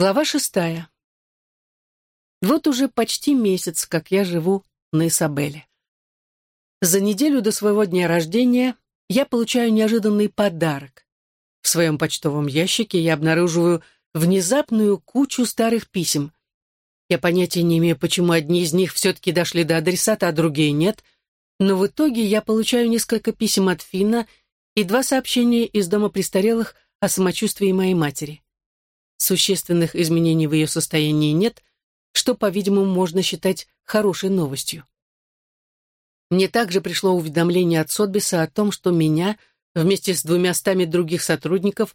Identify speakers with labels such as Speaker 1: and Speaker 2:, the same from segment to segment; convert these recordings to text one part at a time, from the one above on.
Speaker 1: Глава шестая. Вот уже почти месяц, как я живу на Исабеле. За неделю до своего дня рождения я получаю неожиданный подарок. В своем почтовом ящике я обнаруживаю внезапную кучу старых писем. Я понятия не имею, почему одни из них все-таки дошли до адресата, а другие нет, но в итоге я получаю несколько писем от Финна и два сообщения из дома престарелых о самочувствии моей матери. Существенных изменений в ее состоянии нет, что, по-видимому, можно считать хорошей новостью. Мне также пришло уведомление от Сотбиса о том, что меня, вместе с двумястами других сотрудников,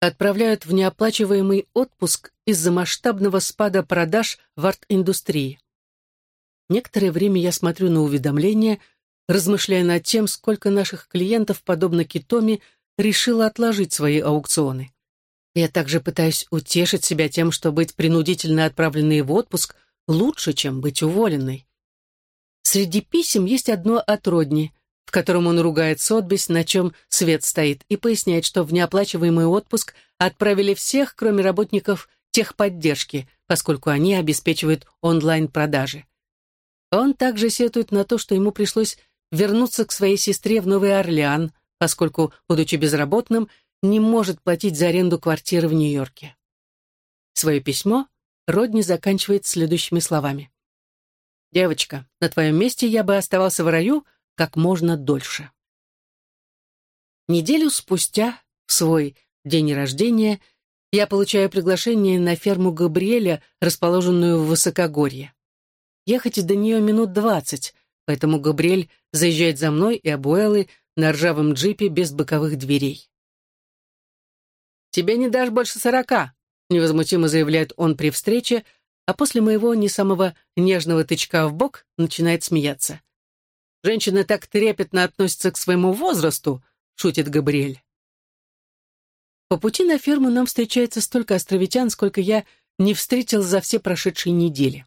Speaker 1: отправляют в неоплачиваемый отпуск из-за масштабного спада продаж в арт-индустрии. Некоторое время я смотрю на уведомления, размышляя над тем, сколько наших клиентов, подобно Китоми, решило отложить свои аукционы. Я также пытаюсь утешить себя тем, что быть принудительно отправленной в отпуск лучше, чем быть уволенной. Среди писем есть одно от Родни, в котором он ругает Сотбись, на чем свет стоит, и поясняет, что в неоплачиваемый отпуск отправили всех, кроме работников техподдержки, поскольку они обеспечивают онлайн-продажи. Он также сетует на то, что ему пришлось вернуться к своей сестре в Новый Орлеан, поскольку, будучи безработным, не может платить за аренду квартиры в Нью-Йорке. Свое письмо Родни заканчивает следующими словами. «Девочка, на твоем месте я бы оставался в раю как можно дольше». Неделю спустя, в свой день рождения, я получаю приглашение на ферму Габриэля, расположенную в Высокогорье. Ехать до нее минут двадцать, поэтому Габриэль заезжает за мной и Абуэллой на ржавом джипе без боковых дверей. «Тебе не дашь больше сорока», — невозмутимо заявляет он при встрече, а после моего не самого нежного тычка в бок начинает смеяться. «Женщины так трепетно относятся к своему возрасту», — шутит Габриэль. По пути на ферму нам встречается столько островитян, сколько я не встретил за все прошедшие недели.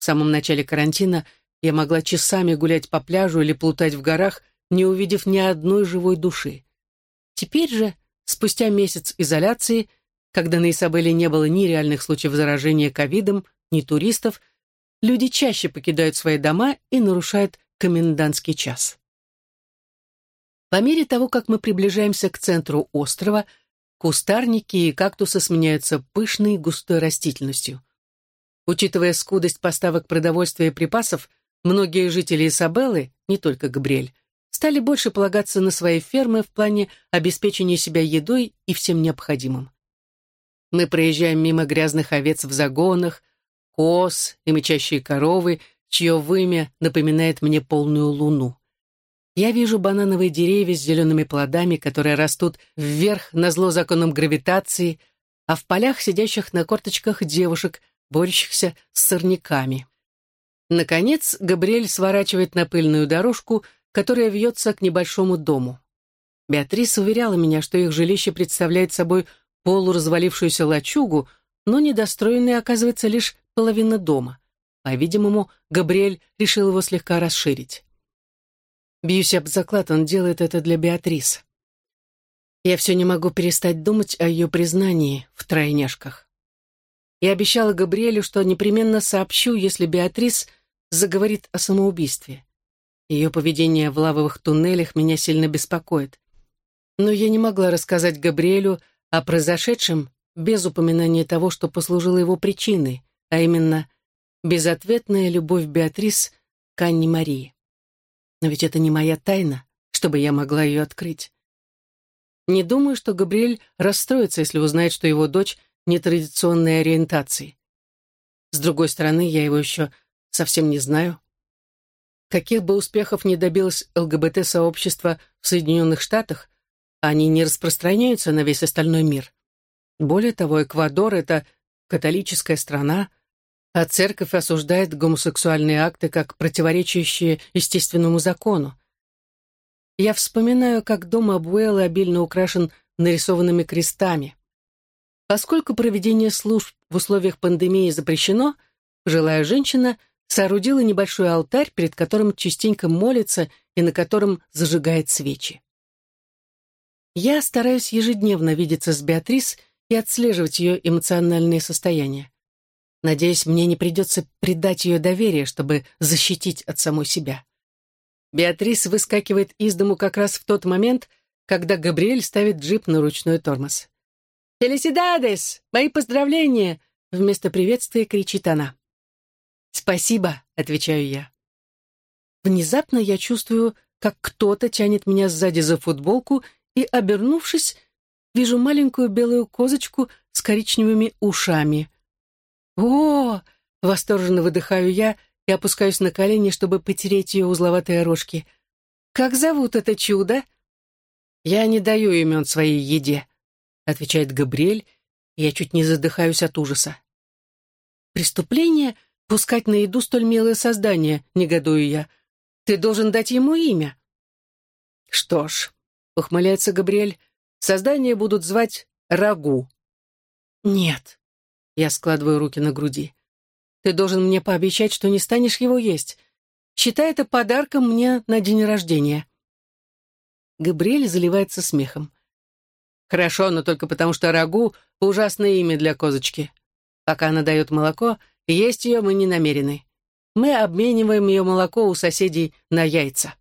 Speaker 1: В самом начале карантина я могла часами гулять по пляжу или плутать в горах, не увидев ни одной живой души. Теперь же Спустя месяц изоляции, когда на Исабеле не было ни реальных случаев заражения ковидом, ни туристов, люди чаще покидают свои дома и нарушают комендантский час. По мере того, как мы приближаемся к центру острова, кустарники и кактусы сменяются пышной густой растительностью. Учитывая скудость поставок продовольствия и припасов, многие жители Исабеллы, не только Габриэль, стали больше полагаться на свои фермы в плане обеспечения себя едой и всем необходимым. Мы проезжаем мимо грязных овец в загонах, коз и мычащие коровы, чье вымя напоминает мне полную луну. Я вижу банановые деревья с зелеными плодами, которые растут вверх на зло законом гравитации, а в полях сидящих на корточках девушек, борющихся с сорняками. Наконец, Габриэль сворачивает на пыльную дорожку, которая вьется к небольшому дому. Беатрис уверяла меня, что их жилище представляет собой полуразвалившуюся лачугу, но недостроенной оказывается лишь половина дома. По-видимому, Габриэль решил его слегка расширить. Бьюсь об заклад, он делает это для Беатрис. Я все не могу перестать думать о ее признании в тройняшках. Я обещала Габриэлю, что непременно сообщу, если Беатрис заговорит о самоубийстве. Ее поведение в лавовых туннелях меня сильно беспокоит. Но я не могла рассказать Габриэлю о произошедшем без упоминания того, что послужило его причиной, а именно безответная любовь Беатрис к Анне Марии. Но ведь это не моя тайна, чтобы я могла ее открыть. Не думаю, что Габриэль расстроится, если узнает, что его дочь нетрадиционной ориентации. С другой стороны, я его еще совсем не знаю. Каких бы успехов ни добилось ЛГБТ-сообщество в Соединенных Штатах, они не распространяются на весь остальной мир. Более того, Эквадор — это католическая страна, а церковь осуждает гомосексуальные акты как противоречащие естественному закону. Я вспоминаю, как дом Абуэлы обильно украшен нарисованными крестами. Поскольку проведение служб в условиях пандемии запрещено, пожилая женщина соорудила небольшой алтарь, перед которым частенько молится и на котором зажигает свечи. Я стараюсь ежедневно видеться с Беатрис и отслеживать ее эмоциональное состояние. Надеюсь, мне не придется предать ее доверие, чтобы защитить от самой себя. Беатрис выскакивает из дому как раз в тот момент, когда Габриэль ставит джип на ручной тормоз. «Фелисидадес! Мои поздравления!» Вместо приветствия кричит она. «Спасибо», — отвечаю я. Внезапно я чувствую, как кто-то тянет меня сзади за футболку и, обернувшись, вижу маленькую белую козочку с коричневыми ушами. «О!» — восторженно выдыхаю я и опускаюсь на колени, чтобы потереть ее узловатые рожки. «Как зовут это чудо?» «Я не даю имен своей еде», — отвечает Габриэль, и я чуть не задыхаюсь от ужаса. «Преступление — пускать на еду столь милое создание», — негодую я. «Ты должен дать ему имя». «Что ж», — ухмыляется Габриэль, — «создание будут звать Рагу». «Нет», — я складываю руки на груди. Ты должен мне пообещать, что не станешь его есть. Считай это подарком мне на день рождения». Габриэль заливается смехом. «Хорошо, но только потому, что Рагу — ужасное имя для козочки. Пока она дает молоко, есть ее мы не намерены. Мы обмениваем ее молоко у соседей на яйца».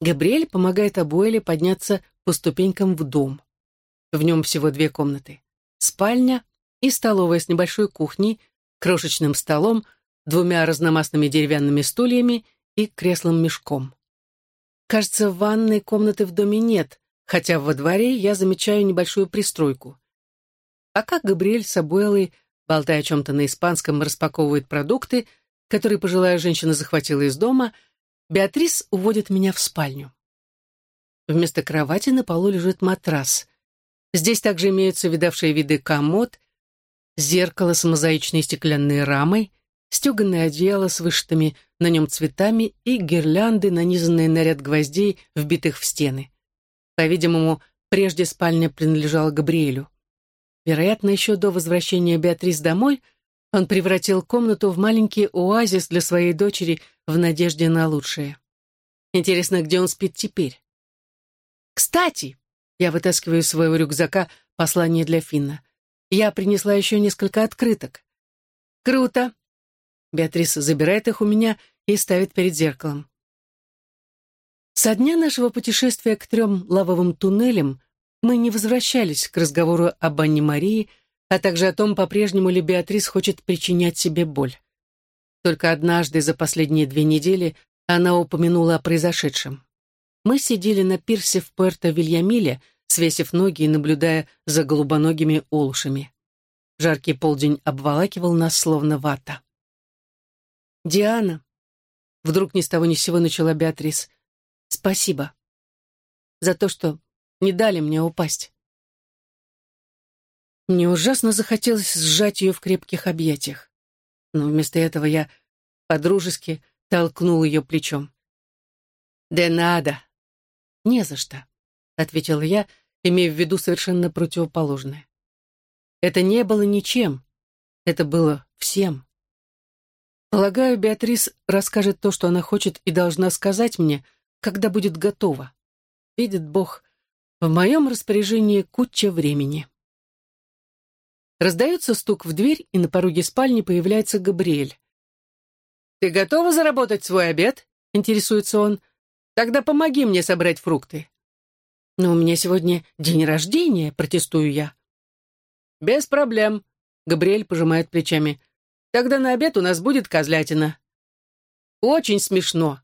Speaker 1: Габриэль помогает Абуэле подняться по ступенькам в дом. В нем всего две комнаты. Спальня и столовая с небольшой кухней, крошечным столом, двумя разномастными деревянными стульями и креслом-мешком. Кажется, ванной комнаты в доме нет, хотя во дворе я замечаю небольшую пристройку. Пока Габриэль с Абуэлой, болтая о чем-то на испанском, распаковывает продукты, которые пожилая женщина захватила из дома, Беатрис уводит меня в спальню. Вместо кровати на полу лежит матрас. Здесь также имеются видавшие виды комод зеркало с мозаичной стеклянной рамой, стеганое одеяло с вышитыми на нем цветами и гирлянды, нанизанные на ряд гвоздей, вбитых в стены. По-видимому, прежде спальня принадлежала Габриэлю. Вероятно, еще до возвращения Беатрис домой он превратил комнату в маленький оазис для своей дочери в надежде на лучшее. Интересно, где он спит теперь? «Кстати!» — я вытаскиваю из своего рюкзака послание для Финна. Я принесла еще несколько открыток. Круто. Беатрис забирает их у меня и ставит перед зеркалом. Со дня нашего путешествия к трем лавовым туннелям мы не возвращались к разговору об Анне Марии, а также о том, по-прежнему ли Беатрис хочет причинять себе боль. Только однажды за последние две недели она упомянула о произошедшем. Мы сидели на пирсе в Пуэрто-Вильямиле, свесив ноги и наблюдая за голубоногими олушами. Жаркий полдень обволакивал нас, словно вата. «Диана», — вдруг ни с того ни с сего начала Беатрис, — «спасибо за то, что не дали мне упасть». Мне ужасно захотелось сжать ее в крепких объятиях, но вместо этого я подружески толкнул ее плечом. «Да надо!» «Не за что», — ответила я, — имея в виду совершенно противоположное. Это не было ничем, это было всем. Полагаю, Беатрис расскажет то, что она хочет и должна сказать мне, когда будет готова. Видит Бог, в моем распоряжении куча времени. Раздается стук в дверь, и на пороге спальни появляется Габриэль. «Ты готова заработать свой обед?» — интересуется он. «Тогда помоги мне собрать фрукты». «Но у меня сегодня день рождения», — протестую я. «Без проблем», — Габриэль пожимает плечами. «Тогда на обед у нас будет козлятина». «Очень смешно».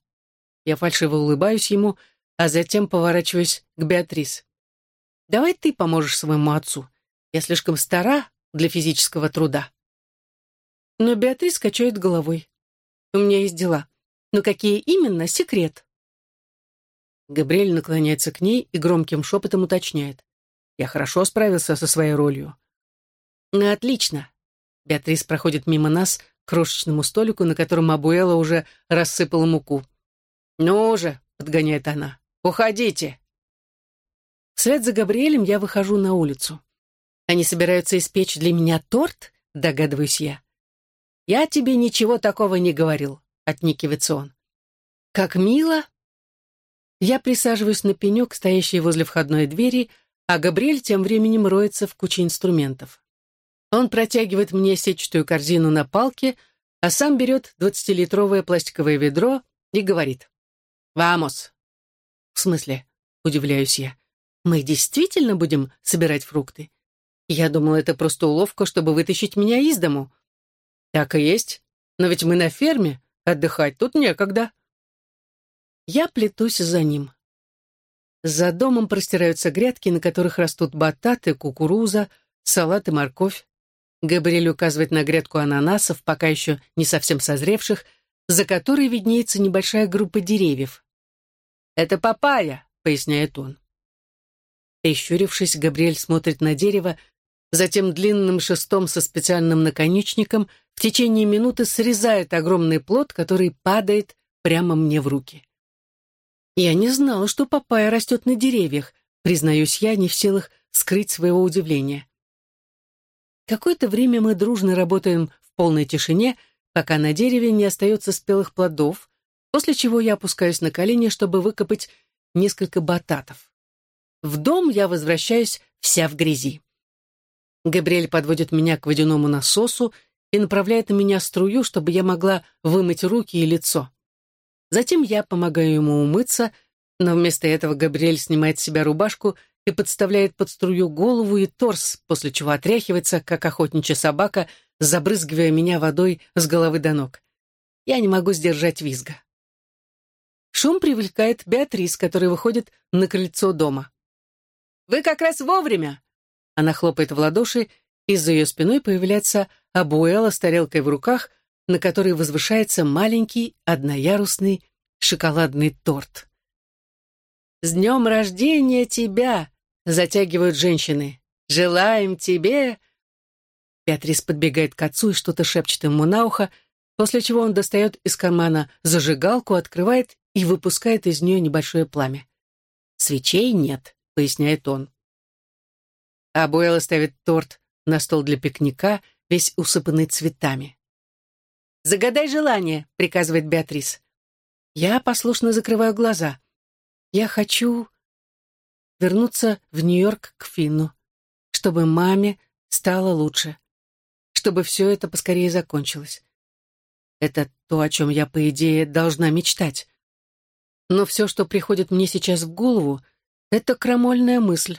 Speaker 1: Я фальшиво улыбаюсь ему, а затем поворачиваюсь к Беатрис. «Давай ты поможешь своему отцу. Я слишком стара для физического труда». Но Беатрис качает головой. «У меня есть дела. Но какие именно — секрет». Габриэль наклоняется к ней и громким шепотом уточняет. «Я хорошо справился со своей ролью». «Ну, отлично». Беатрис проходит мимо нас к крошечному столику, на котором Абуэла уже рассыпала муку. «Ну уже», — подгоняет она, — «уходите». Вслед за Габриэлем я выхожу на улицу. Они собираются испечь для меня торт, догадываюсь я. «Я тебе ничего такого не говорил», — отникивается он. «Как мило», я присаживаюсь на пенек, стоящий возле входной двери, а Габриэль тем временем роется в куче инструментов. Он протягивает мне сетчатую корзину на палке, а сам берет двадцатилитровое пластиковое ведро и говорит «Вамос». «В смысле?» — удивляюсь я. «Мы действительно будем собирать фрукты? Я думала, это просто уловка, чтобы вытащить меня из дому». «Так и есть. Но ведь мы на ферме, отдыхать тут некогда». Я плетусь за ним. За домом простираются грядки, на которых растут бататы, кукуруза, салат и морковь. Габриэль указывает на грядку ананасов, пока еще не совсем созревших, за которой виднеется небольшая группа деревьев. «Это папайя», — поясняет он. Прищурившись, Габриэль смотрит на дерево, затем длинным шестом со специальным наконечником в течение минуты срезает огромный плод, который падает прямо мне в руки. Я не знала, что папайя растет на деревьях, признаюсь я, не в силах скрыть своего удивления. Какое-то время мы дружно работаем в полной тишине, пока на дереве не остается спелых плодов, после чего я опускаюсь на колени, чтобы выкопать несколько бататов. В дом я возвращаюсь вся в грязи. Габриэль подводит меня к водяному насосу и направляет на меня струю, чтобы я могла вымыть руки и лицо. Затем я помогаю ему умыться, но вместо этого Габриэль снимает с себя рубашку и подставляет под струю голову и торс, после чего отряхивается, как охотничья собака, забрызгивая меня водой с головы до ног. Я не могу сдержать визга. Шум привлекает Беатрис, которая выходит на крыльцо дома. «Вы как раз вовремя!» Она хлопает в ладоши, и за ее спиной появляется Абуэла с тарелкой в руках, на которой возвышается маленький одноярусный шоколадный торт. «С днем рождения тебя!» — затягивают женщины. «Желаем тебе...» Беатрис подбегает к отцу и что-то шепчет ему на ухо, после чего он достает из кармана зажигалку, открывает и выпускает из нее небольшое пламя. «Свечей нет», — поясняет он. Абуэла ставит торт на стол для пикника, весь усыпанный цветами. «Загадай желание», — приказывает Беатрис. Я послушно закрываю глаза. Я хочу вернуться в Нью-Йорк к Финну, чтобы маме стало лучше, чтобы все это поскорее закончилось. Это то, о чем я, по идее, должна мечтать. Но все, что приходит мне сейчас в голову, это крамольная мысль.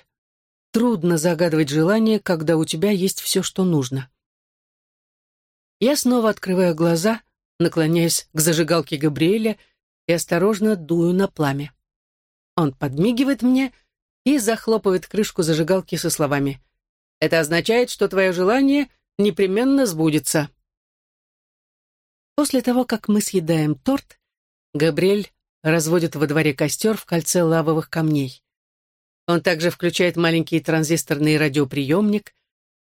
Speaker 1: Трудно загадывать желание, когда у тебя есть все, что нужно. Я снова открываю глаза, наклоняюсь к зажигалке Габриэля и осторожно дую на пламя. Он подмигивает мне и захлопывает крышку зажигалки со словами «Это означает, что твое желание непременно сбудется». После того, как мы съедаем торт, Габриэль разводит во дворе костер в кольце лавовых камней. Он также включает маленький транзисторный радиоприемник,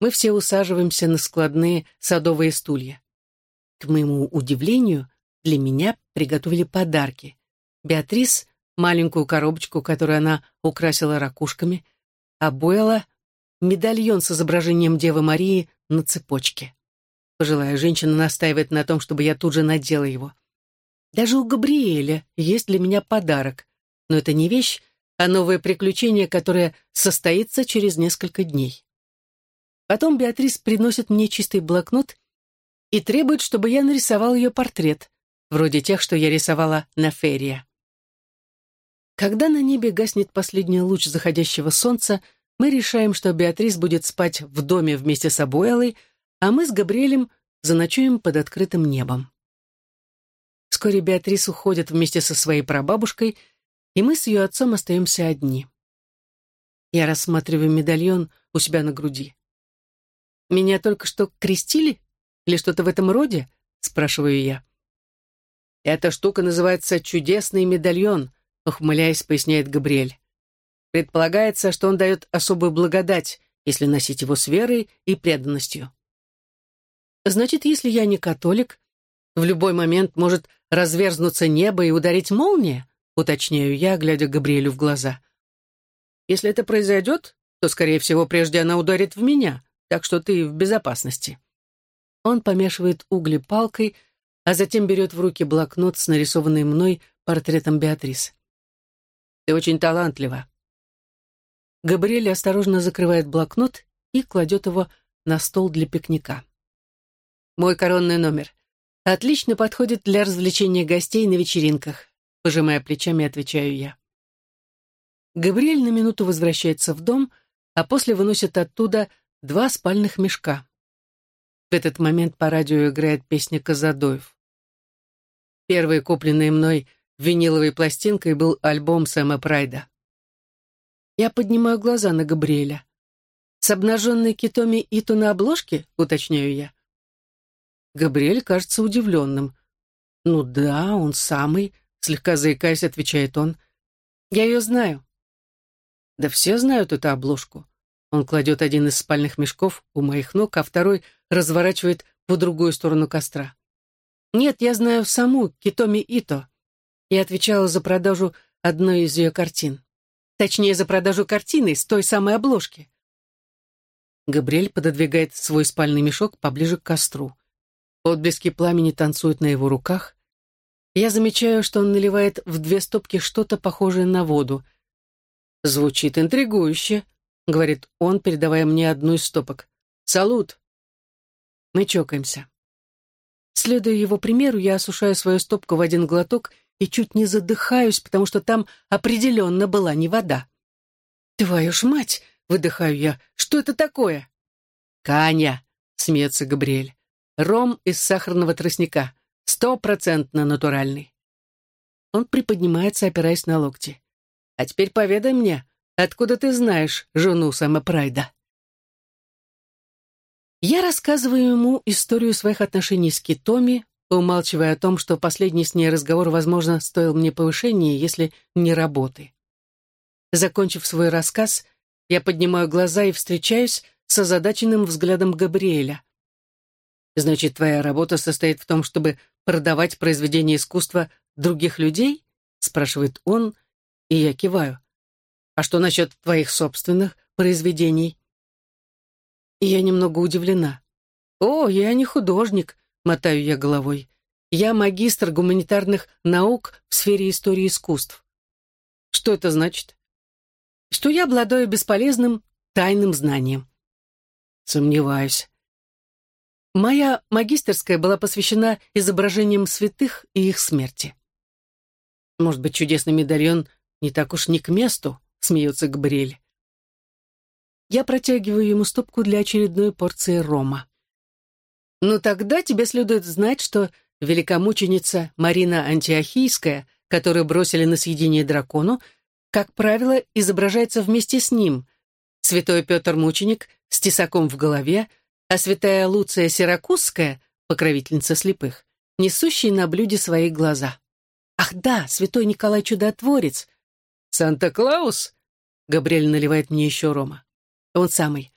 Speaker 1: мы все усаживаемся на складные садовые стулья. К моему удивлению, для меня приготовили подарки. Беатрис — маленькую коробочку, которую она украсила ракушками, а Буэлла — медальон с изображением Девы Марии на цепочке. Пожилая женщина настаивает на том, чтобы я тут же надела его. Даже у Габриэля есть для меня подарок, но это не вещь, а новое приключение, которое состоится через несколько дней. Потом Беатрис приносит мне чистый блокнот и требует, чтобы я нарисовал ее портрет, вроде тех, что я рисовала на ферия. Когда на небе гаснет последний луч заходящего солнца, мы решаем, что Беатрис будет спать в доме вместе с Абуэлой, а мы с Габриэлем заночуем под открытым небом. Вскоре Беатрис уходит вместе со своей прабабушкой, и мы с ее отцом остаемся одни. Я рассматриваю медальон у себя на груди. Меня только что крестили? Или что-то в этом роде?» — спрашиваю я. «Эта штука называется чудесный медальон», — ухмыляясь, поясняет Габриэль. «Предполагается, что он дает особую благодать, если носить его с верой и преданностью». «Значит, если я не католик, в любой момент может разверзнуться небо и ударить молния?» — уточняю я, глядя Габриэлю в глаза. «Если это произойдет, то, скорее всего, прежде она ударит в меня», так что ты в безопасности». Он помешивает угли палкой, а затем берет в руки блокнот с нарисованной мной портретом Беатрис. «Ты очень талантлива». Габриэль осторожно закрывает блокнот и кладет его на стол для пикника. Мой коронный номер. Отлично подходит для развлечения гостей на вечеринках. Пожимая плечами, отвечаю я. Габриэль на минуту возвращается в дом, а после выносит оттуда два спальных мешка. В этот момент по радио играет песня Казадоев. Первой купленной мной виниловой пластинкой был альбом Сэма Прайда. Я поднимаю глаза на Габриэля. «С обнаженной китоми Иту на обложке?» — уточняю я. Габриэль кажется удивленным. «Ну да, он самый», — слегка заикаясь, отвечает он. «Я ее знаю». «Да все знают эту обложку». Он кладет один из спальных мешков у моих ног, а второй разворачивает по другую сторону костра. «Нет, я знаю саму Китоми Ито. Я отвечала за продажу одной из ее картин. Точнее, за продажу картины с той самой обложки. Габриэль пододвигает свой спальный мешок поближе к костру. Отблески пламени танцуют на его руках. Я замечаю, что он наливает в две стопки что-то похожее на воду. «Звучит интригующе», — говорит он, передавая мне одну из стопок. «Салут!» Мы чокаемся. Следуя его примеру, я осушаю свою стопку в один глоток и чуть не задыхаюсь, потому что там определенно была не вода. «Твою ж мать!» — выдыхаю я. «Что это такое?» «Каня!» — смеется Габриэль. «Ром из сахарного тростника. Стопроцентно натуральный». Он приподнимается, опираясь на локти. «А теперь поведай мне, откуда ты знаешь жену Сэма Прайда?» Я рассказываю ему историю своих отношений с Китоми, умалчивая о том, что последний с ней разговор, возможно, стоил мне повышения, если не работы. Закончив свой рассказ, я поднимаю глаза и встречаюсь с озадаченным взглядом Габриэля. «Значит, твоя работа состоит в том, чтобы продавать произведения искусства других людей?» — спрашивает он, и я киваю. «А что насчет твоих собственных произведений?» Я немного удивлена. «О, я не художник», — мотаю я головой. «Я магистр гуманитарных наук в сфере истории искусств». «Что это значит?» «Что я обладаю бесполезным тайным знанием». «Сомневаюсь». Моя магистерская была посвящена изображениям святых и их смерти. «Может быть, чудесный медальон не так уж не к месту?» — смеется Габриэль. Я протягиваю ему стопку для очередной порции рома. «Ну тогда тебе следует знать, что великомученица Марина Антиохийская, которую бросили на съедение дракону, как правило, изображается вместе с ним. Святой Петр Мученик с тесаком в голове, а святая Луция Сиракузская, покровительница слепых, несущий на блюде свои глаза. Ах да, святой Николай Чудотворец. Санта-Клаус? Габриэль наливает мне еще рома. Он самый.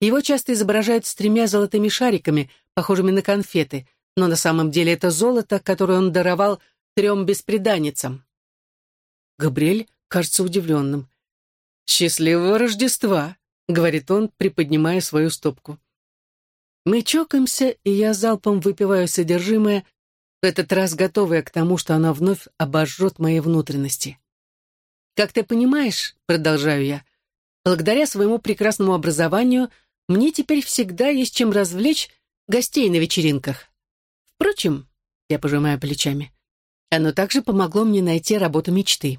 Speaker 1: Его часто изображают с тремя золотыми шариками, похожими на конфеты, но на самом деле это золото, которое он даровал трем беспреданницам. Габриэль кажется удивленным. «Счастливого Рождества!» — говорит он, приподнимая свою стопку. Мы чокаемся, и я залпом выпиваю содержимое, в этот раз готовая к тому, что она вновь обожжет мои внутренности. «Как ты понимаешь, — продолжаю я, — Благодаря своему прекрасному образованию мне теперь всегда есть чем развлечь гостей на вечеринках. Впрочем, я пожимаю плечами, оно также помогло мне найти работу мечты.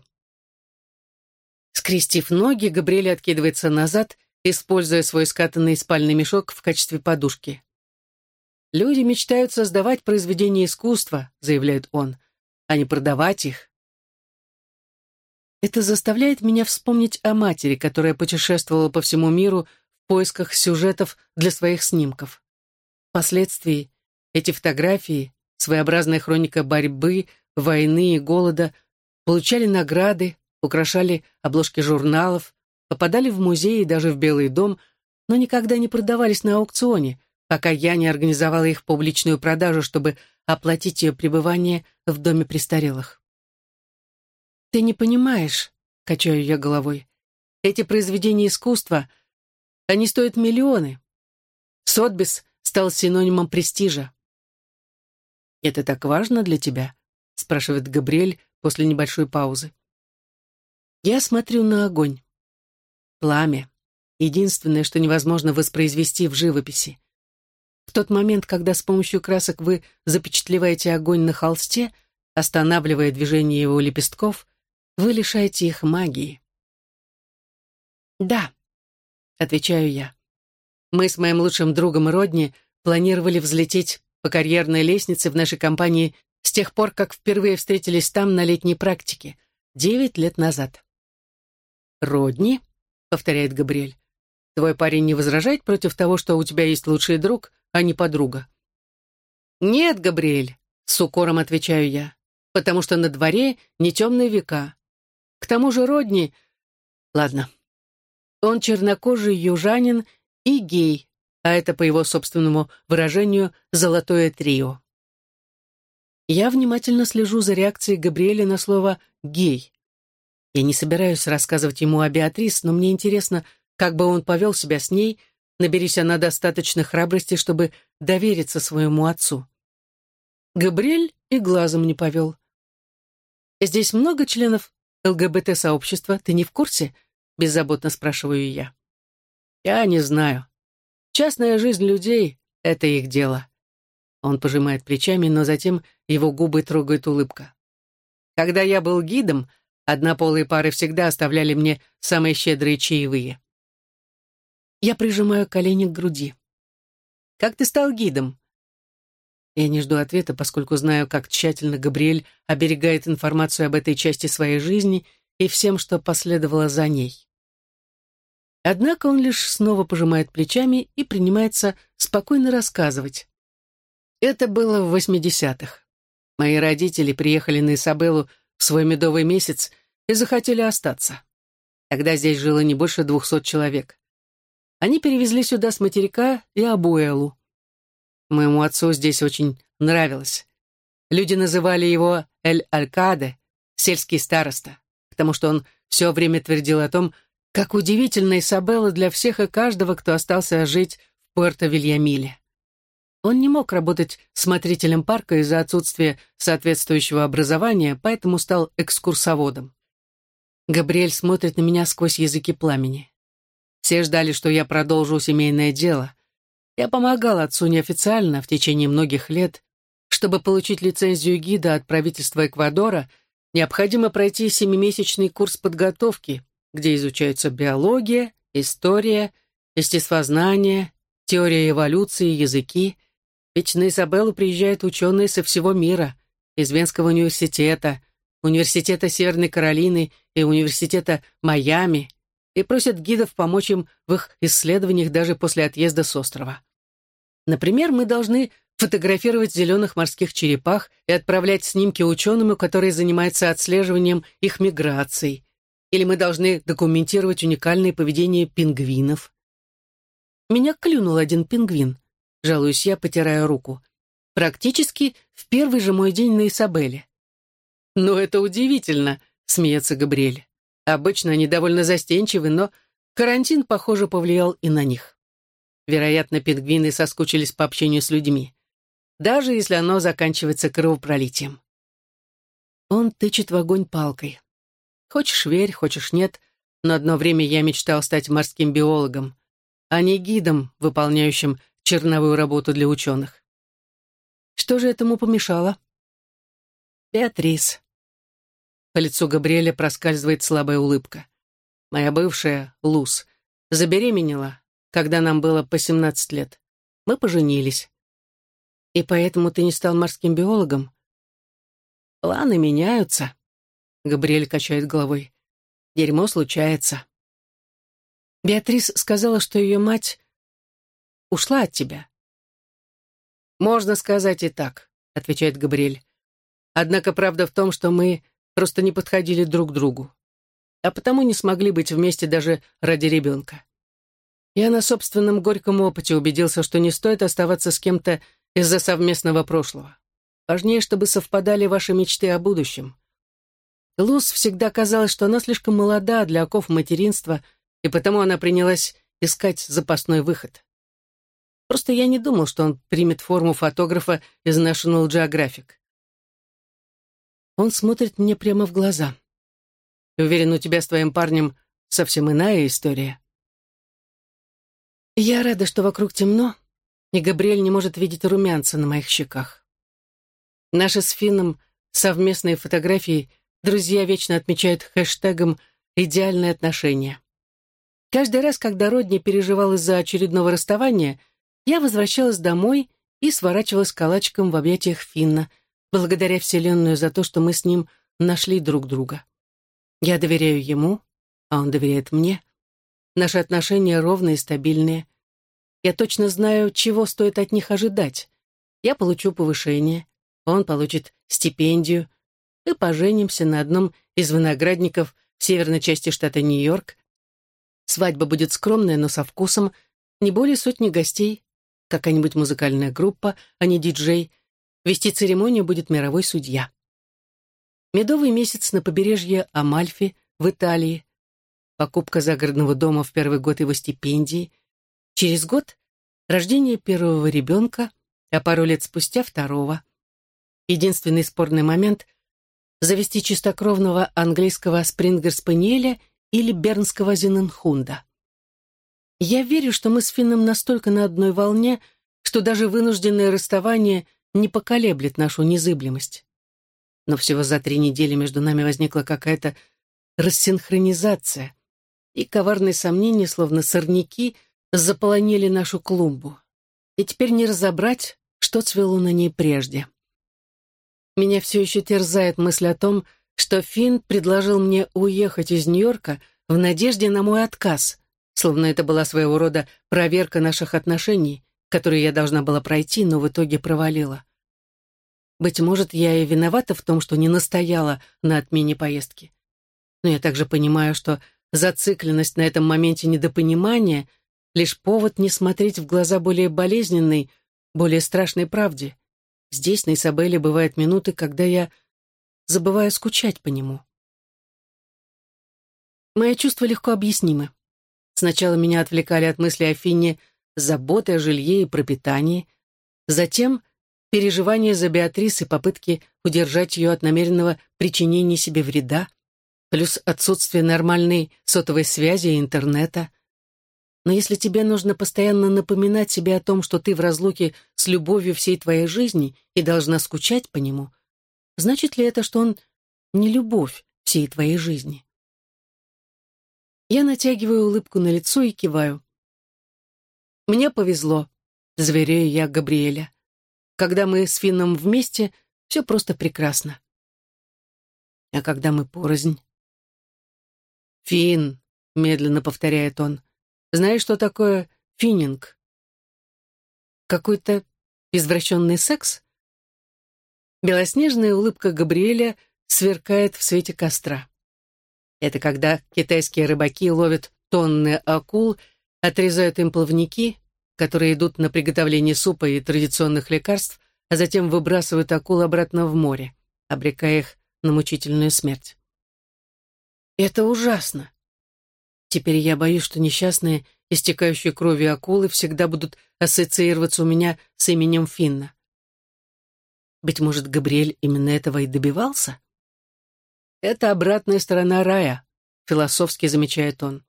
Speaker 1: Скрестив ноги, Габриэль откидывается назад, используя свой скатанный спальный мешок в качестве подушки. «Люди мечтают создавать произведения искусства», — заявляет он, — «а не продавать их. Это заставляет меня вспомнить о матери, которая путешествовала по всему миру в поисках сюжетов для своих снимков. Впоследствии эти фотографии, своеобразная хроника борьбы, войны и голода, получали награды, украшали обложки журналов, попадали в музеи и даже в Белый дом, но никогда не продавались на аукционе, пока я не организовала их публичную продажу, чтобы оплатить ее пребывание в доме престарелых. «Ты не понимаешь», — качаю я головой. «Эти произведения искусства, они стоят миллионы. Сотбис стал синонимом престижа». «Это так важно для тебя?» — спрашивает Габриэль после небольшой паузы. Я смотрю на огонь. Пламя. Единственное, что невозможно воспроизвести в живописи. В тот момент, когда с помощью красок вы запечатлеваете огонь на холсте, останавливая движение его лепестков, вы лишаете их магии. «Да», — отвечаю я. Мы с моим лучшим другом Родни планировали взлететь по карьерной лестнице в нашей компании с тех пор, как впервые встретились там на летней практике, девять лет назад. «Родни?» — повторяет Габриэль. «Твой парень не возражает против того, что у тебя есть лучший друг, а не подруга?» «Нет, Габриэль», — с укором отвечаю я, «потому что на дворе не темные века. К тому же Родни...» «Ладно, он чернокожий южанин и гей, а это, по его собственному выражению, золотое трио. Я внимательно слежу за реакцией Габриэля на слово «гей». Я не собираюсь рассказывать ему о Беатрис, но мне интересно, как бы он повел себя с ней, наберись она достаточно храбрости, чтобы довериться своему отцу. Габриэль и глазом не повел. «Здесь много членов ЛГБТ-сообщества, ты не в курсе?» — беззаботно спрашиваю я. «Я не знаю. Частная жизнь людей — это их дело». Он пожимает плечами, но затем его губы трогает улыбка. «Когда я был гидом, однополые пары всегда оставляли мне самые щедрые чаевые». Я прижимаю колени к груди. «Как ты стал гидом?» Я не жду ответа, поскольку знаю, как тщательно Габриэль оберегает информацию об этой части своей жизни и всем, что последовало за ней. Однако он лишь снова пожимает плечами и принимается спокойно рассказывать. Это было в 80-х. Мои родители приехали на Исабеллу свой медовый месяц и захотели остаться. Тогда здесь жило не больше двухсот человек. Они перевезли сюда с материка и Абуэлу. Моему отцу здесь очень нравилось. Люди называли его Эль-Алькаде, сельский староста, потому что он все время твердил о том, как удивительна Исабелла для всех и каждого, кто остался жить в Пуэрто-Вильямиле. Он не мог работать смотрителем парка из-за отсутствия соответствующего образования, поэтому стал экскурсоводом. Габриэль смотрит на меня сквозь языки пламени. Все ждали, что я продолжу семейное дело. Я помогал отцу неофициально в течение многих лет. Чтобы получить лицензию гида от правительства Эквадора, необходимо пройти семимесячный курс подготовки, где изучаются биология, история, естествознание, теория эволюции, языки. Ведь на Изабеллу приезжают ученые со всего мира, из Венского университета, Университета Северной Каролины и Университета Майами, и просят гидов помочь им в их исследованиях даже после отъезда с острова. Например, мы должны фотографировать зеленых морских черепах и отправлять снимки ученому, который занимается отслеживанием их миграций, или мы должны документировать уникальное поведение пингвинов? Меня клюнул один пингвин, жалуюсь я, потирая руку. Практически в первый же мой день на Исабеле. «Ну, это удивительно», — смеется Габриэль. «Обычно они довольно застенчивы, но карантин, похоже, повлиял и на них. Вероятно, пингвины соскучились по общению с людьми, даже если оно заканчивается кровопролитием». Он тычет в огонь палкой. Хочешь верь, хочешь нет, но одно время я мечтал стать морским биологом, а не гидом, выполняющим черновую работу для ученых. Что же этому помешало? Беатрис. По лицу Габриэля проскальзывает слабая улыбка. Моя бывшая, Луз, забеременела, когда нам было по 17 лет. Мы поженились. И поэтому ты не стал морским биологом? Планы меняются. Габриэль качает головой. Дерьмо случается. Беатрис сказала, что ее мать ушла от тебя. Можно сказать и так, отвечает Габриэль. Однако правда в том, что мы просто не подходили друг к другу, а потому не смогли быть вместе даже ради ребенка. Я на собственном горьком опыте убедился, что не стоит оставаться с кем-то из-за совместного прошлого. Важнее, чтобы совпадали ваши мечты о будущем. Луз всегда казалось, что она слишком молода для оков материнства, и потому она принялась искать запасной выход. Просто я не думал, что он примет форму фотографа из National Geographic. Он смотрит мне прямо в глаза. Уверен, у тебя с твоим парнем совсем иная история. Я рада, что вокруг темно, и Габриэль не может видеть румянца на моих щеках. Наши с Финном совместные фотографии друзья вечно отмечают хэштегом «идеальные отношения». Каждый раз, когда Родни переживал из-за очередного расставания, я возвращалась домой и сворачивалась калачиком в объятиях Финна, благодаря Вселенную за то, что мы с ним нашли друг друга. Я доверяю ему, а он доверяет мне. Наши отношения ровные и стабильные. Я точно знаю, чего стоит от них ожидать. Я получу повышение, он получит стипендию. Мы поженимся на одном из виноградников в северной части штата Нью-Йорк. Свадьба будет скромная, но со вкусом. Не более сотни гостей, какая-нибудь музыкальная группа, а не диджей. Вести церемонию будет мировой судья. Медовый месяц на побережье Амальфи в Италии. Покупка загородного дома в первый год его стипендии. Через год рождение первого ребенка, а пару лет спустя второго. Единственный спорный момент — завести чистокровного английского спрингер-спаниеля или бернского зененхунда. Я верю, что мы с Финном настолько на одной волне, что даже вынужденное расставание не поколеблет нашу незыблемость. Но всего за три недели между нами возникла какая-то рассинхронизация, и коварные сомнения, словно сорняки, заполонили нашу клумбу. И теперь не разобрать, что цвело на ней прежде. Меня все еще терзает мысль о том, что Финн предложил мне уехать из Нью-Йорка в надежде на мой отказ, словно это была своего рода проверка наших отношений, которую я должна была пройти, но в итоге провалила. Быть может, я и виновата в том, что не настояла на отмене поездки. Но я также понимаю, что зацикленность на этом моменте недопонимания — лишь повод не смотреть в глаза более болезненной, более страшной правде. Здесь, на Исабеле, бывают минуты, когда я забываю скучать по нему. Мои чувства легко объяснимы. Сначала меня отвлекали от мысли о Финне заботы о жилье и пропитании, затем переживания за Беатрис и попытки удержать ее от намеренного причинения себе вреда, плюс отсутствие нормальной сотовой связи и интернета. Но если тебе нужно постоянно напоминать себе о том, что ты в разлуке с любовью всей твоей жизни и должна скучать по нему, значит ли это, что он не любовь всей твоей жизни? Я натягиваю улыбку на лицо и киваю. Мне повезло, заверяю я Габриэля. Когда мы с Финном вместе, все просто прекрасно. А когда мы порознь? Фин, медленно повторяет он, знаешь, что такое финнинг? Какой-то извращенный секс? Белоснежная улыбка Габриэля сверкает в свете костра. Это когда китайские рыбаки ловят тонны акул, отрезают им плавники, которые идут на приготовление супа и традиционных лекарств, а затем выбрасывают акул обратно в море, обрекая их на мучительную смерть. Это ужасно. Теперь я боюсь, что несчастные, истекающие кровью акулы всегда будут ассоциироваться у меня с именем Финна. Быть может, Габриэль именно этого и добивался? Это обратная сторона рая, философски замечает он.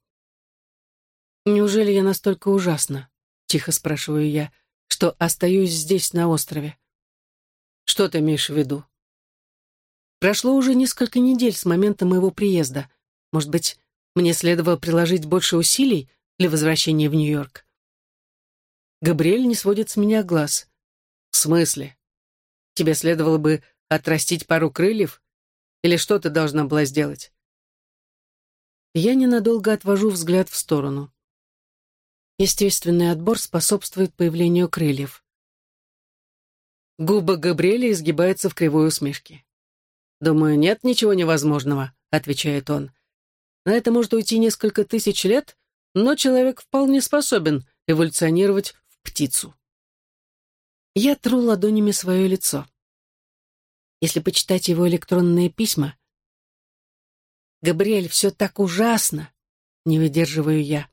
Speaker 1: Неужели я настолько ужасна? Тихо спрашиваю я, что остаюсь здесь, на острове. Что ты имеешь в виду? Прошло уже несколько недель с момента моего приезда. Может быть, мне следовало приложить больше усилий для возвращения в Нью-Йорк? Габриэль не сводит с меня глаз. В смысле? Тебе следовало бы отрастить пару крыльев? Или что ты должна была сделать? Я ненадолго отвожу взгляд в сторону. Естественный отбор способствует появлению крыльев. Губы Габриэля изгибаются в кривой усмешке. «Думаю, нет ничего невозможного», — отвечает он. «На это может уйти несколько тысяч лет, но человек вполне способен эволюционировать в птицу». Я тру ладонями свое лицо. Если почитать его электронные письма... «Габриэль, все так ужасно!» — не выдерживаю я.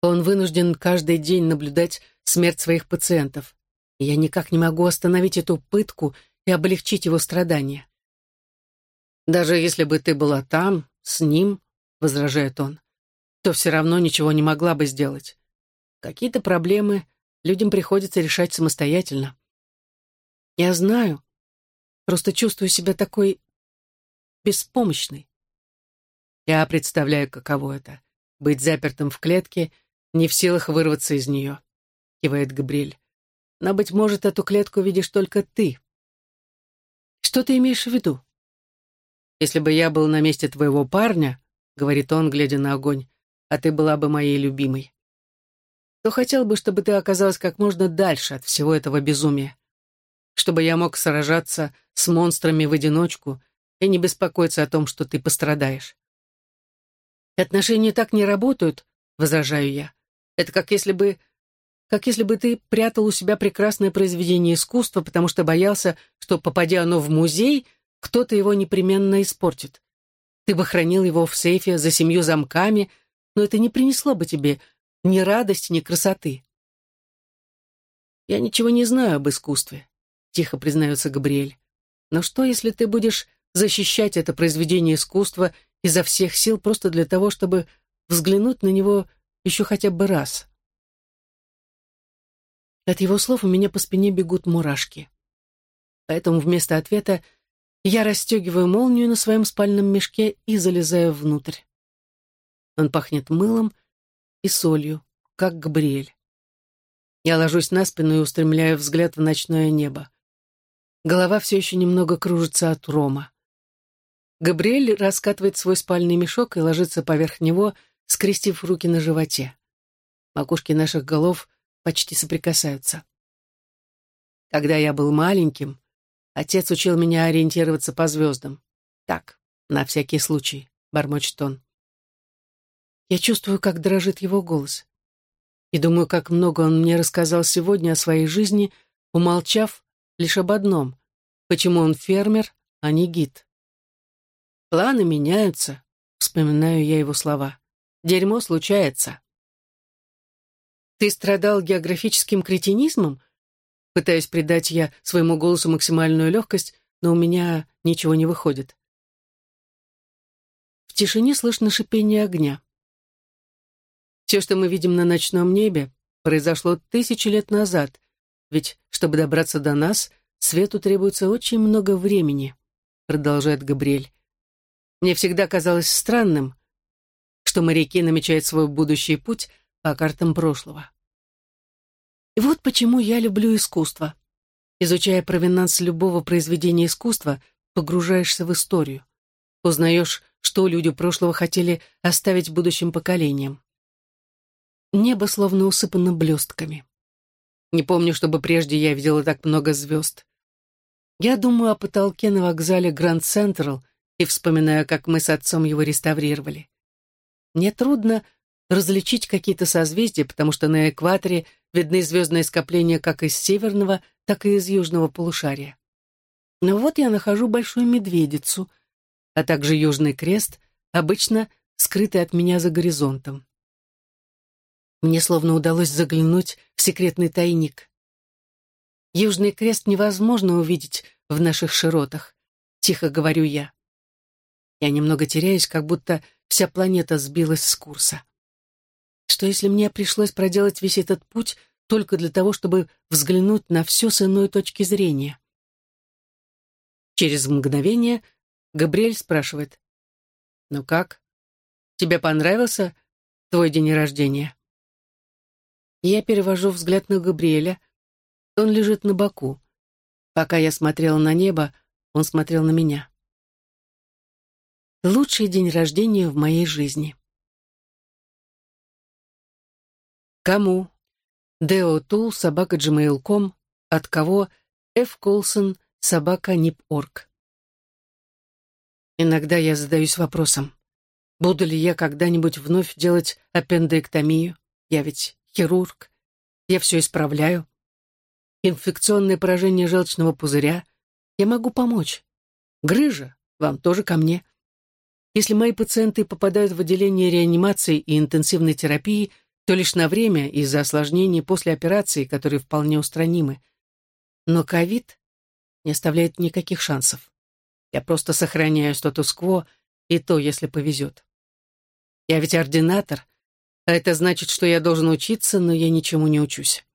Speaker 1: Он вынужден каждый день наблюдать смерть своих пациентов. Я никак не могу остановить эту пытку и облегчить его страдания. Даже если бы ты была там, с ним, — возражает он, — то все равно ничего не могла бы сделать. Какие-то проблемы людям приходится решать самостоятельно. Я знаю, просто чувствую себя такой беспомощной. Я представляю, каково это — быть запертым в клетке, не в силах вырваться из нее, — кивает Габриэль. Но, быть может, эту клетку видишь только ты. Что ты имеешь в виду? Если бы я был на месте твоего парня, — говорит он, глядя на огонь, — а ты была бы моей любимой, то хотел бы, чтобы ты оказалась как можно дальше от всего этого безумия. Чтобы я мог сражаться с монстрами в одиночку и не беспокоиться о том, что ты пострадаешь. Отношения так не работают, возражаю я. Это как если бы как если бы ты прятал у себя прекрасное произведение искусства, потому что боялся, что, попадя оно в музей, кто-то его непременно испортит. Ты бы хранил его в сейфе за семью замками, но это не принесло бы тебе ни радости, ни красоты. «Я ничего не знаю об искусстве», — тихо признается Габриэль. «Но что, если ты будешь защищать это произведение искусства изо всех сил просто для того, чтобы взглянуть на него еще хотя бы раз?» От его слов у меня по спине бегут мурашки. Поэтому вместо ответа я расстегиваю молнию на своем спальном мешке и залезаю внутрь. Он пахнет мылом и солью, как Габриэль. Я ложусь на спину и устремляю взгляд в ночное небо. Голова все еще немного кружится от рома. Габриэль раскатывает свой спальный мешок и ложится поверх него, скрестив руки на животе. Макушки наших голов почти соприкасаются. Когда я был маленьким, отец учил меня ориентироваться по звездам. Так, на всякий случай, бормочет он. Я чувствую, как дрожит его голос. И думаю, как много он мне рассказал сегодня о своей жизни, умолчав лишь об одном — почему он фермер, а не гид. Планы меняются, вспоминаю я его слова. Дерьмо случается. «Ты страдал географическим кретинизмом?» Пытаюсь придать я своему голосу максимальную легкость, но у меня ничего не выходит. В тишине слышно шипение огня. Все, что мы видим на ночном небе, произошло тысячи лет назад, ведь, чтобы добраться до нас, свету требуется очень много времени, продолжает Габриэль. Мне всегда казалось странным, что моряки намечают свой будущий путь по картам прошлого. И вот почему я люблю искусство. Изучая провинанс любого произведения искусства, погружаешься в историю. Узнаешь, что люди прошлого хотели оставить будущим поколениям. Небо словно усыпано блестками. Не помню, чтобы прежде я видела так много звезд. Я думаю о потолке на вокзале Гранд Централ и вспоминаю, как мы с отцом его реставрировали. Мне трудно различить какие-то созвездия, потому что на экваторе видны звездные скопления как из северного, так и из южного полушария. Но вот я нахожу большую медведицу, а также южный крест, обычно скрытый от меня за горизонтом. Мне словно удалось заглянуть в секретный тайник. Южный крест невозможно увидеть в наших широтах, тихо говорю я. Я немного теряюсь, как будто вся планета сбилась с курса. Что если мне пришлось проделать весь этот путь только для того, чтобы взглянуть на все с иной точки зрения? Через мгновение Габриэль спрашивает. «Ну как? Тебе понравился твой день рождения?» Я перевожу взгляд на Габриэля. Он лежит на боку. Пока я смотрела на небо, он смотрел на меня. Лучший день рождения в моей жизни. Кому? Део Тул, собака gmail.com, от кого? Ф. Колсон, собака нип.орг. Иногда я задаюсь вопросом, буду ли я когда-нибудь вновь делать аппендэктомию? Я ведь хирург. Я все исправляю. Инфекционное поражение желчного пузыря. Я могу помочь. Грыжа, вам тоже ко мне. Если мои пациенты попадают в отделение реанимации и интенсивной терапии – то лишь на время из-за осложнений после операции, которые вполне устранимы. Но ковид не оставляет никаких шансов. Я просто сохраняю статус-кво, и то, если повезет. Я ведь ординатор, а это значит, что я должен учиться, но я ничему не учусь.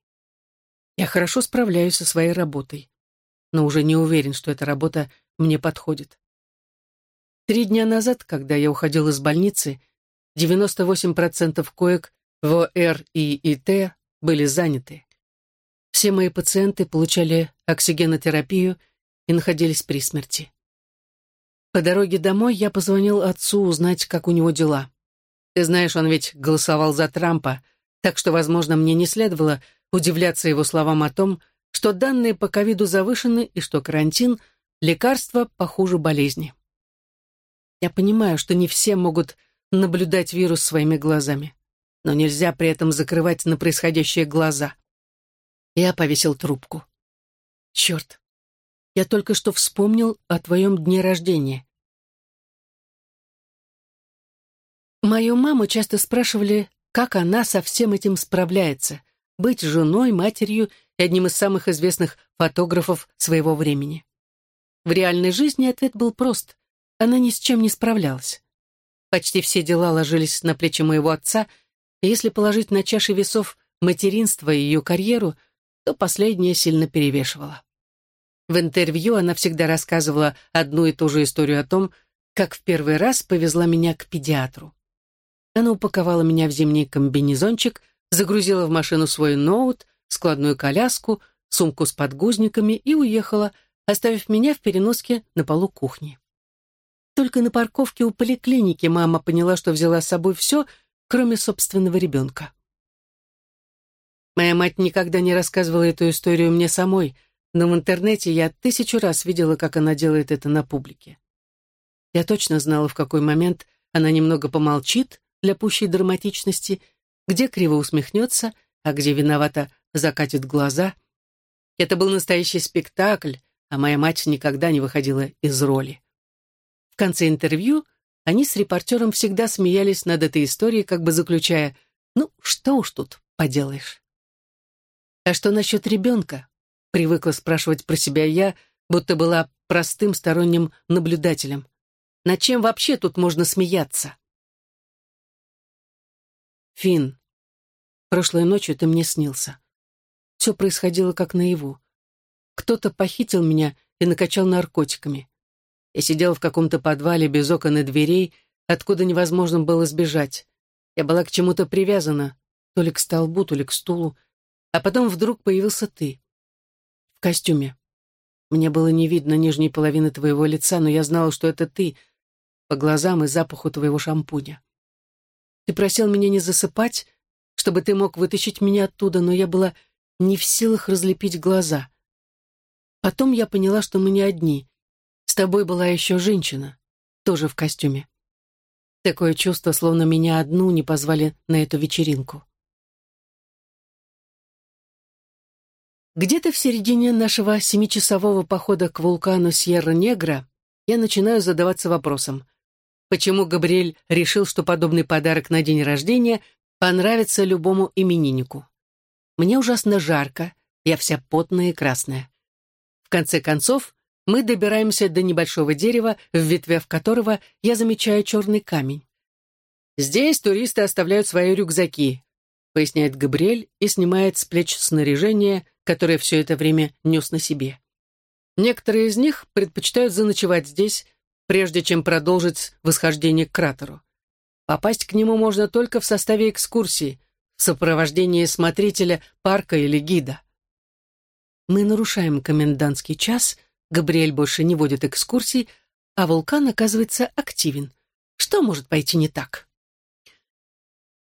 Speaker 1: Я хорошо справляюсь со своей работой, но уже не уверен, что эта работа мне подходит. Три дня назад, когда я уходил из больницы, 98% коек в ОР и ИТ были заняты. Все мои пациенты получали оксигенотерапию и находились при смерти. По дороге домой я позвонил отцу узнать, как у него дела. Ты знаешь, он ведь голосовал за Трампа, так что, возможно, мне не следовало удивляться его словам о том, что данные по ковиду завышены и что карантин – лекарство похуже болезни. Я понимаю, что не все могут наблюдать вирус своими глазами, но нельзя при этом закрывать на происходящее глаза. Я повесил трубку. Черт, я только что вспомнил о твоем дне рождения. Мою маму часто спрашивали, как она со всем этим справляется, быть женой, матерью и одним из самых известных фотографов своего времени. В реальной жизни ответ был прост. Она ни с чем не справлялась. Почти все дела ложились на плечи моего отца, и если положить на чаши весов материнство и ее карьеру, то последнее сильно перевешивало. В интервью она всегда рассказывала одну и ту же историю о том, как в первый раз повезла меня к педиатру. Она упаковала меня в зимний комбинезончик, загрузила в машину свой ноут, складную коляску, сумку с подгузниками и уехала, оставив меня в переноске на полу кухни. Только на парковке у поликлиники мама поняла, что взяла с собой все, кроме собственного ребенка. Моя мать никогда не рассказывала эту историю мне самой — но в интернете я тысячу раз видела, как она делает это на публике. Я точно знала, в какой момент она немного помолчит для пущей драматичности, где криво усмехнется, а где виновата закатит глаза. Это был настоящий спектакль, а моя мать никогда не выходила из роли. В конце интервью они с репортером всегда смеялись над этой историей, как бы заключая, ну, что уж тут поделаешь. А что насчет ребенка? Привыкла спрашивать про себя я, будто была простым сторонним наблюдателем. Над чем вообще тут можно смеяться? Фин, прошлой ночью ты мне снился. Все происходило как наяву. Кто-то похитил меня и накачал наркотиками. Я сидела в каком-то подвале без окон и дверей, откуда невозможно было сбежать. Я была к чему-то привязана, то ли к столбу, то ли к стулу. А потом вдруг появился ты костюме. Мне было не видно нижней половины твоего лица, но я знала, что это ты, по глазам и запаху твоего шампуня. Ты просил меня не засыпать, чтобы ты мог вытащить меня оттуда, но я была не в силах разлепить глаза. Потом я поняла, что мы не одни. С тобой была еще женщина, тоже в костюме. Такое чувство, словно меня одну не позвали на эту вечеринку. Где-то в середине нашего семичасового похода к вулкану Сьерра-Негра я начинаю задаваться вопросом, почему Габриэль решил, что подобный подарок на день рождения понравится любому имениннику. Мне ужасно жарко, я вся потная и красная. В конце концов, мы добираемся до небольшого дерева, в ветвях которого я замечаю черный камень. Здесь туристы оставляют свои рюкзаки, поясняет Габриэль и снимает с плеч снаряжение, которое все это время нес на себе. Некоторые из них предпочитают заночевать здесь, прежде чем продолжить восхождение к кратеру. Попасть к нему можно только в составе экскурсии, в сопровождении смотрителя парка или гида. Мы нарушаем комендантский час, Габриэль больше не водит экскурсий, а вулкан оказывается активен. Что может пойти не так?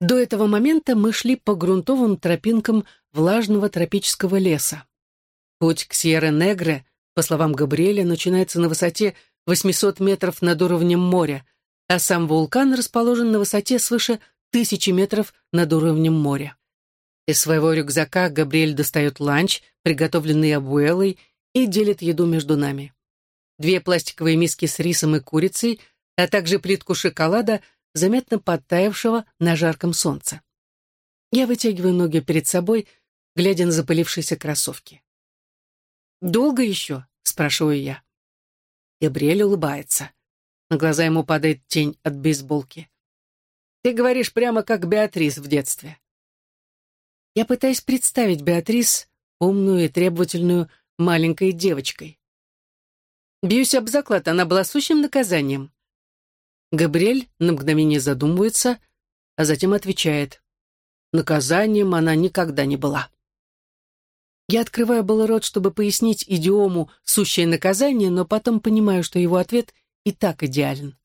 Speaker 1: До этого момента мы шли по грунтовым тропинкам влажного тропического леса. Путь к Сьерра-Негре, по словам Габриэля, начинается на высоте 800 метров над уровнем моря, а сам вулкан расположен на высоте свыше тысячи метров над уровнем моря. Из своего рюкзака Габриэль достает ланч, приготовленный Абуэлой, и делит еду между нами. Две пластиковые миски с рисом и курицей, а также плитку шоколада заметно подтаявшего на жарком солнце. Я вытягиваю ноги перед собой, глядя на запылившиеся кроссовки. «Долго еще?» — спрашиваю я. Габриэль улыбается. На глаза ему падает тень от бейсболки. Ты говоришь прямо как Беатрис в детстве. Я пытаюсь представить Беатрис, умную и требовательную, маленькой девочкой. Бьюсь об заклад, она была сущим наказанием. Габриэль на мгновение задумывается, а затем отвечает. Наказанием она никогда не была. Я открываю было рот, чтобы пояснить идиому «сущее наказание», но потом понимаю, что его ответ и так идеален.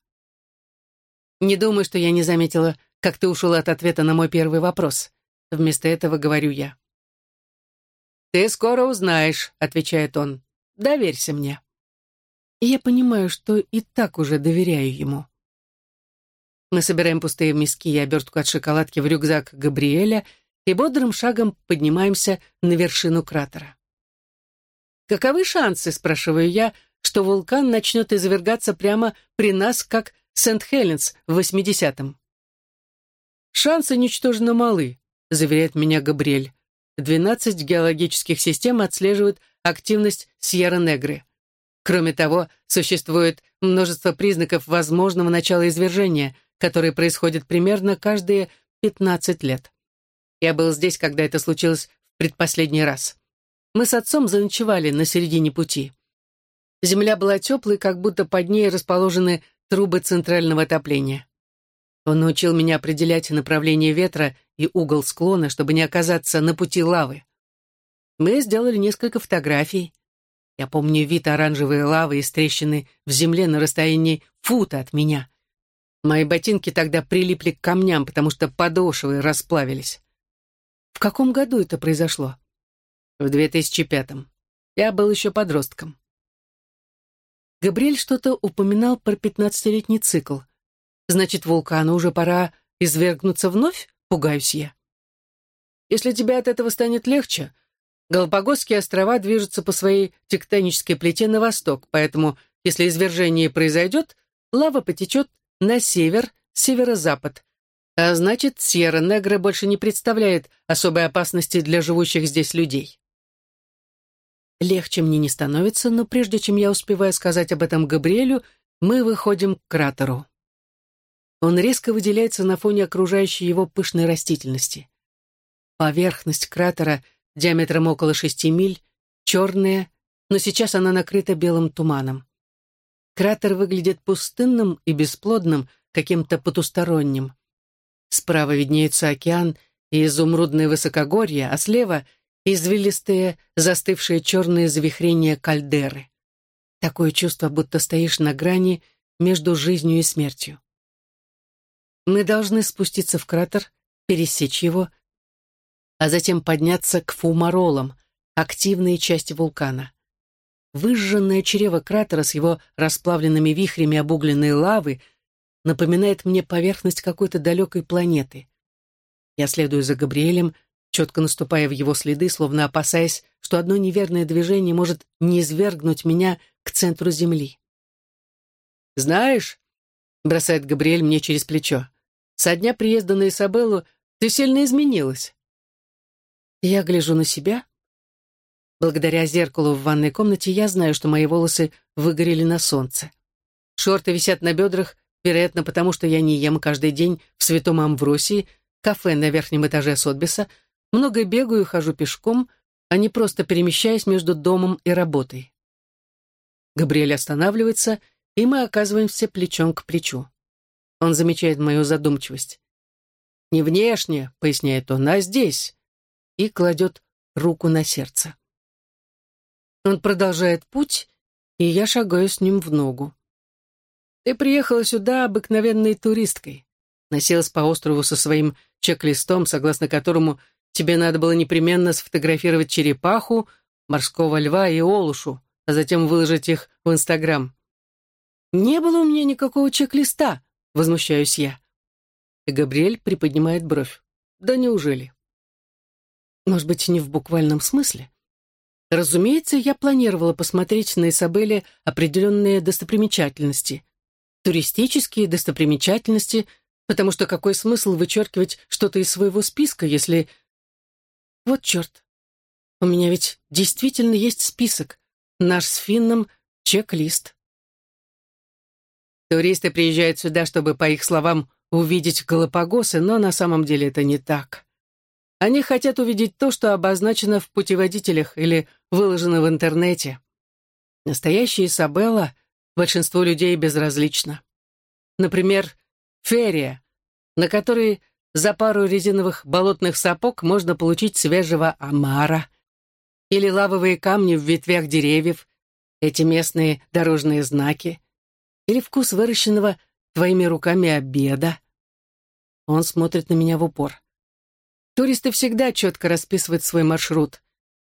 Speaker 1: Не думаю, что я не заметила, как ты ушел от ответа на мой первый вопрос. Вместо этого говорю я. «Ты скоро узнаешь», — отвечает он. «Доверься мне». И я понимаю, что и так уже доверяю ему. Мы собираем пустые миски и обертку от шоколадки в рюкзак Габриэля и бодрым шагом поднимаемся на вершину кратера. «Каковы шансы?» — спрашиваю я, что вулкан начнет извергаться прямо при нас, как Сент-Хеленс в 80-м. «Шансы ничтожно малы», — заверяет меня Габриэль. «12 геологических систем отслеживают активность Сьерра-Негры. Кроме того, существует множество признаков возможного начала извержения, которые происходят примерно каждые 15 лет. Я был здесь, когда это случилось в предпоследний раз. Мы с отцом заночевали на середине пути. Земля была теплой, как будто под ней расположены трубы центрального отопления. Он научил меня определять направление ветра и угол склона, чтобы не оказаться на пути лавы. Мы сделали несколько фотографий. Я помню вид оранжевой лавы из трещины в земле на расстоянии фута от меня. Мои ботинки тогда прилипли к камням, потому что подошвы расплавились. В каком году это произошло? В 2005-м. Я был еще подростком. Габриэль что-то упоминал про пятнадцатилетний цикл. Значит, вулкану уже пора извергнуться вновь, пугаюсь я. Если тебе от этого станет легче, Галапагосские острова движутся по своей тектонической плите на восток, поэтому, если извержение произойдет, лава потечет на север, северо-запад. А значит, Сьерра-Негра больше не представляет особой опасности для живущих здесь людей. Легче мне не становится, но прежде чем я успеваю сказать об этом Габриэлю, мы выходим к кратеру. Он резко выделяется на фоне окружающей его пышной растительности. Поверхность кратера диаметром около шести миль, черная, но сейчас она накрыта белым туманом. Кратер выглядит пустынным и бесплодным, каким-то потусторонним. Справа виднеется океан и изумрудное высокогорье, а слева — извилистые, застывшие черные завихрения кальдеры. Такое чувство, будто стоишь на грани между жизнью и смертью. Мы должны спуститься в кратер, пересечь его, а затем подняться к фумаролам, активные части вулкана. Выжженное чрево кратера с его расплавленными вихрями обугленной лавы напоминает мне поверхность какой-то далекой планеты. Я следую за Габриэлем, четко наступая в его следы, словно опасаясь, что одно неверное движение может не извергнуть меня к центру Земли. «Знаешь», — бросает Габриэль мне через плечо, со дня приезда на Исабеллу ты сильно изменилась. Я гляжу на себя. Благодаря зеркалу в ванной комнате я знаю, что мои волосы выгорели на солнце. Шорты висят на бедрах, вероятно, потому что я не ем каждый день в Святом Амвросии, кафе на верхнем этаже Сотбиса, много бегаю и хожу пешком, а не просто перемещаясь между домом и работой. Габриэль останавливается, и мы оказываемся плечом к плечу. Он замечает мою задумчивость. «Не внешне», — поясняет он, — «а здесь». И кладет руку на сердце. Он продолжает путь, и я шагаю с ним в ногу. «Ты приехала сюда обыкновенной туристкой. Носилась по острову со своим чек-листом, согласно которому тебе надо было непременно сфотографировать черепаху, морского льва и олушу, а затем выложить их в Инстаграм. Не было у меня никакого чек-листа, Возмущаюсь я. И Габриэль приподнимает бровь. Да неужели? Может быть, не в буквальном смысле? Разумеется, я планировала посмотреть на Исабеле определенные достопримечательности. Туристические достопримечательности, потому что какой смысл вычеркивать что-то из своего списка, если... Вот черт. У меня ведь действительно есть список. Наш с Финном чек-лист. Туристы приезжают сюда, чтобы, по их словам, увидеть Галапагосы, но на самом деле это не так. Они хотят увидеть то, что обозначено в путеводителях или выложено в интернете. Настоящая Исабелла большинству людей безразлична. Например, ферия, на которой за пару резиновых болотных сапог можно получить свежего омара. Или лавовые камни в ветвях деревьев, эти местные дорожные знаки. Или вкус выращенного твоими руками обеда. Он смотрит на меня в упор. Туристы всегда четко расписывают свой маршрут.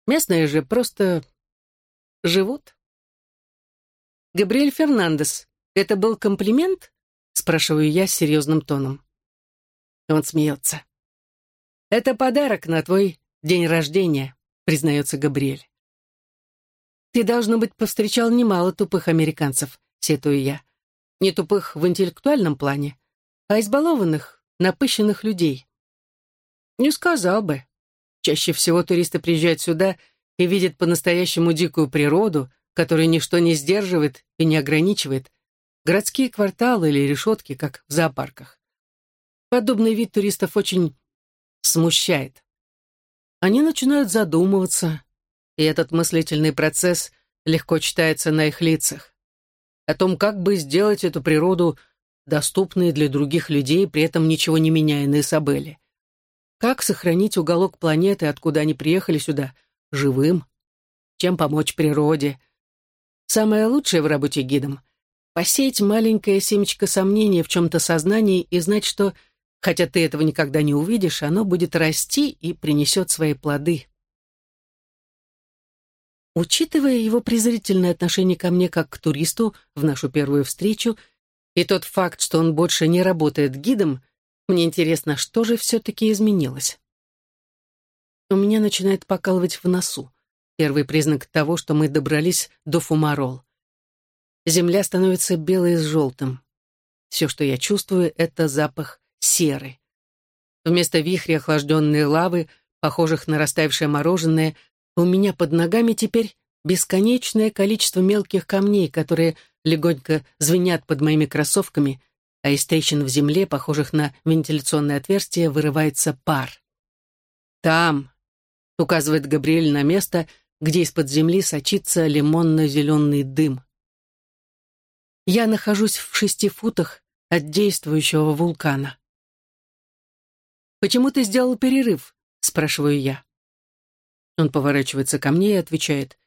Speaker 1: Местные же просто живут. «Габриэль Фернандес, это был комплимент?» спрашиваю я серьезным тоном. Он смеется. «Это подарок на твой день рождения», признается Габриэль. «Ты, должно быть, повстречал немало тупых американцев», сетую я. Не тупых в интеллектуальном плане, а избалованных, напыщенных людей. Не сказал бы. Чаще всего туристы приезжают сюда и видят по-настоящему дикую природу, которую ничто не сдерживает и не ограничивает, городские кварталы или решетки, как в зоопарках. Подобный вид туристов очень смущает. Они начинают задумываться, и этот мыслительный процесс легко читается на их лицах. О том, как бы сделать эту природу доступной для других людей, при этом ничего не меняя на Исабелле. Как сохранить уголок планеты, откуда они приехали сюда, живым? Чем помочь природе? Самое лучшее в работе гидом — посеять маленькое семечко сомнения в чем-то сознании и знать, что, хотя ты этого никогда не увидишь, оно будет расти и принесет свои плоды. Учитывая его презрительное отношение ко мне как к туристу в нашу первую встречу и тот факт, что он больше не работает гидом, мне интересно, что же все-таки изменилось? У меня начинает покалывать в носу. Первый признак того, что мы добрались до Фумарол. Земля становится белой с желтым. Все, что я чувствую, это запах серы. Вместо вихря охлажденной лавы, похожих на растаявшее мороженое, у меня под ногами теперь бесконечное количество мелких камней, которые легонько звенят под моими кроссовками, а из трещин в земле, похожих на вентиляционное отверстие, вырывается пар. «Там», — указывает Габриэль на место, где из-под земли сочится лимонно-зеленый дым. Я нахожусь в шести футах от действующего вулкана. «Почему ты сделал перерыв?» — спрашиваю я. Он поворачивается ко мне и отвечает,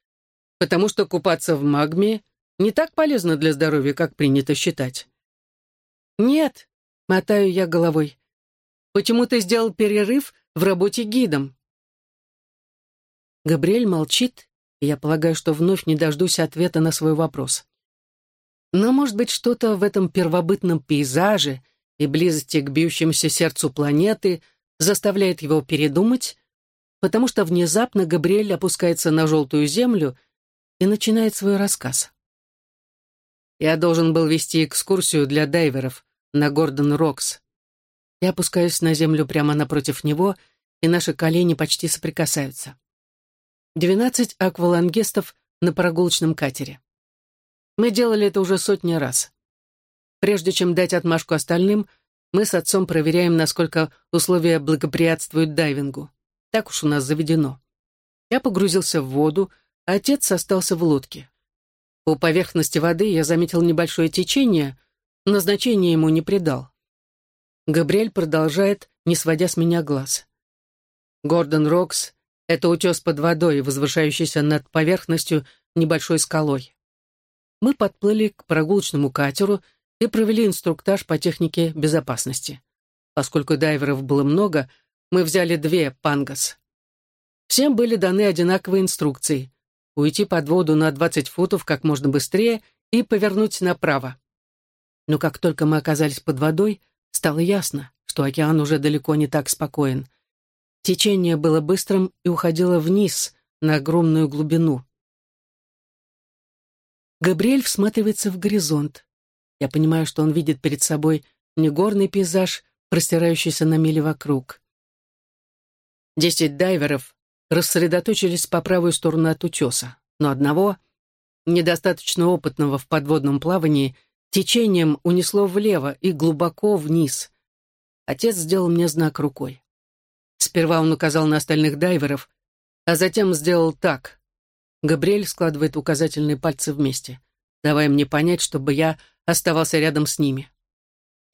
Speaker 1: «Потому что купаться в магме не так полезно для здоровья, как принято считать». «Нет», — мотаю я головой, «почему ты сделал перерыв в работе гидом?» Габриэль молчит, и я полагаю, что вновь не дождусь ответа на свой вопрос. Но, может быть, что-то в этом первобытном пейзаже и близости к бьющемуся сердцу планеты заставляет его передумать, потому что внезапно Габриэль опускается на желтую землю и начинает свой рассказ. Я должен был вести экскурсию для дайверов на Гордон-Рокс. Я опускаюсь на землю прямо напротив него, и наши колени почти соприкасаются. Двенадцать аквалангистов на прогулочном катере. Мы делали это уже сотни раз. Прежде чем дать отмашку остальным, мы с отцом проверяем, насколько условия благоприятствуют дайвингу. Так уж у нас заведено. Я погрузился в воду, а отец остался в лодке. У поверхности воды я заметил небольшое течение, но значения ему не придал. Габриэль продолжает, не сводя с меня глаз. Гордон Рокс это утес под водой, возвышающийся над поверхностью небольшой скалой. Мы подплыли к прогулочному катеру и провели инструктаж по технике безопасности. Поскольку дайверов было много, мы взяли две «Пангас». Всем были даны одинаковые инструкции — уйти под воду на 20 футов как можно быстрее и повернуть направо. Но как только мы оказались под водой, стало ясно, что океан уже далеко не так спокоен. Течение было быстрым и уходило вниз, на огромную глубину. Габриэль всматривается в горизонт. Я понимаю, что он видит перед собой не горный пейзаж, простирающийся на мили вокруг. Десять дайверов рассредоточились по правую сторону от утеса, но одного, недостаточно опытного в подводном плавании, течением унесло влево и глубоко вниз, Отец сделал мне знак рукой. Сперва он указал на остальных дайверов, а затем сделал так. Габриэль складывает указательные пальцы вместе, давая мне понять, чтобы я оставался рядом с ними.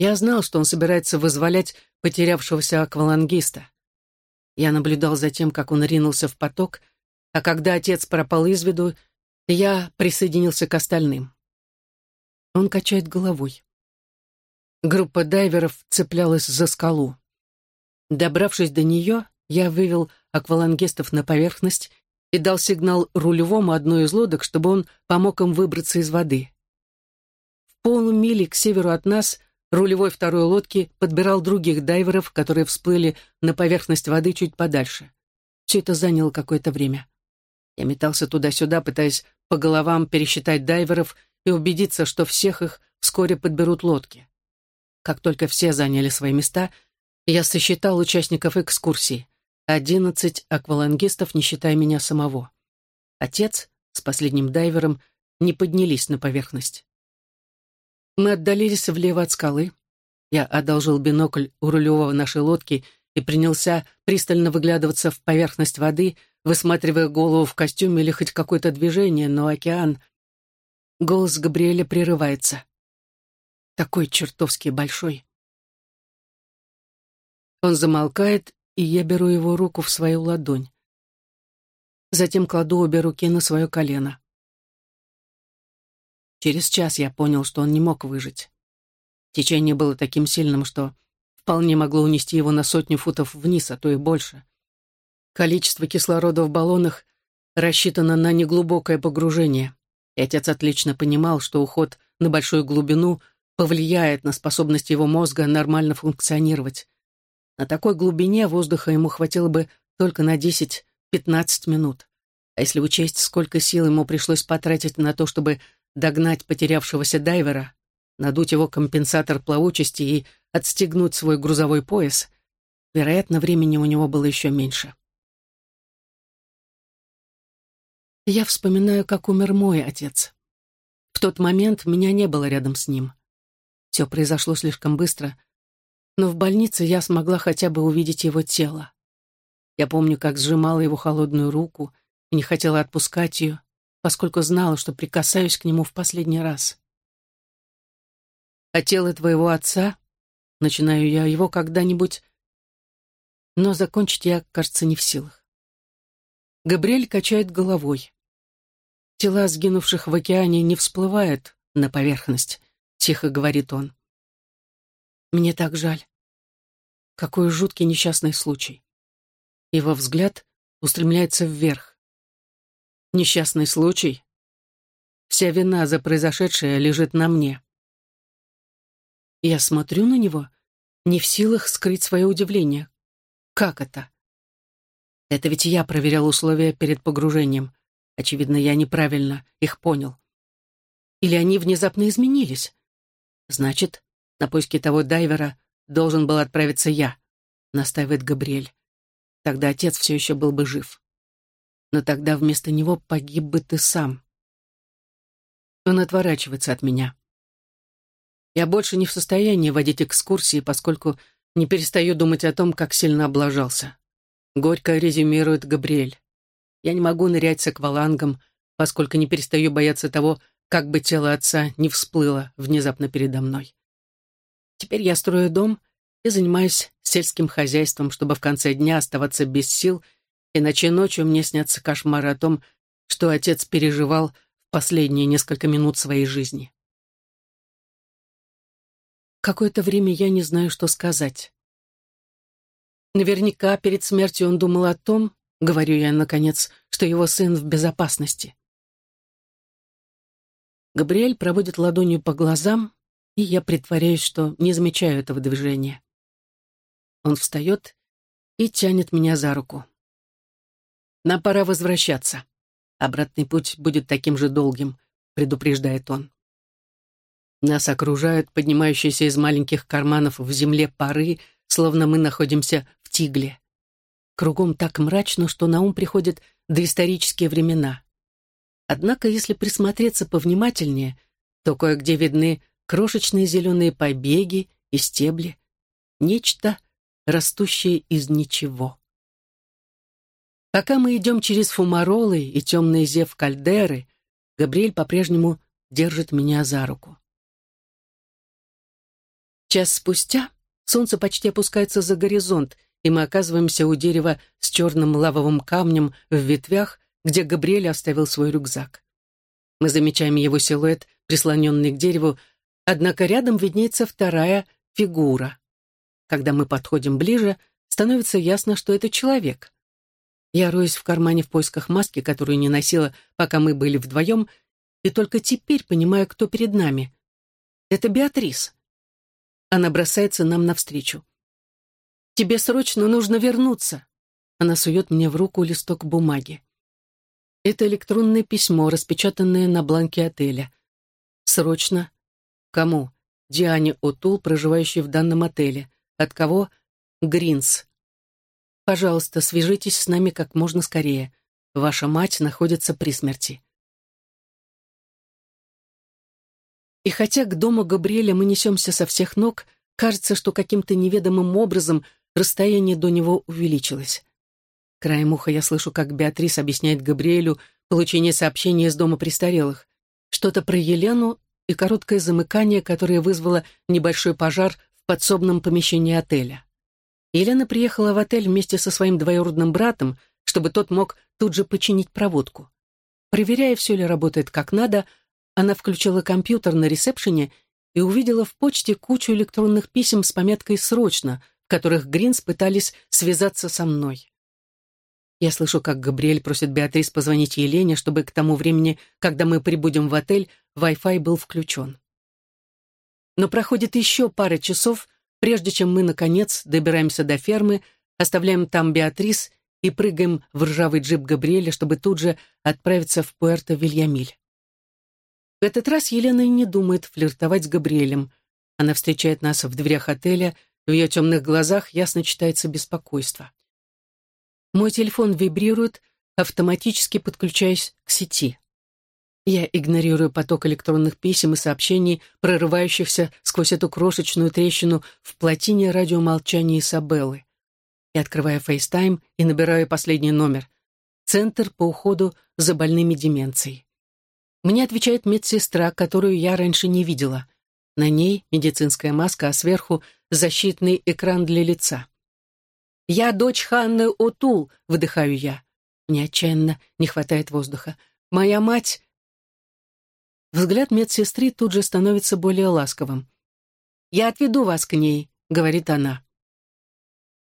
Speaker 1: Я знал, что он собирается вызволять потерявшегося аквалангиста. Я наблюдал за тем, как он ринулся в поток, а когда отец пропал из виду, я присоединился к остальным. Он качает головой. Группа дайверов цеплялась за скалу. Добравшись до нее, я вывел аквалангистов на поверхность и дал сигнал рулевому одной из лодок, чтобы он помог им выбраться из воды. В полумиле к северу от нас рулевой второй лодки подбирал других дайверов, которые всплыли на поверхность воды чуть подальше. Все это заняло какое-то время. Я метался туда-сюда, пытаясь по головам пересчитать дайверов и убедиться, что всех их вскоре подберут лодки. Как только все заняли свои места, я сосчитал участников экскурсии. Одиннадцать аквалангистов, не считая меня самого. Отец с последним дайвером не поднялись на поверхность. Мы отдалились влево от скалы. Я одолжил бинокль у рулевого нашей лодки и принялся пристально выглядываться в поверхность воды, высматривая голову в костюме или хоть какое-то движение, но океан... Голос Габриэля прерывается. Такой чертовски большой. Он замолкает, и я беру его руку в свою ладонь. Затем кладу обе руки на свое колено. Через час я понял, что он не мог выжить. Течение было таким сильным, что вполне могло унести его на сотню футов вниз, а то и больше. Количество кислорода в баллонах рассчитано на неглубокое погружение, и отец отлично понимал, что уход на большую глубину повлияет на способность его мозга нормально функционировать. На такой глубине воздуха ему хватило бы только на 10-15 минут. А если учесть, сколько сил ему пришлось потратить на то, чтобы догнать потерявшегося дайвера, надуть его компенсатор плавучести и отстегнуть свой грузовой пояс, вероятно, времени у него было еще меньше. Я вспоминаю, как умер мой отец. В тот момент меня не было рядом с ним. Все произошло слишком быстро — но в больнице я смогла хотя бы увидеть его тело. Я помню, как сжимала его холодную руку и не хотела отпускать ее, поскольку знала, что прикасаюсь к нему в последний раз. А тело твоего отца, начинаю я его когда-нибудь, но закончить я, кажется, не в силах. Габриэль качает головой. Тела сгинувших в океане не всплывают на поверхность, тихо говорит он. Мне так жаль. Какой жуткий несчастный случай. Его взгляд устремляется вверх. Несчастный случай? Вся вина за произошедшее лежит на мне. Я смотрю на него, не в силах скрыть свое удивление. Как это? Это ведь я проверял условия перед погружением. Очевидно, я неправильно их понял. Или они внезапно изменились? Значит, на поиски того дайвера должен был отправиться я, настаивает Габриэль. Тогда отец все еще был бы жив. Но тогда вместо него погиб бы ты сам. Он отворачивается от меня. Я больше не в состоянии водить экскурсии, поскольку не перестаю думать о том, как сильно облажался. Горько резюмирует Габриэль. Я не могу нырять с аквалангом, поскольку не перестаю бояться того, как бы тело отца не всплыло внезапно передо мной. Теперь я строю дом и занимаюсь сельским хозяйством, чтобы в конце дня оставаться без сил, иначе ночью мне снятся кошмары о том, что отец переживал в последние несколько минут своей жизни. Какое-то время я не знаю, что сказать. Наверняка перед смертью он думал о том, говорю я, наконец, что его сын в безопасности. Габриэль проводит ладонью по глазам, и я притворяюсь, что не замечаю этого движения. Он встает и тянет меня за руку. «Нам пора возвращаться. Обратный путь будет таким же долгим», — предупреждает он. Нас окружают поднимающиеся из маленьких карманов в земле пары, словно мы находимся в тигле. Кругом так мрачно, что на ум приходят доисторические времена. Однако, если присмотреться повнимательнее, то кое-где видны крошечные зеленые побеги и стебли. Нечто, растущее из ничего. Пока мы идем через фумаролы и темный зев кальдеры, Габриэль по-прежнему держит меня за руку. Час спустя солнце почти опускается за горизонт, и мы оказываемся у дерева с черным лавовым камнем в ветвях, где Габриэль оставил свой рюкзак. Мы замечаем его силуэт, прислоненный к дереву, однако рядом виднеется вторая фигура. Когда мы подходим ближе, становится ясно, что это человек. Я роюсь в кармане в поисках маски, которую не носила, пока мы были вдвоем, и только теперь понимаю, кто перед нами. Это Беатрис. Она бросается нам навстречу. «Тебе срочно нужно вернуться!» Она сует мне в руку листок бумаги. Это электронное письмо, распечатанное на бланке отеля. Срочно. Кому? Диане Отул, проживающей в данном отеле. От кого? Гринс. Пожалуйста, свяжитесь с нами как можно скорее. Ваша мать находится при смерти. И хотя к дому Габриэля мы несемся со всех ног, кажется, что каким-то неведомым образом расстояние до него увеличилось. Краем уха я слышу, как Беатрис объясняет Габриэлю получение сообщения из дома престарелых. Что-то про Елену и короткое замыкание, которое вызвало небольшой пожар в подсобном помещении отеля. Елена приехала в отель вместе со своим двоюродным братом, чтобы тот мог тут же починить проводку. Проверяя, все ли работает как надо, она включила компьютер на ресепшене и увидела в почте кучу электронных писем с пометкой «Срочно», в которых Гринс пытались связаться со мной. Я слышу, как Габриэль просит Беатрис позвонить Елене, чтобы к тому времени, когда мы прибудем в отель, Wi-Fi был включен. Но проходит еще пара часов, прежде чем мы, наконец, добираемся до фермы, оставляем там Беатрис и прыгаем в ржавый джип Габриэля, чтобы тут же отправиться в Пуэрто-Вильямиль. В этот раз Елена и не думает флиртовать с Габриэлем. Она встречает нас в дверях отеля, в ее темных глазах ясно читается беспокойство. Мой телефон вибрирует, автоматически подключаясь к сети. Я игнорирую поток электронных писем и сообщений, прорывающихся сквозь эту крошечную трещину в плотине радиомолчания Исабеллы. Я открываю FaceTime и набираю последний номер. Центр по уходу за больными деменцией. Мне отвечает медсестра, которую я раньше не видела. На ней медицинская маска, а сверху защитный экран для лица. «Я дочь Ханны Отул», — выдыхаю я. Мне отчаянно не хватает воздуха. «Моя мать...» Взгляд медсестры тут же становится более ласковым. «Я отведу вас к ней», — говорит она.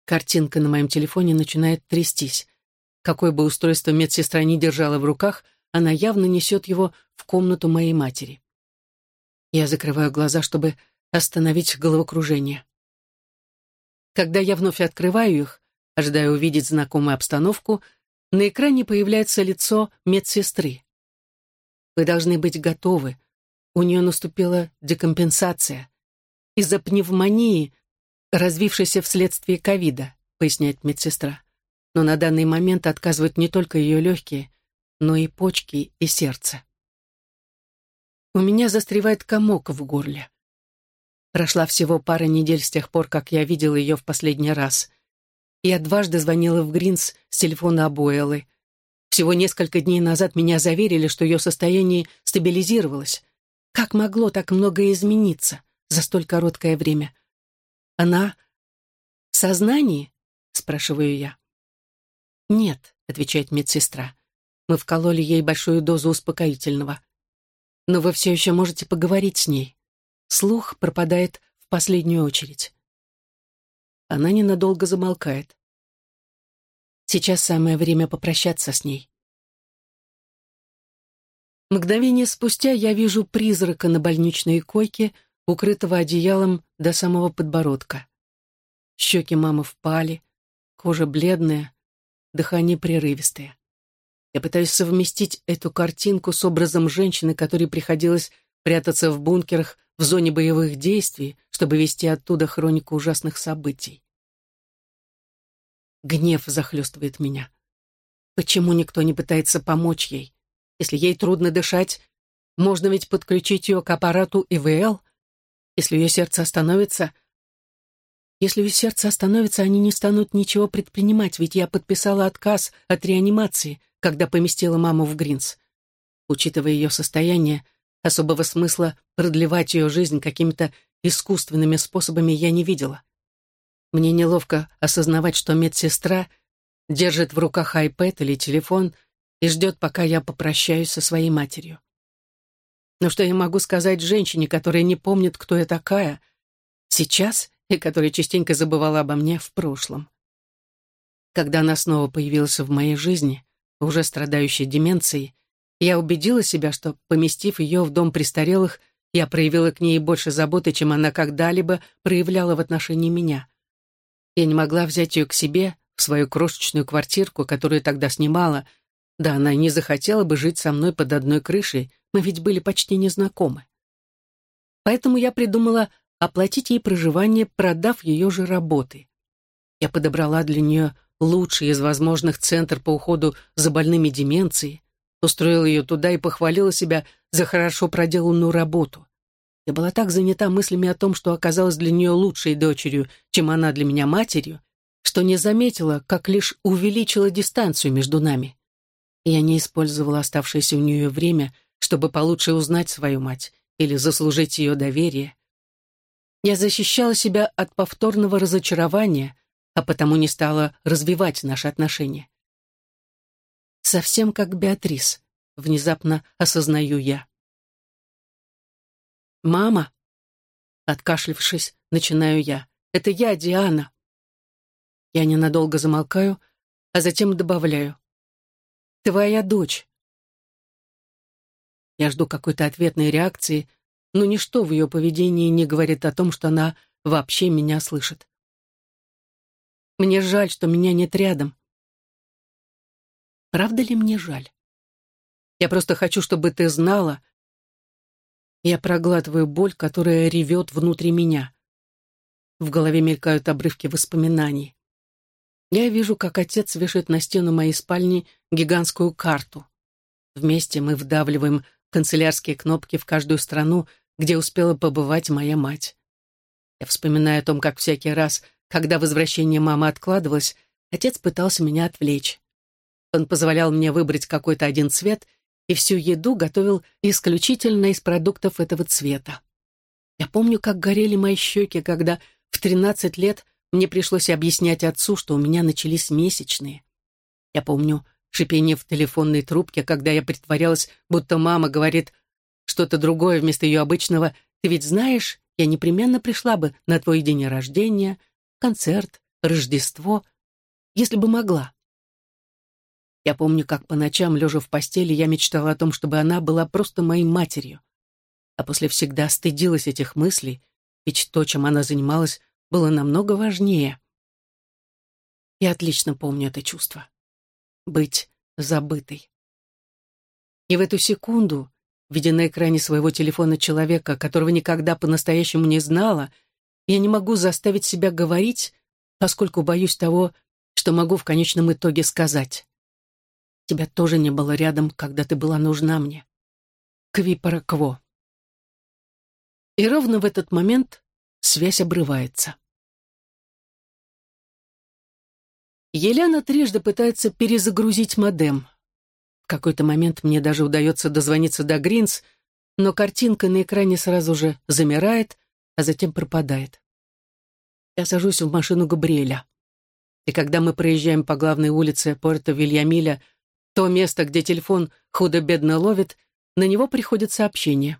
Speaker 1: Картинка на моем телефоне начинает трястись. Какое бы устройство медсестра ни держала в руках, она явно несет его в комнату моей матери. Я закрываю глаза, чтобы остановить головокружение. Когда я вновь открываю их, ожидая увидеть знакомую обстановку, на экране появляется лицо медсестры. Вы должны быть готовы. У нее наступила декомпенсация. Из-за пневмонии, развившейся вследствие ковида, поясняет медсестра. Но на данный момент отказывают не только ее легкие, но и почки и сердце. У меня застревает комок в горле. Прошла всего пара недель с тех пор, как я видела ее в последний раз. Я дважды звонила в Гринс с телефона Абуэллы. Всего несколько дней назад меня заверили, что ее состояние стабилизировалось. Как могло так многое измениться за столь короткое время? Она в сознании? Спрашиваю я. Нет, отвечает медсестра. Мы вкололи ей большую дозу успокоительного. Но вы все еще можете поговорить с ней слух пропадает в последнюю очередь. Она ненадолго замолкает. Сейчас самое время попрощаться с ней. Мгновение спустя я вижу призрака на больничной койке, укрытого одеялом до самого подбородка. Щеки мамы впали, кожа бледная, дыхание прерывистое. Я пытаюсь совместить эту картинку с образом женщины, которой приходилось прятаться в бункерах в зоне боевых действий, чтобы вести оттуда хронику ужасных событий. Гнев захлестывает меня. Почему никто не пытается помочь ей? Если ей трудно дышать, можно ведь подключить ее к аппарату ИВЛ. Если ее сердце остановится... Если у сердца остановится, они не станут ничего предпринимать, ведь я подписала отказ от реанимации, когда поместила маму в Гринс. Учитывая ее состояние, особого смысла продлевать ее жизнь какими-то искусственными способами я не видела. Мне неловко осознавать, что медсестра держит в руках iPad или телефон и ждет, пока я попрощаюсь со своей матерью. Но что я могу сказать женщине, которая не помнит, кто я такая, сейчас и которая частенько забывала обо мне в прошлом? Когда она снова появилась в моей жизни, уже страдающей деменцией, я убедила себя, что, поместив ее в дом престарелых, я проявила к ней больше заботы, чем она когда-либо проявляла в отношении меня. Я не могла взять ее к себе, в свою крошечную квартирку, которую тогда снимала. Да, она не захотела бы жить со мной под одной крышей, мы ведь были почти незнакомы. Поэтому я придумала оплатить ей проживание, продав ее же работы. Я подобрала для нее лучший из возможных центр по уходу за больными деменцией, устроила ее туда и похвалила себя за хорошо проделанную работу. Я была так занята мыслями о том, что оказалась для нее лучшей дочерью, чем она для меня матерью, что не заметила, как лишь увеличила дистанцию между нами. Я не использовала оставшееся у нее время, чтобы получше узнать свою мать или заслужить ее доверие. Я защищала себя от повторного разочарования, а потому не стала развивать наши отношения. Совсем как Беатрис, внезапно осознаю я. «Мама!» Откашлившись, начинаю я. «Это я, Диана!» Я ненадолго замолкаю, а затем добавляю. «Твоя дочь!» Я жду какой-то ответной реакции, но ничто в ее поведении не говорит о том, что она вообще меня слышит. Мне жаль, что меня нет рядом. Правда ли мне жаль? Я просто хочу, чтобы ты знала. Я проглатываю боль, которая ревет внутри меня. В голове мелькают обрывки воспоминаний. Я вижу, как отец вешает на стену моей спальни гигантскую карту. Вместе мы вдавливаем канцелярские кнопки в каждую страну, где успела побывать моя мать. Я вспоминаю о том, как всякий раз, когда возвращение мамы откладывалось, отец пытался меня отвлечь. Он позволял мне выбрать какой-то один цвет и всю еду готовил исключительно из продуктов этого цвета. Я помню, как горели мои щеки, когда в 13 лет мне пришлось объяснять отцу, что у меня начались месячные. Я помню шипение в телефонной трубке, когда я притворялась, будто мама говорит что-то другое вместо ее обычного «Ты ведь знаешь, я непременно пришла бы на твой день рождения, концерт, Рождество, если бы могла». Я помню, как по ночам, лежа в постели, я мечтала о том, чтобы она была просто моей матерью. А после всегда стыдилась этих мыслей, ведь то, чем она занималась, было намного важнее. Я отлично помню это чувство. Быть забытой. И в эту секунду, видя на экране своего телефона человека, которого никогда по-настоящему не знала, я не могу заставить себя говорить, поскольку боюсь того, что могу в конечном итоге сказать. Тебя тоже не было рядом, когда ты была нужна мне. Квипара-кво. И ровно в этот момент связь обрывается. Елена трижды пытается перезагрузить модем. В какой-то момент мне даже удается дозвониться до Гринс, но картинка на экране сразу же замирает, а затем пропадает. Я сажусь в машину Габриэля. И когда мы проезжаем по главной улице Порто-Вильямиля то место, где телефон худо-бедно ловит, на него приходит сообщение.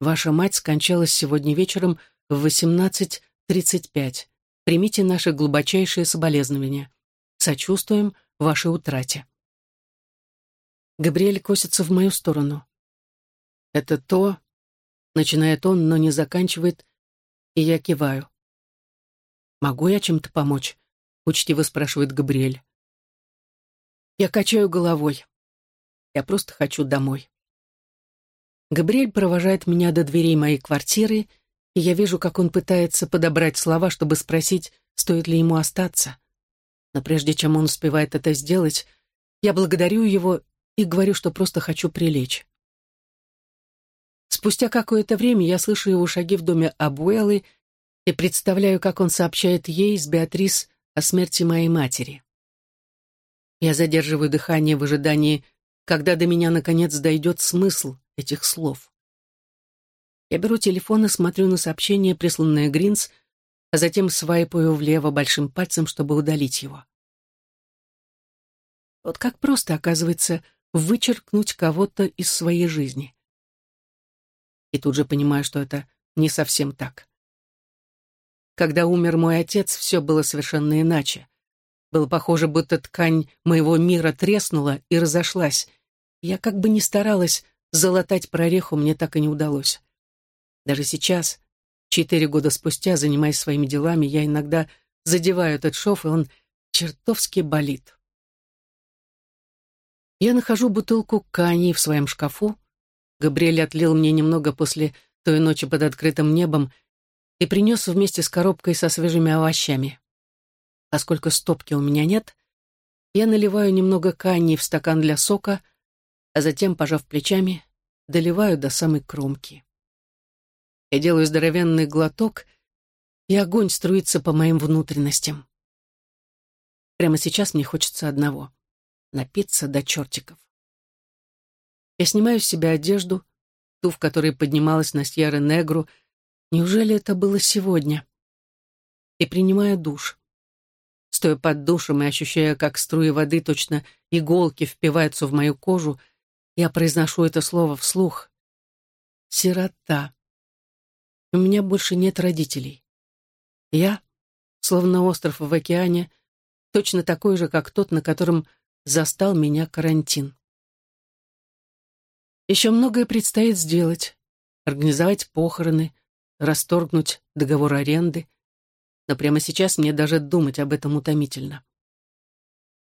Speaker 1: Ваша мать скончалась сегодня вечером в 18.35. Примите наши глубочайшие соболезнования. Сочувствуем вашей утрате. Габриэль косится в мою сторону. Это то, начинает он, но не заканчивает, и я киваю. «Могу я чем-то помочь?» — учтиво спрашивает Габриэль. Я качаю головой. Я просто хочу домой. Габриэль провожает меня до дверей моей квартиры, и я вижу, как он пытается подобрать слова, чтобы спросить, стоит ли ему остаться. Но прежде чем он успевает это сделать, я благодарю его и говорю, что просто хочу прилечь. Спустя какое-то время я слышу его шаги в доме Абуэллы и представляю, как он сообщает ей с Беатрис о смерти моей матери. Я задерживаю дыхание в ожидании, когда до меня наконец дойдет смысл этих слов. Я беру телефон и смотрю на сообщение, присланное Гринс, а затем свайпаю влево большим пальцем, чтобы удалить его. Вот как просто, оказывается, вычеркнуть кого-то из своей жизни. И тут же понимаю, что это не совсем так. Когда умер мой отец, все было совершенно иначе. Было похоже, будто ткань моего мира треснула и разошлась. Я как бы ни старалась, залатать прореху мне так и не удалось. Даже сейчас, четыре года спустя, занимаясь своими делами, я иногда задеваю этот шов, и он чертовски болит. Я нахожу бутылку кани в своем шкафу. Габриэль отлил мне немного после той ночи под открытым небом и принес вместе с коробкой со свежими овощами. Поскольку стопки у меня нет, я наливаю немного кани в стакан для сока, а затем, пожав плечами, доливаю до самой кромки. Я делаю здоровенный глоток, и огонь струится по моим внутренностям. Прямо сейчас мне хочется одного — напиться до чертиков. Я снимаю с себя одежду, ту, в которой поднималась на Сьерра Негру. Неужели это было сегодня? И принимаю душ. Стоя под душем и ощущая, как струи воды, точно иголки, впиваются в мою кожу, я произношу это слово вслух. Сирота. У меня больше нет родителей. Я, словно остров в океане, точно такой же, как тот, на котором застал меня карантин. Еще многое предстоит сделать. Организовать похороны, расторгнуть договор аренды. Но прямо сейчас мне даже думать об этом утомительно.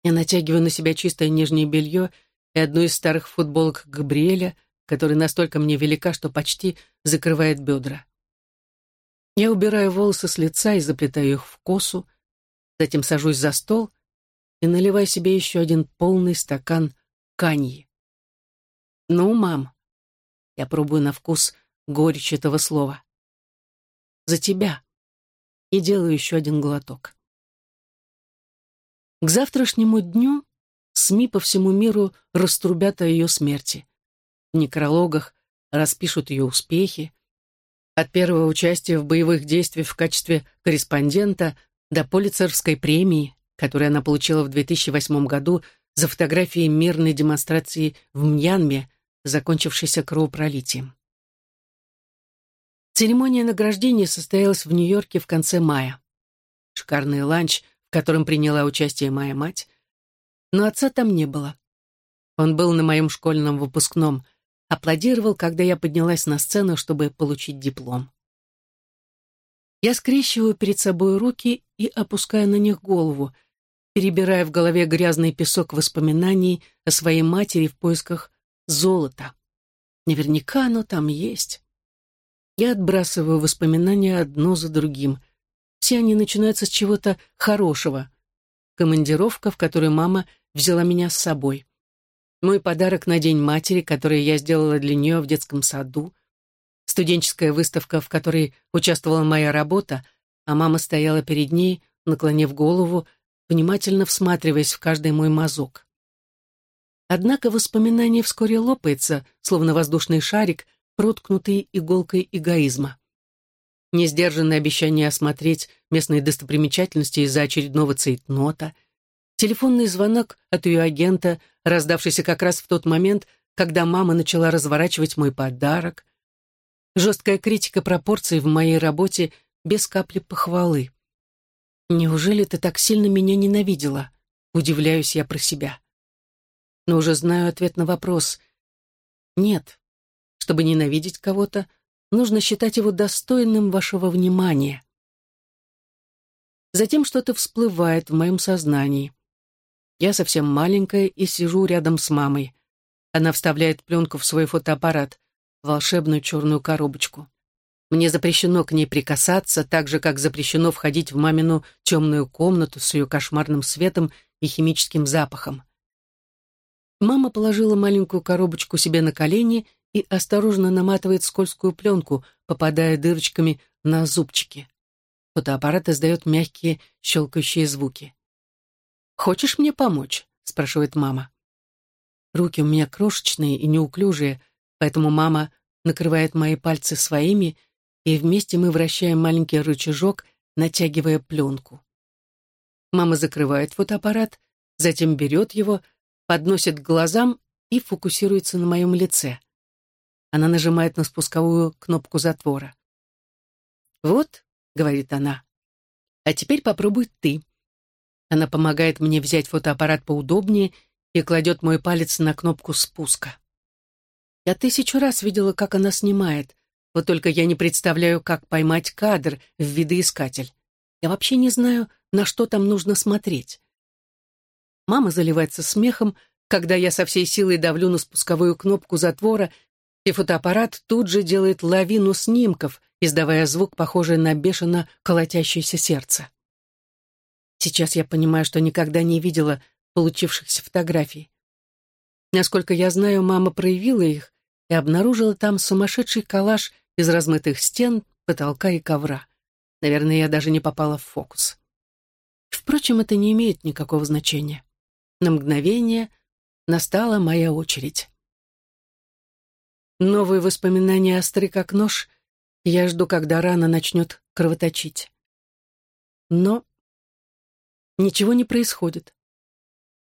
Speaker 1: Я натягиваю на себя чистое нижнее белье и одну из старых футболок Габриэля, которая настолько мне велика, что почти закрывает бедра. Я убираю волосы с лица и заплетаю их в косу, затем сажусь за стол и наливаю себе еще один полный стакан каньи. «Ну, мам», я пробую на вкус горечь этого слова. «За тебя» и делаю еще один глоток. К завтрашнему дню СМИ по всему миру раструбят о ее смерти. В некрологах распишут ее успехи, от первого участия в боевых действиях в качестве корреспондента до Полицерской премии, которую она получила в 2008 году за фотографии мирной демонстрации в Мьянме, закончившейся кровопролитием. Церемония награждения состоялась в Нью-Йорке в конце мая. Шикарный ланч, в котором приняла участие моя мать. Но отца там не было. Он был на моем школьном выпускном, аплодировал, когда я поднялась на сцену, чтобы получить диплом. Я скрещиваю перед собой руки и опускаю на них голову, перебирая в голове грязный песок воспоминаний о своей матери в поисках золота. Наверняка оно там есть. Я отбрасываю воспоминания одно за другим. Все они начинаются с чего-то хорошего. Командировка, в которой мама взяла меня с собой мой подарок на День матери, который я сделала для нее в детском саду, студенческая выставка, в которой участвовала моя работа, а мама стояла перед ней, наклонив голову, внимательно всматриваясь в каждый мой мазок. Однако воспоминание вскоре лопается, словно воздушный шарик, проткнутый иголкой эгоизма. Несдержанное обещание осмотреть местные достопримечательности из-за очередного цейтнота, телефонный звонок от ее агента, раздавшийся как раз в тот момент, когда мама начала разворачивать мой подарок, жесткая критика пропорций в моей работе без капли похвалы. «Неужели ты так сильно меня ненавидела?» Удивляюсь я про себя. Но уже знаю ответ на вопрос. Нет. Чтобы ненавидеть кого-то, нужно считать его достойным вашего внимания. Затем что-то всплывает в моем сознании. Я совсем маленькая и сижу рядом с мамой. Она вставляет пленку в свой фотоаппарат, волшебную черную коробочку. Мне запрещено к ней прикасаться, так же, как запрещено входить в мамину темную комнату с ее кошмарным светом и химическим запахом. Мама положила маленькую коробочку себе на колени и осторожно наматывает скользкую пленку, попадая дырочками на зубчики. Фотоаппарат издает мягкие щелкающие звуки. «Хочешь мне помочь?» — спрашивает мама. Руки у меня крошечные и неуклюжие, поэтому мама накрывает мои пальцы своими, и вместе мы вращаем маленький рычажок, натягивая пленку. Мама закрывает фотоаппарат, затем берет его, подносит к глазам и фокусируется на моем лице. Она нажимает на спусковую кнопку затвора. «Вот», — говорит она, — «а теперь попробуй ты». Она помогает мне взять фотоаппарат поудобнее и кладет мой палец на кнопку спуска. Я тысячу раз видела, как она снимает, вот только я не представляю, как поймать кадр в видоискатель. Я вообще не знаю, на что там нужно смотреть. Мама заливается смехом, когда я со всей силой давлю на спусковую кнопку затвора, и фотоаппарат тут же делает лавину снимков, издавая звук, похожий на бешено колотящееся сердце. Сейчас я понимаю, что никогда не видела получившихся фотографий. Насколько я знаю, мама проявила их и обнаружила там сумасшедший коллаж из размытых стен, потолка и ковра. Наверное, я даже не попала в фокус. Впрочем, это не имеет никакого значения. На мгновение настала моя очередь. Новые воспоминания остры как нож, я жду, когда рана начнет кровоточить. Но ничего не происходит.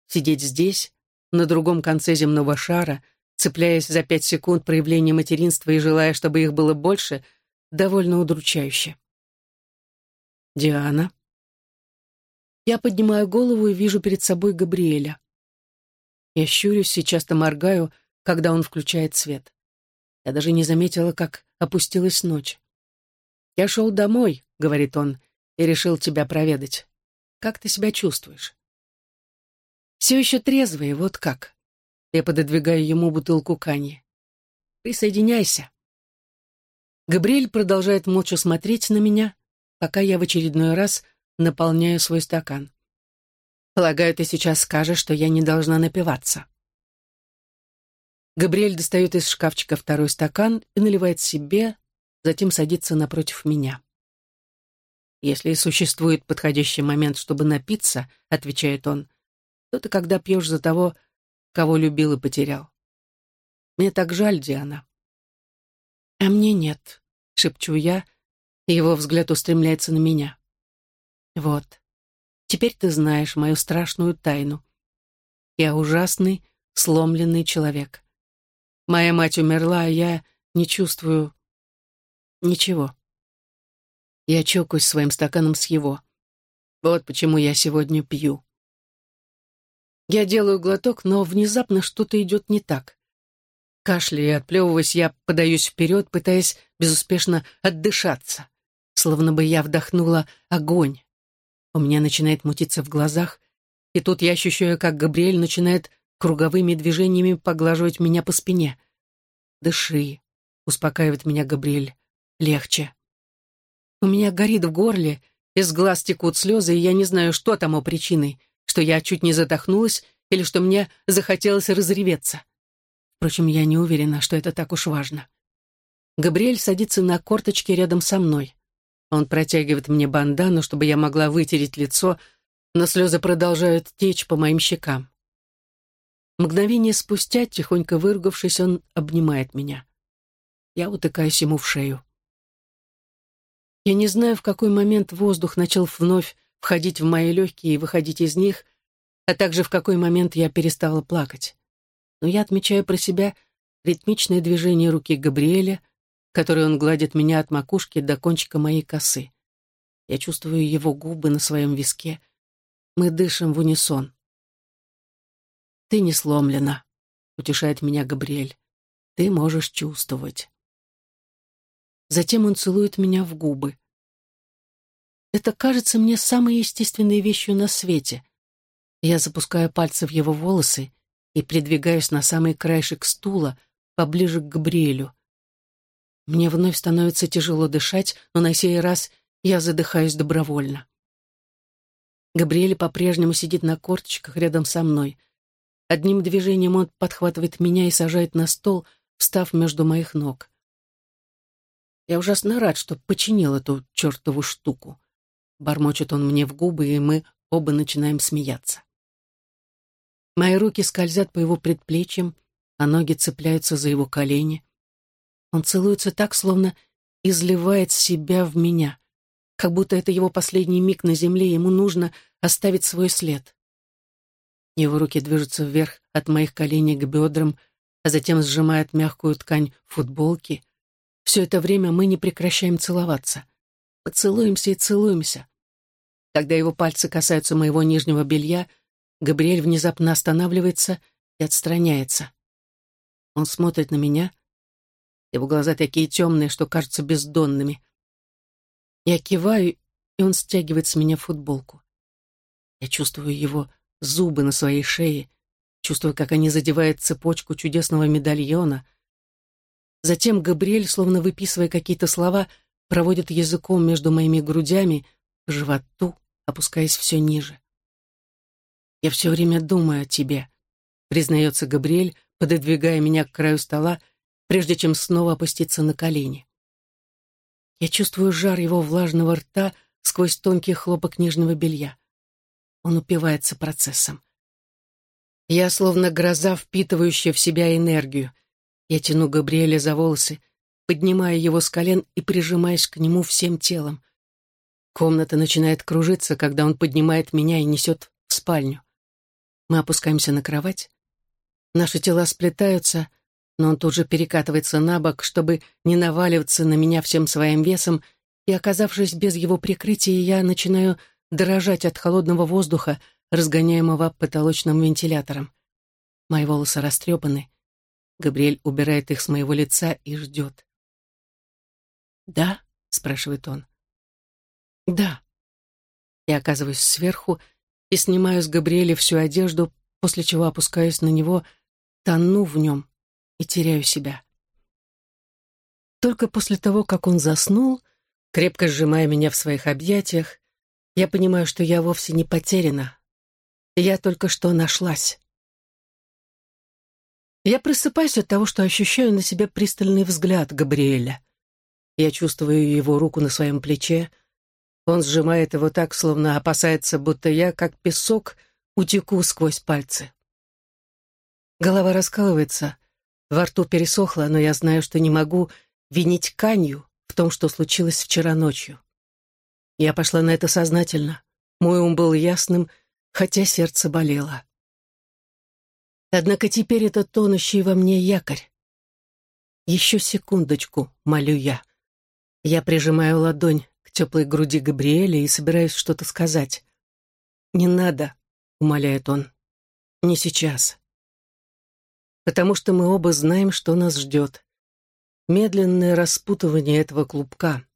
Speaker 1: Сидеть здесь, на другом конце земного шара, цепляясь за пять секунд проявления материнства и желая, чтобы их было больше, довольно удручающе. Диана. Я поднимаю голову и вижу перед собой Габриэля. Я щурюсь и часто моргаю, когда он включает свет. Я даже не заметила, как опустилась ночь. «Я шел домой», — говорит он, — «и решил тебя проведать. Как ты себя чувствуешь?» «Все еще трезвый, вот как». Я пододвигаю ему бутылку кани. «Присоединяйся». Габриэль продолжает молча смотреть на меня, пока я в очередной раз наполняю свой стакан. Полагаю, ты сейчас скажешь, что я не должна напиваться. Габриэль достает из шкафчика второй стакан и наливает себе, затем садится напротив меня. «Если существует подходящий момент, чтобы напиться», — отвечает он, — «то ты когда пьешь за того, кого любил и потерял. Мне так жаль, Диана». «А мне нет», — шепчу я, и его взгляд устремляется на меня. «Вот, теперь ты знаешь мою страшную тайну. Я ужасный, сломленный человек. Моя мать умерла, а я не чувствую ничего. Я чокаюсь своим стаканом с его. Вот почему я сегодня пью. Я делаю глоток, но внезапно что-то идет не так. Кашляя и отплевываясь, я подаюсь вперед, пытаясь безуспешно отдышаться, словно бы я вдохнула огонь. У меня начинает мутиться в глазах, и тут я ощущаю, как Габриэль начинает круговыми движениями поглаживать меня по спине. «Дыши», — успокаивает меня Габриэль. «Легче». У меня горит в горле, из глаз текут слезы, и я не знаю, что тому причиной, что я чуть не задохнулась или что мне захотелось разреветься. Впрочем, я не уверена, что это так уж важно. Габриэль садится на корточки рядом со мной. Он протягивает мне бандану, чтобы я могла вытереть лицо, но слезы продолжают течь по моим щекам. Мгновение спустя, тихонько выругавшись, он обнимает меня. Я утыкаюсь ему в шею. Я не знаю, в какой момент воздух начал вновь входить в мои легкие и выходить из них, а также в какой момент я перестала плакать. Но я отмечаю про себя ритмичное движение руки Габриэля, которой он гладит меня от макушки до кончика моей косы. Я чувствую его губы на своем виске. Мы дышим в унисон. «Ты не сломлена», — утешает меня Габриэль. «Ты можешь чувствовать». Затем он целует меня в губы. Это кажется мне самой естественной вещью на свете. Я запускаю пальцы в его волосы и придвигаюсь на самый краешек стула, поближе к Габриэлю. Мне вновь становится тяжело дышать, но на сей раз я задыхаюсь добровольно. Габриэль по-прежнему сидит на корточках рядом со мной — Одним движением он подхватывает меня и сажает на стол, встав между моих ног. Я ужасно рад, что починил эту чертову штуку. бормочет он мне в губы, и мы оба начинаем смеяться. Мои руки скользят по его предплечьям, а ноги цепляются за его колени. Он целуется так, словно изливает себя в меня, как будто это его последний миг на земле, ему нужно оставить свой след. Его руки движутся вверх от моих коленей к бедрам, а затем сжимают мягкую ткань футболки. Все это время мы не прекращаем целоваться. Поцелуемся и целуемся. Когда его пальцы касаются моего нижнего белья, Габриэль внезапно останавливается и отстраняется. Он смотрит на меня. Его глаза такие темные, что кажутся бездонными. Я киваю, и он стягивает с меня футболку. Я чувствую его зубы на своей шее, чувствую, как они задевают цепочку чудесного медальона. Затем Габриэль, словно выписывая какие-то слова, проводит языком между моими грудями, по животу, опускаясь все ниже. «Я все время думаю о тебе», — признается Габриэль, пододвигая меня к краю стола, прежде чем снова опуститься на колени. Я чувствую жар его влажного рта сквозь тонкий хлопок нижнего белья. Он упивается процессом. Я словно гроза, впитывающая в себя энергию. Я тяну Габриэля за волосы, поднимаю его с колен и прижимаюсь к нему всем телом. Комната начинает кружиться, когда он поднимает меня и несет в спальню. Мы опускаемся на кровать. Наши тела сплетаются, но он тут же перекатывается на бок, чтобы не наваливаться на меня всем своим весом, и, оказавшись без его прикрытия, я начинаю дрожать от холодного воздуха, разгоняемого потолочным вентилятором. Мои волосы растрепаны. Габриэль убирает их с моего лица и ждет. «Да?» — спрашивает он. «Да». Я оказываюсь сверху и снимаю с Габриэля всю одежду, после чего опускаюсь на него, тону в нем и теряю себя. Только после того, как он заснул, крепко сжимая меня в своих объятиях, я понимаю, что я вовсе не потеряна. Я только что нашлась. Я просыпаюсь от того, что ощущаю на себе пристальный взгляд Габриэля. Я чувствую его руку на своем плече. Он сжимает его так, словно опасается, будто я, как песок, утеку сквозь пальцы. Голова раскалывается, во рту пересохло, но я знаю, что не могу винить Канью в том, что случилось вчера ночью. Я пошла на это сознательно. Мой ум был ясным, хотя сердце болело. Однако теперь это тонущий во мне якорь. Еще секундочку, молю я. Я прижимаю ладонь к теплой груди Габриэля и собираюсь что-то сказать. «Не надо», — умоляет он. «Не сейчас». Потому что мы оба знаем, что нас ждет. Медленное распутывание этого клубка.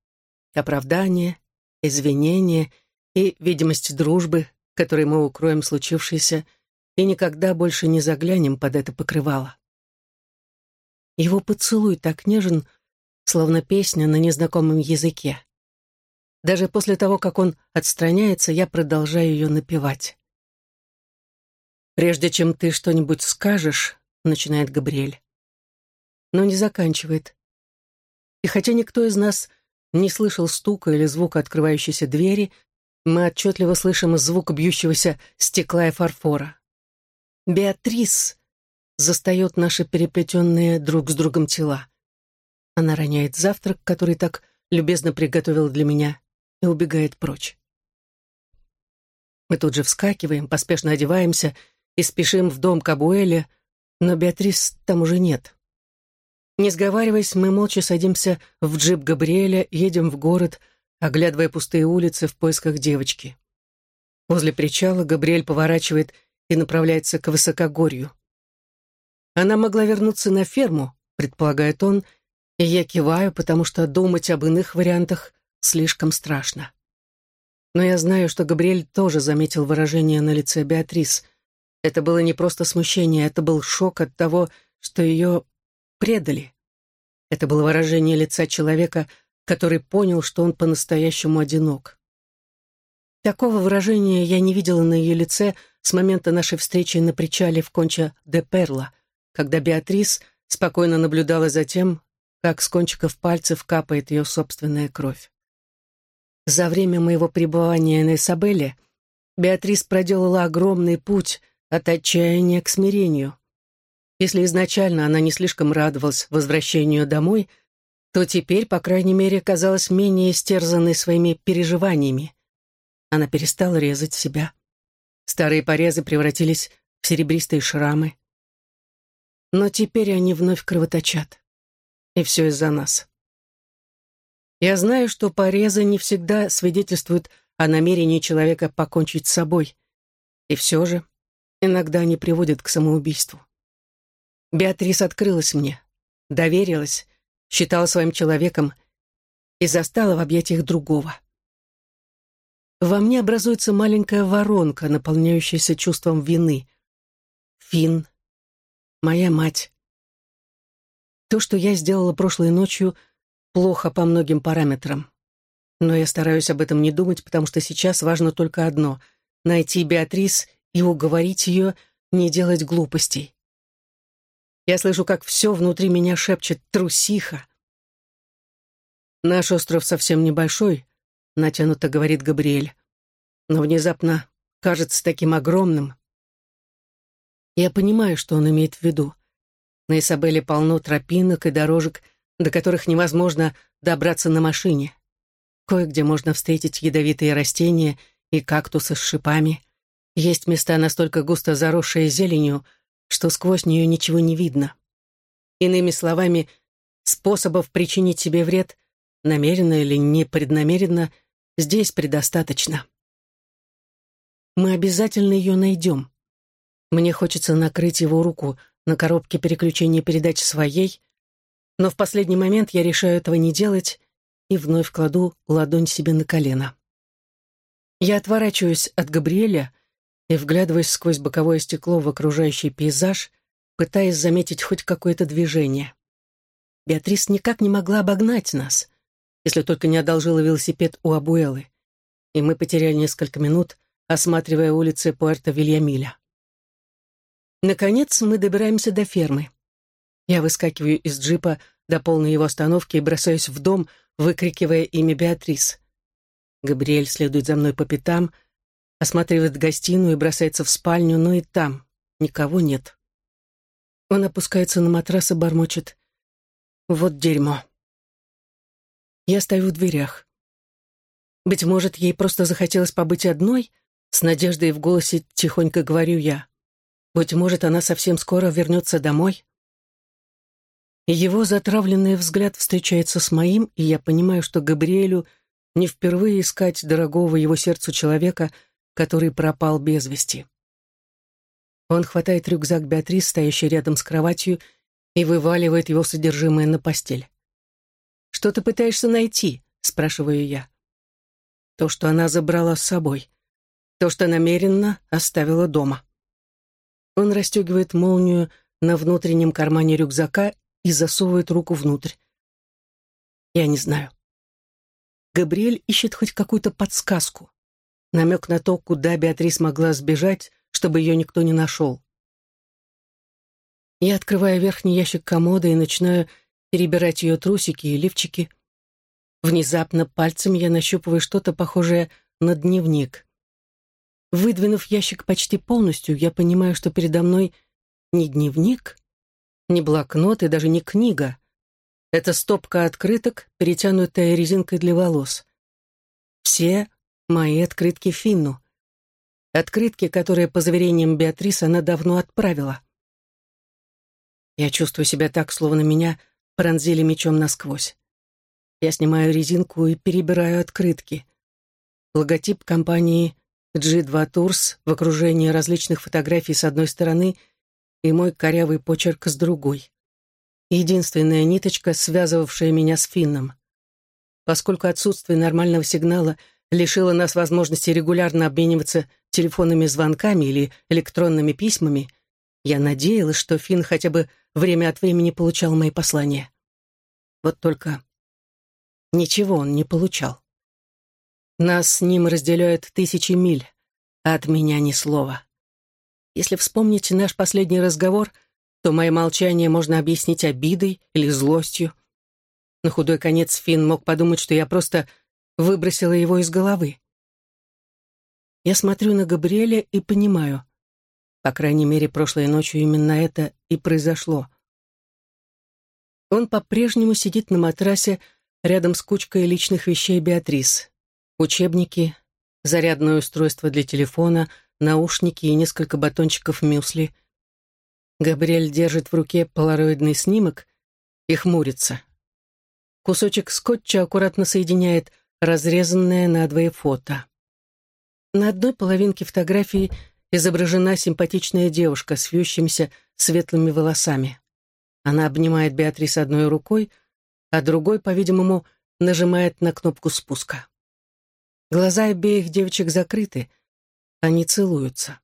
Speaker 1: Оправдание, извинение и видимость дружбы, которой мы укроем случившееся, и никогда больше не заглянем под это покрывало. Его поцелуй так нежен, словно песня на незнакомом языке. Даже после того, как он отстраняется, я продолжаю ее напевать. «Прежде чем ты что-нибудь скажешь», — начинает Габриэль. Но не заканчивает. И хотя никто из нас не слышал стука или звука открывающейся двери, мы отчетливо слышим звук бьющегося стекла и фарфора. Беатрис застает наши переплетенные друг с другом тела. Она роняет завтрак, который так любезно приготовил для меня, и убегает прочь. Мы тут же вскакиваем, поспешно одеваемся и спешим в дом Кабуэля, но Беатрис там уже нет. Не сговариваясь, мы молча садимся в джип Габриэля, едем в город, оглядывая пустые улицы в поисках девочки. Возле причала Габриэль поворачивает и направляется к высокогорью. Она могла вернуться на ферму, предполагает он, и я киваю, потому что думать об иных вариантах слишком страшно. Но я знаю, что Габриэль тоже заметил выражение на лице Беатрис. Это было не просто смущение, это был шок от того, что ее предали. Это было выражение лица человека, который понял, что он по-настоящему одинок. Такого выражения я не видела на ее лице с момента нашей встречи на причале в Конча де Перла, когда Беатрис спокойно наблюдала за тем, как с кончиков пальцев капает ее собственная кровь. За время моего пребывания на Исабелле Беатрис проделала огромный путь от отчаяния к смирению. Если изначально она не слишком радовалась возвращению домой, то теперь, по крайней мере, казалась менее истерзанной своими переживаниями. Она перестала резать себя. Старые порезы превратились в серебристые шрамы. Но теперь они вновь кровоточат. И все из-за нас. Я знаю, что порезы не всегда свидетельствуют о намерении человека покончить с собой. И все же иногда они приводят к самоубийству. Беатрис открылась мне, доверилась, считала своим человеком и застала в объятиях другого. Во мне образуется маленькая воронка, наполняющаяся чувством вины. Фин, моя мать. То, что я сделала прошлой ночью — плохо по многим параметрам. Но я стараюсь об этом не думать, потому что сейчас важно только одно — найти Беатрис и уговорить ее не делать глупостей. Я слышу, как все внутри меня шепчет «трусиха». «Наш остров совсем небольшой», — натянуто говорит Габриэль, но внезапно кажется таким огромным. Я понимаю, что он имеет в виду. На Исабеле полно тропинок и дорожек — до которых невозможно добраться на машине. Кое-где можно встретить ядовитые растения и кактусы с шипами. Есть места настолько густо заросшие зеленью, что сквозь нее ничего не видно. Иными словами, способов причинить себе вред, намеренно или непреднамеренно, здесь предостаточно. Мы обязательно ее найдем. Мне хочется накрыть его руку на коробке переключения передач своей — но в последний момент я решаю этого не делать и вновь кладу ладонь себе на колено. Я отворачиваюсь от Габриэля и вглядываюсь сквозь боковое стекло в окружающий пейзаж, пытаясь заметить хоть какое-то движение. Беатрис никак не могла обогнать нас, если только не одолжила велосипед у Абуэлы, и мы потеряли несколько минут, осматривая улицы Пуэрто-Вильямиля. Наконец мы добираемся до фермы. Я выскакиваю из джипа до полной его остановки и бросаюсь в дом, выкрикивая имя Беатрис. Габриэль следует за мной по пятам, осматривает гостиную и бросается в спальню, но и там никого нет. Он опускается на матрас и бормочет. «Вот дерьмо». Я стою в дверях. Быть может, ей просто захотелось побыть одной, с надеждой в голосе тихонько говорю я. Быть может, она совсем скоро вернется домой. Его затравленный взгляд встречается с моим, и я понимаю, что Габриэлю не впервые искать дорогого его сердцу человека, который пропал без вести. Он хватает рюкзак Беатрис, стоящий рядом с кроватью, и вываливает его содержимое на постель. «Что ты пытаешься найти?» — спрашиваю я. То, что она забрала с собой. То, что намеренно оставила дома. Он расстегивает молнию на внутреннем кармане рюкзака и засовывает руку внутрь. Я не знаю. Габриэль ищет хоть какую-то подсказку. Намек на то, куда Беатрис могла сбежать, чтобы ее никто не нашел. Я открываю верхний ящик комода и начинаю перебирать ее трусики и лифчики. Внезапно пальцем я нащупываю что-то похожее на дневник. Выдвинув ящик почти полностью, я понимаю, что передо мной не дневник, не блокнот и даже не книга. Это стопка открыток, перетянутая резинкой для волос. Все мои открытки Финну. Открытки, которые, по заверениям Беатрис, она давно отправила. Я чувствую себя так, словно меня пронзили мечом насквозь. Я снимаю резинку и перебираю открытки. Логотип компании G2 Tours в окружении различных фотографий с одной стороны — и мой корявый почерк с другой. Единственная ниточка, связывавшая меня с Финном. Поскольку отсутствие нормального сигнала лишило нас возможности регулярно обмениваться телефонными звонками или электронными письмами, я надеялась, что Финн хотя бы время от времени получал мои послания. Вот только ничего он не получал. Нас с ним разделяют тысячи миль, а от меня ни слова. Если вспомнить наш последний разговор, то мое молчание можно объяснить обидой или злостью. На худой конец Финн мог подумать, что я просто выбросила его из головы. Я смотрю на Габриэля и понимаю, по крайней мере, прошлой ночью именно это и произошло. Он по-прежнему сидит на матрасе рядом с кучкой личных вещей Беатрис. Учебники, зарядное устройство для телефона, наушники и несколько батончиков мюсли. Габриэль держит в руке полароидный снимок и хмурится. Кусочек скотча аккуратно соединяет разрезанное надвое фото. На одной половинке фотографии изображена симпатичная девушка с вьющимися светлыми волосами. Она обнимает Беатрис одной рукой, а другой, по-видимому, нажимает на кнопку спуска. Глаза обеих девочек закрыты, они целуются.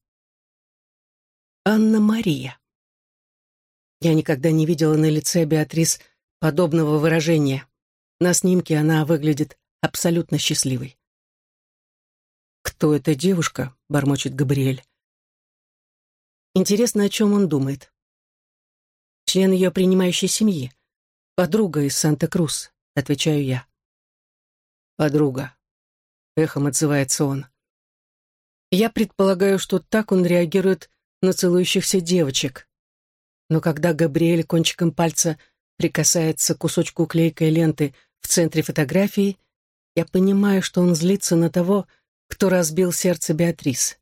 Speaker 1: Анна-Мария. Я никогда не видела на лице Беатрис подобного выражения. На снимке она выглядит абсолютно счастливой. «Кто эта девушка?» — бормочет Габриэль. Интересно, о чем он думает. Член ее принимающей семьи. Подруга из Санта-Крус, отвечаю я. Подруга. Эхом отзывается он. Я предполагаю, что так он реагирует на целующихся девочек. Но когда Габриэль кончиком пальца прикасается к кусочку клейкой ленты в центре фотографии, я понимаю, что он злится на того, кто разбил сердце Беатрис,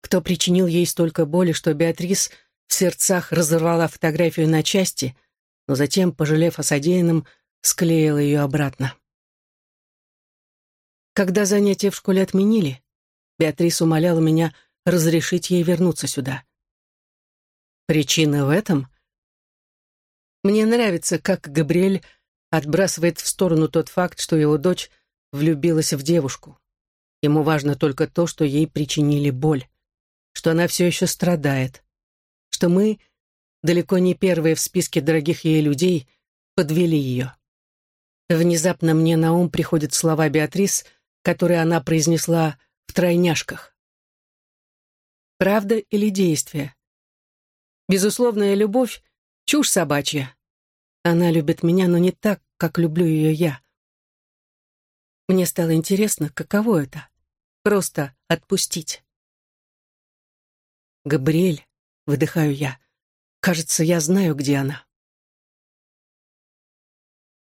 Speaker 1: кто причинил ей столько боли, что Беатрис в сердцах разорвала фотографию на части, но затем, пожалев о содеянном, склеила ее обратно. Когда занятия в школе отменили, Беатрис умоляла меня разрешить ей вернуться сюда. Причина в этом? Мне нравится, как Габриэль отбрасывает в сторону тот факт, что его дочь влюбилась в девушку. Ему важно только то, что ей причинили боль, что она все еще страдает, что мы, далеко не первые в списке дорогих ей людей, подвели ее. Внезапно мне на ум приходят слова Беатрис, которые она произнесла в тройняшках. Правда или действие? Безусловная любовь — чушь собачья. Она любит меня, но не так, как люблю ее я. Мне стало интересно, каково это — просто отпустить. «Габриэль», — выдыхаю я, — «кажется, я знаю, где она».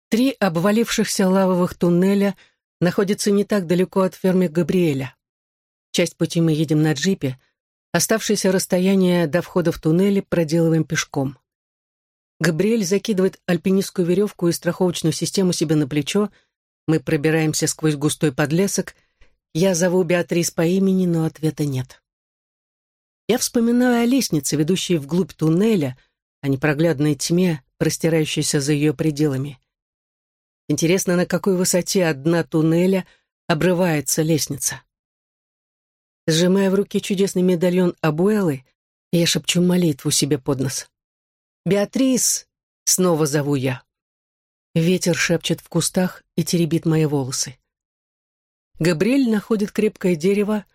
Speaker 1: Три обвалившихся лавовых туннеля находятся не так далеко от фермы Габриэля. Часть пути мы едем на джипе, оставшееся расстояние до входа в туннели проделываем пешком. Габриэль закидывает альпинистскую веревку и страховочную систему себе на плечо. Мы пробираемся сквозь густой подлесок. Я зову Беатрис по имени, но ответа нет. Я вспоминаю о лестнице, ведущей вглубь туннеля, о непроглядной тьме, простирающейся за ее пределами. Интересно, на какой высоте от дна туннеля обрывается лестница. Сжимая в руке чудесный медальон Абуэлы, я шепчу молитву себе под нос. «Беатрис!» — снова зову я. Ветер шепчет в кустах и теребит мои волосы. Габриэль находит крепкое дерево,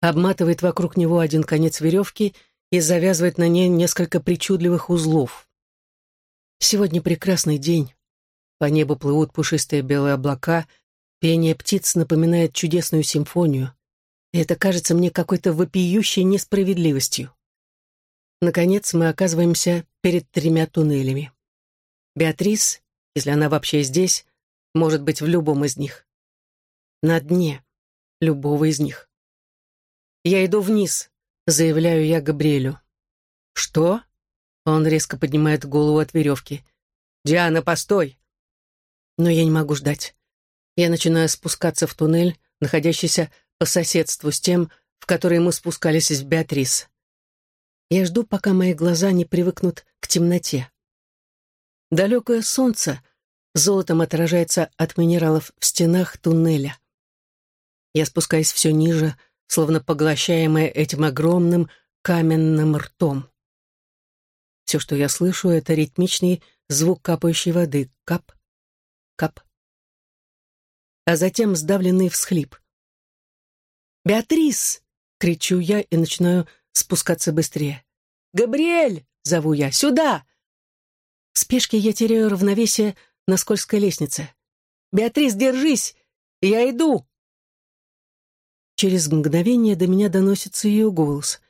Speaker 1: обматывает вокруг него один конец веревки и завязывает на ней несколько причудливых узлов. Сегодня прекрасный день. По небу плывут пушистые белые облака, пение птиц напоминает чудесную симфонию. И это кажется мне какой-то вопиющей несправедливостью. Наконец мы оказываемся перед тремя туннелями. Беатрис, если она вообще здесь, может быть в любом из них. На дне любого из них. «Я иду вниз», — заявляю я Габриэлю. «Что?» Он резко поднимает голову от веревки. «Диана, постой!» Но я не могу ждать. Я начинаю спускаться в туннель, находящийся по соседству с тем, в который мы спускались из Беатрис. Я жду, пока мои глаза не привыкнут к темноте. Далекое солнце золотом отражается от минералов в стенах туннеля. Я спускаюсь все ниже, словно поглощаемая этим огромным каменным ртом. Все, что я слышу, это ритмичный звук капающей воды. Кап, кап. А затем сдавленный всхлип. «Беатрис!» — кричу я и начинаю спускаться быстрее. «Габриэль!» — зову я. «Сюда!» В спешке я теряю равновесие на скользкой лестнице. «Беатрис, держись! Я иду!» Через мгновение до меня доносится ее голос.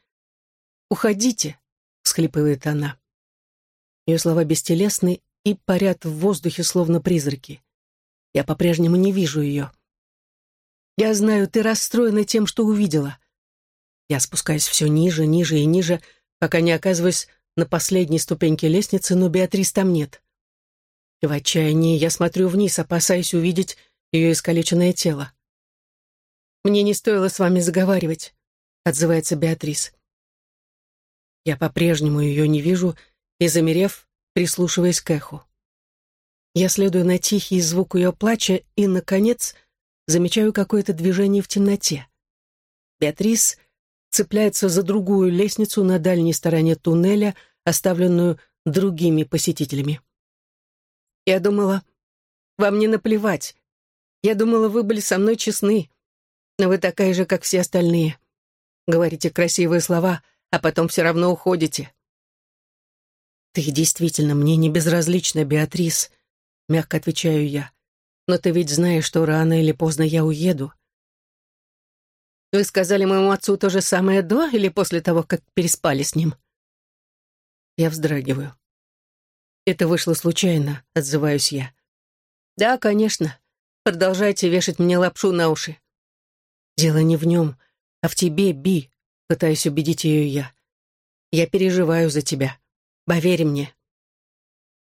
Speaker 1: «Уходите!» — всхлипывает она. Ее слова бестелесны и парят в воздухе, словно призраки. Я по-прежнему не вижу ее. «Я знаю, ты расстроена тем, что увидела». Я спускаюсь все ниже, ниже и ниже, пока не оказываюсь на последней ступеньке лестницы, но Беатрис там нет. И в отчаянии я смотрю вниз, опасаясь увидеть ее искалеченное тело. «Мне не стоило с вами заговаривать», — отзывается Беатрис. Я по-прежнему ее не вижу и, замерев, прислушиваясь к эху. Я следую на тихий звук ее плача и, наконец, замечаю какое-то движение в темноте. Беатрис цепляется за другую лестницу на дальней стороне туннеля, оставленную другими посетителями. Я думала, вам не наплевать. Я думала, вы были со мной честны. Но вы такая же, как все остальные. Говорите красивые слова, а потом все равно уходите. Ты действительно мне не безразлична, Беатрис, мягко отвечаю я. Но ты ведь знаешь, что рано или поздно я уеду. Вы сказали моему отцу то же самое до или после того, как переспали с ним? Я вздрагиваю. Это вышло случайно, отзываюсь я. Да, конечно. Продолжайте вешать мне лапшу на уши. Дело не в нем, а в тебе, Би, пытаюсь убедить ее я. Я переживаю за тебя. Поверь мне.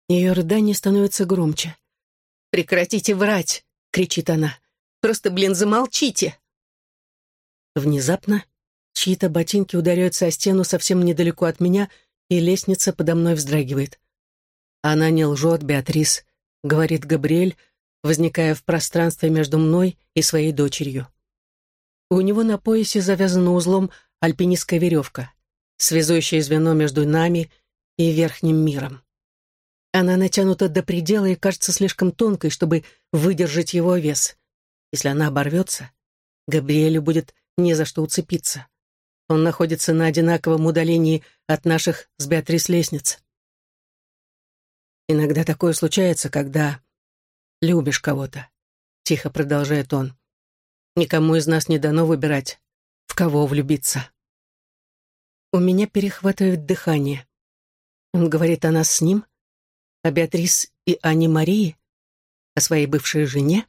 Speaker 1: Ее рыдание становится громче. «Прекратите врать!» — кричит она. «Просто, блин, замолчите!» Внезапно чьи-то ботинки ударяются о стену совсем недалеко от меня, и лестница подо мной вздрагивает. «Она не лжет, Беатрис», — говорит Габриэль, возникая в пространстве между мной и своей дочерью. У него на поясе завязана узлом альпинистская веревка, связующее звено между нами и верхним миром. Она натянута до предела и кажется слишком тонкой, чтобы выдержать его вес. Если она оборвется, Габриэлю будет не за что уцепиться. Он находится на одинаковом удалении от наших с Беатрис лестниц. Иногда такое случается, когда любишь кого-то, тихо продолжает он. Никому из нас не дано выбирать, в кого влюбиться. У меня перехватывает дыхание. Он говорит о нас с ним, о Беатрис и Анне Марии, о своей бывшей жене.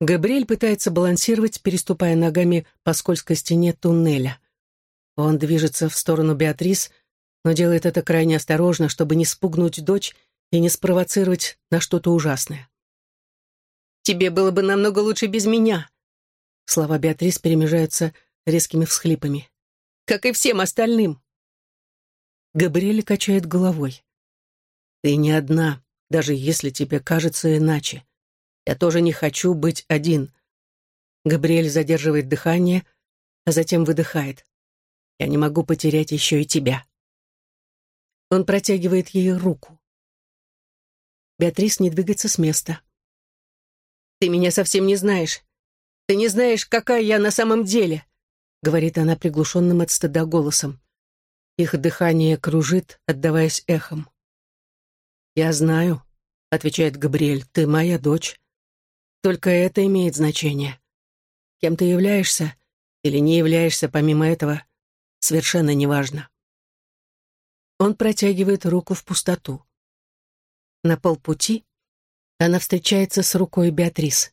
Speaker 1: Габриэль пытается балансировать, переступая ногами по скользкой стене туннеля. Он движется в сторону Беатрис, но делает это крайне осторожно, чтобы не спугнуть дочь и не спровоцировать на что-то ужасное. Тебе было бы намного лучше без меня». Слова Беатрис перемежаются резкими всхлипами. «Как и всем остальным». Габриэль качает головой. «Ты не одна, даже если тебе кажется иначе. Я тоже не хочу быть один». Габриэль задерживает дыхание, а затем выдыхает. «Я не могу потерять еще и тебя». Он протягивает ей руку. Беатрис не двигается с места. «Ты меня совсем не знаешь. Ты не знаешь, какая я на самом деле», — говорит она приглушенным от стыда голосом. Их дыхание кружит, отдаваясь эхом. «Я знаю», — отвечает Габриэль, — «ты моя дочь. Только это имеет значение. Кем ты являешься или не являешься помимо этого, совершенно неважно». Он протягивает руку в пустоту. На полпути она встречается с рукой Беатрис.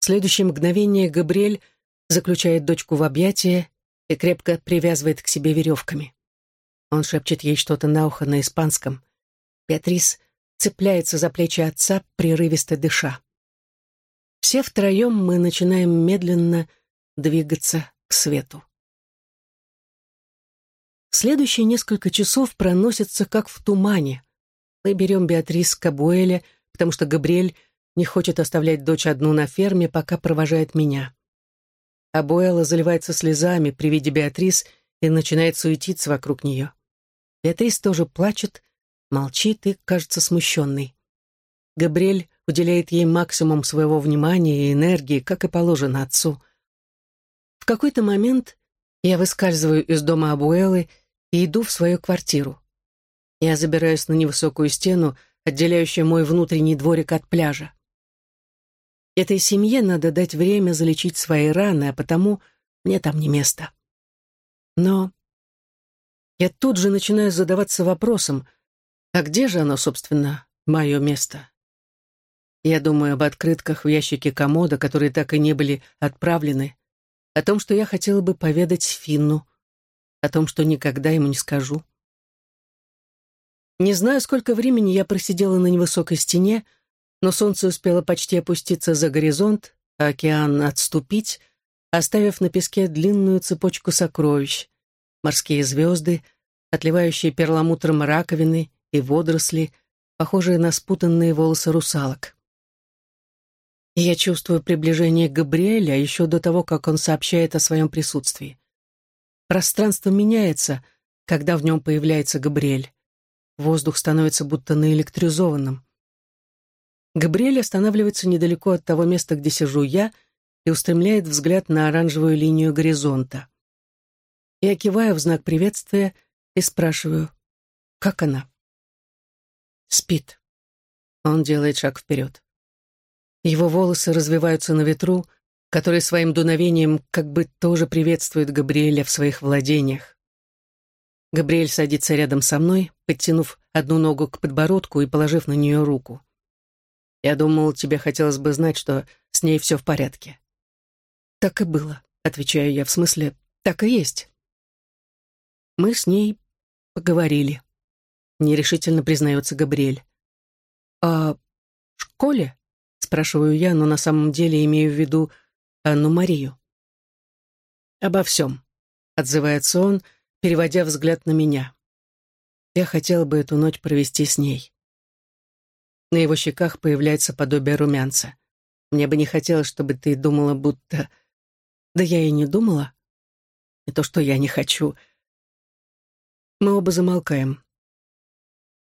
Speaker 1: В следующее мгновение Габриэль заключает дочку в объятия и крепко привязывает к себе веревками. Он шепчет ей что-то на ухо на испанском. Беатрис цепляется за плечи отца, прерывисто дыша. Все втроем мы начинаем медленно двигаться к свету. Следующие несколько часов проносятся как в тумане. Мы берем Беатрис Кабуэля, потому что Габриэль не хочет оставлять дочь одну на ферме, пока провожает меня. Абуэла заливается слезами при виде Беатрис и начинает суетиться вокруг нее. Беатрис тоже плачет, молчит и кажется смущенной. Габриэль уделяет ей максимум своего внимания и энергии, как и положено отцу. В какой-то момент я выскальзываю из дома Абуэлы и иду в свою квартиру. Я забираюсь на невысокую стену, отделяющая мой внутренний дворик от пляжа. Этой семье надо дать время залечить свои раны, а потому мне там не место. Но я тут же начинаю задаваться вопросом, а где же оно, собственно, мое место? Я думаю об открытках в ящике комода, которые так и не были отправлены, о том, что я хотела бы поведать Финну, о том, что никогда ему не скажу. Не знаю, сколько времени я просидела на невысокой стене, но солнце успело почти опуститься за горизонт, а океан отступить, оставив на песке длинную цепочку сокровищ, морские звезды, отливающие перламутром раковины и водоросли, похожие на спутанные волосы русалок. Я чувствую приближение Габриэля еще до того, как он сообщает о своем присутствии. Пространство меняется, когда в нем появляется Габриэль. Воздух становится будто наэлектризованным. Габриэль останавливается недалеко от того места, где сижу я, и устремляет взгляд на оранжевую линию горизонта. Я киваю в знак приветствия и спрашиваю, как она? Спит. Он делает шаг вперед. Его волосы развиваются на ветру, который своим дуновением как бы тоже приветствует Габриэля в своих владениях. Габриэль садится рядом со мной, подтянув одну ногу к подбородку и положив на нее руку. «Я думал, тебе хотелось бы знать, что с ней все в порядке». «Так и было», — отвечаю я, в смысле, «так и есть». Мы с ней поговорили. Нерешительно признается Габриэль. «А в школе?» — спрашиваю я, но на самом деле имею в виду Анну Марию. «Обо всем», — отзывается он, переводя взгляд на меня. «Я хотел бы эту ночь провести с ней». На его щеках появляется подобие румянца. «Мне бы не хотелось, чтобы ты думала, будто...» «Да я и не думала. Не то, что я не хочу». Мы оба замолкаем.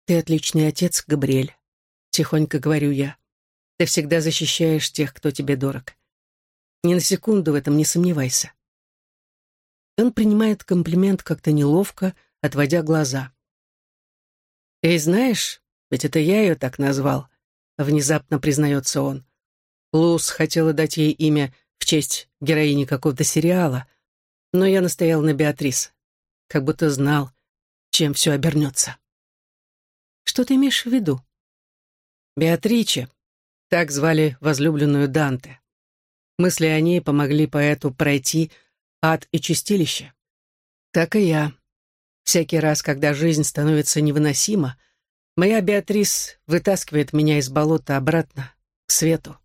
Speaker 1: «Ты отличный отец, Габриэль», — тихонько говорю я. «Ты всегда защищаешь тех, кто тебе дорог. Ни на секунду в этом не сомневайся. Он принимает комплимент как-то неловко, отводя глаза. «Эй, знаешь, ведь это я ее так назвал», — внезапно признается он. Луз хотела дать ей имя в честь героини какого-то сериала, но я настоял на Беатрис, как будто знал, чем все обернется. «Что ты имеешь в виду?» «Беатриче», так звали возлюбленную Данте. Мысли о ней помогли поэту пройти ад и чистилище. Так и я. Всякий раз, когда жизнь становится невыносима, моя Беатрис вытаскивает меня из болота обратно, к свету.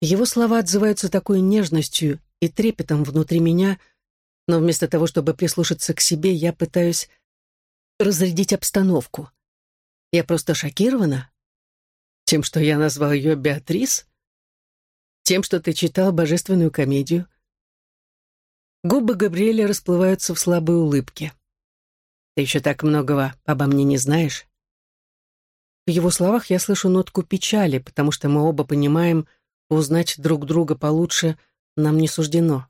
Speaker 1: Его слова отзываются такой нежностью и трепетом внутри меня, но вместо того, чтобы прислушаться к себе, я пытаюсь разрядить обстановку. Я просто шокирована тем, что я назвал ее Беатрис. Тем, что ты читал божественную комедию. Губы Габриэля расплываются в слабой улыбке. Ты еще так многого обо мне не знаешь. В его словах я слышу нотку печали, потому что мы оба понимаем, узнать друг друга получше нам не суждено.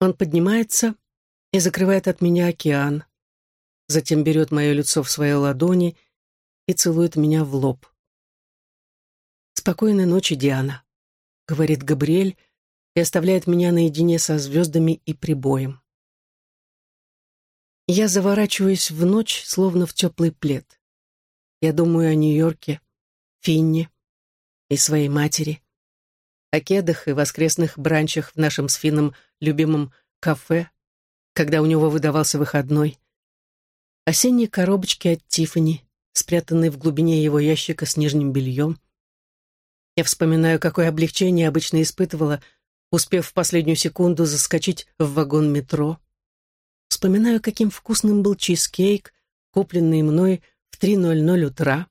Speaker 1: Он поднимается и закрывает от меня океан, затем берет мое лицо в свои ладони и целует меня в лоб. «Спокойной ночи, Диана», говорит Габриэль и оставляет меня наедине со звездами и прибоем. Я заворачиваюсь в ночь, словно в теплый плед. Я думаю о Нью-Йорке, Финне и своей матери, о кедах и воскресных бранчах в нашем с Финном любимом кафе, когда у него выдавался выходной, осенней коробочке от Тиффани, спрятанной в глубине его ящика с нижним бельем, я вспоминаю, какое облегчение обычно испытывала, успев в последнюю секунду заскочить в вагон метро. Вспоминаю, каким вкусным был чизкейк, купленный мной в 3.00 утра.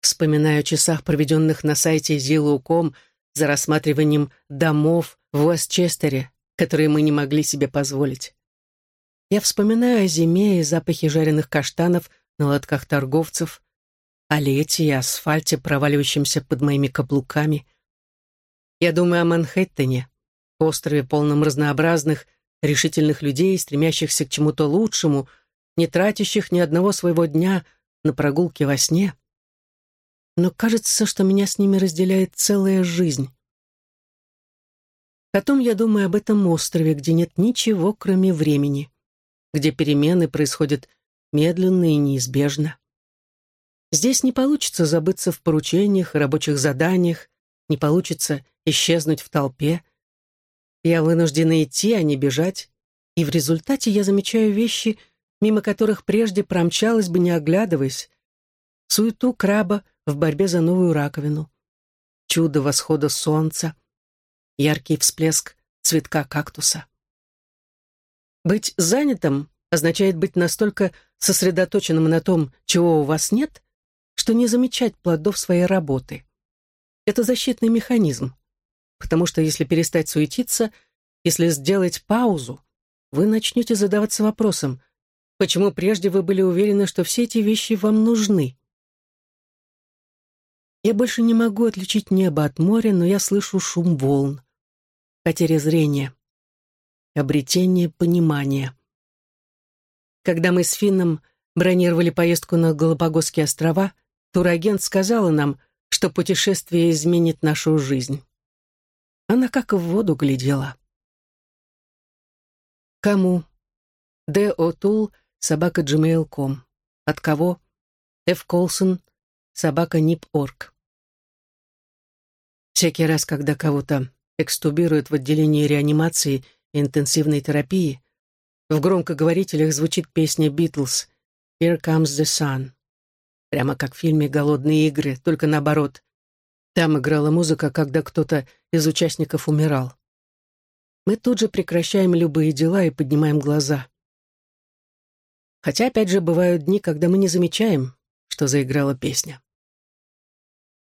Speaker 1: Вспоминаю о часах, проведенных на сайте Zillow.com за рассматриванием домов в Уэстчестере, которые мы не могли себе позволить. Я вспоминаю о зиме и запахе жареных каштанов на лотках торговцев, о лете и асфальте, проваливающемся под моими каблуками. Я думаю о Манхэттене, острове, полном разнообразных, решительных людей, стремящихся к чему-то лучшему, не тратящих ни одного своего дня на прогулки во сне. но кажется, что меня с ними разделяет целая жизнь. Потом я думаю об этом острове, где нет ничего, кроме времени, где перемены происходят медленно и неизбежно. Здесь не получится забыться в поручениях рабочих заданиях, не получится исчезнуть в толпе. Я вынуждена идти, а не бежать, и в результате я замечаю вещи, мимо которых прежде промчалась бы, не оглядываясь. Суету краба в борьбе за новую раковину, чудо восхода солнца, яркий всплеск цветка кактуса. Быть занятым означает быть настолько сосредоточенным на том, чего у вас нет, что не замечать плодов своей работы. Это защитный механизм, потому что если перестать суетиться, если сделать паузу, вы начнете задаваться вопросом, почему прежде вы были уверены, что все эти вещи вам нужны. Я больше не могу отличить небо от моря, но я слышу шум волн, потеря зрения, обретение понимания. Когда мы с Финном бронировали поездку на Галапагосские острова, турагент сказала нам, что путешествие изменит нашу жизнь. Она как в воду глядела. Кому? Д. Отул, собака gmail.com. От кого? Ф. Колсон, собака нип.орг. Всякий раз, когда кого-то экстубируют в отделении реанимации и интенсивной терапии, в громкоговорителях звучит песня «Битлз» «Here comes the sun». Прямо как в фильме «Голодные игры», только наоборот. Там играла музыка, когда кто-то из участников умирал. Мы тут же прекращаем любые дела и поднимаем глаза. Хотя, опять же, бывают дни, когда мы не замечаем, что заиграла песня.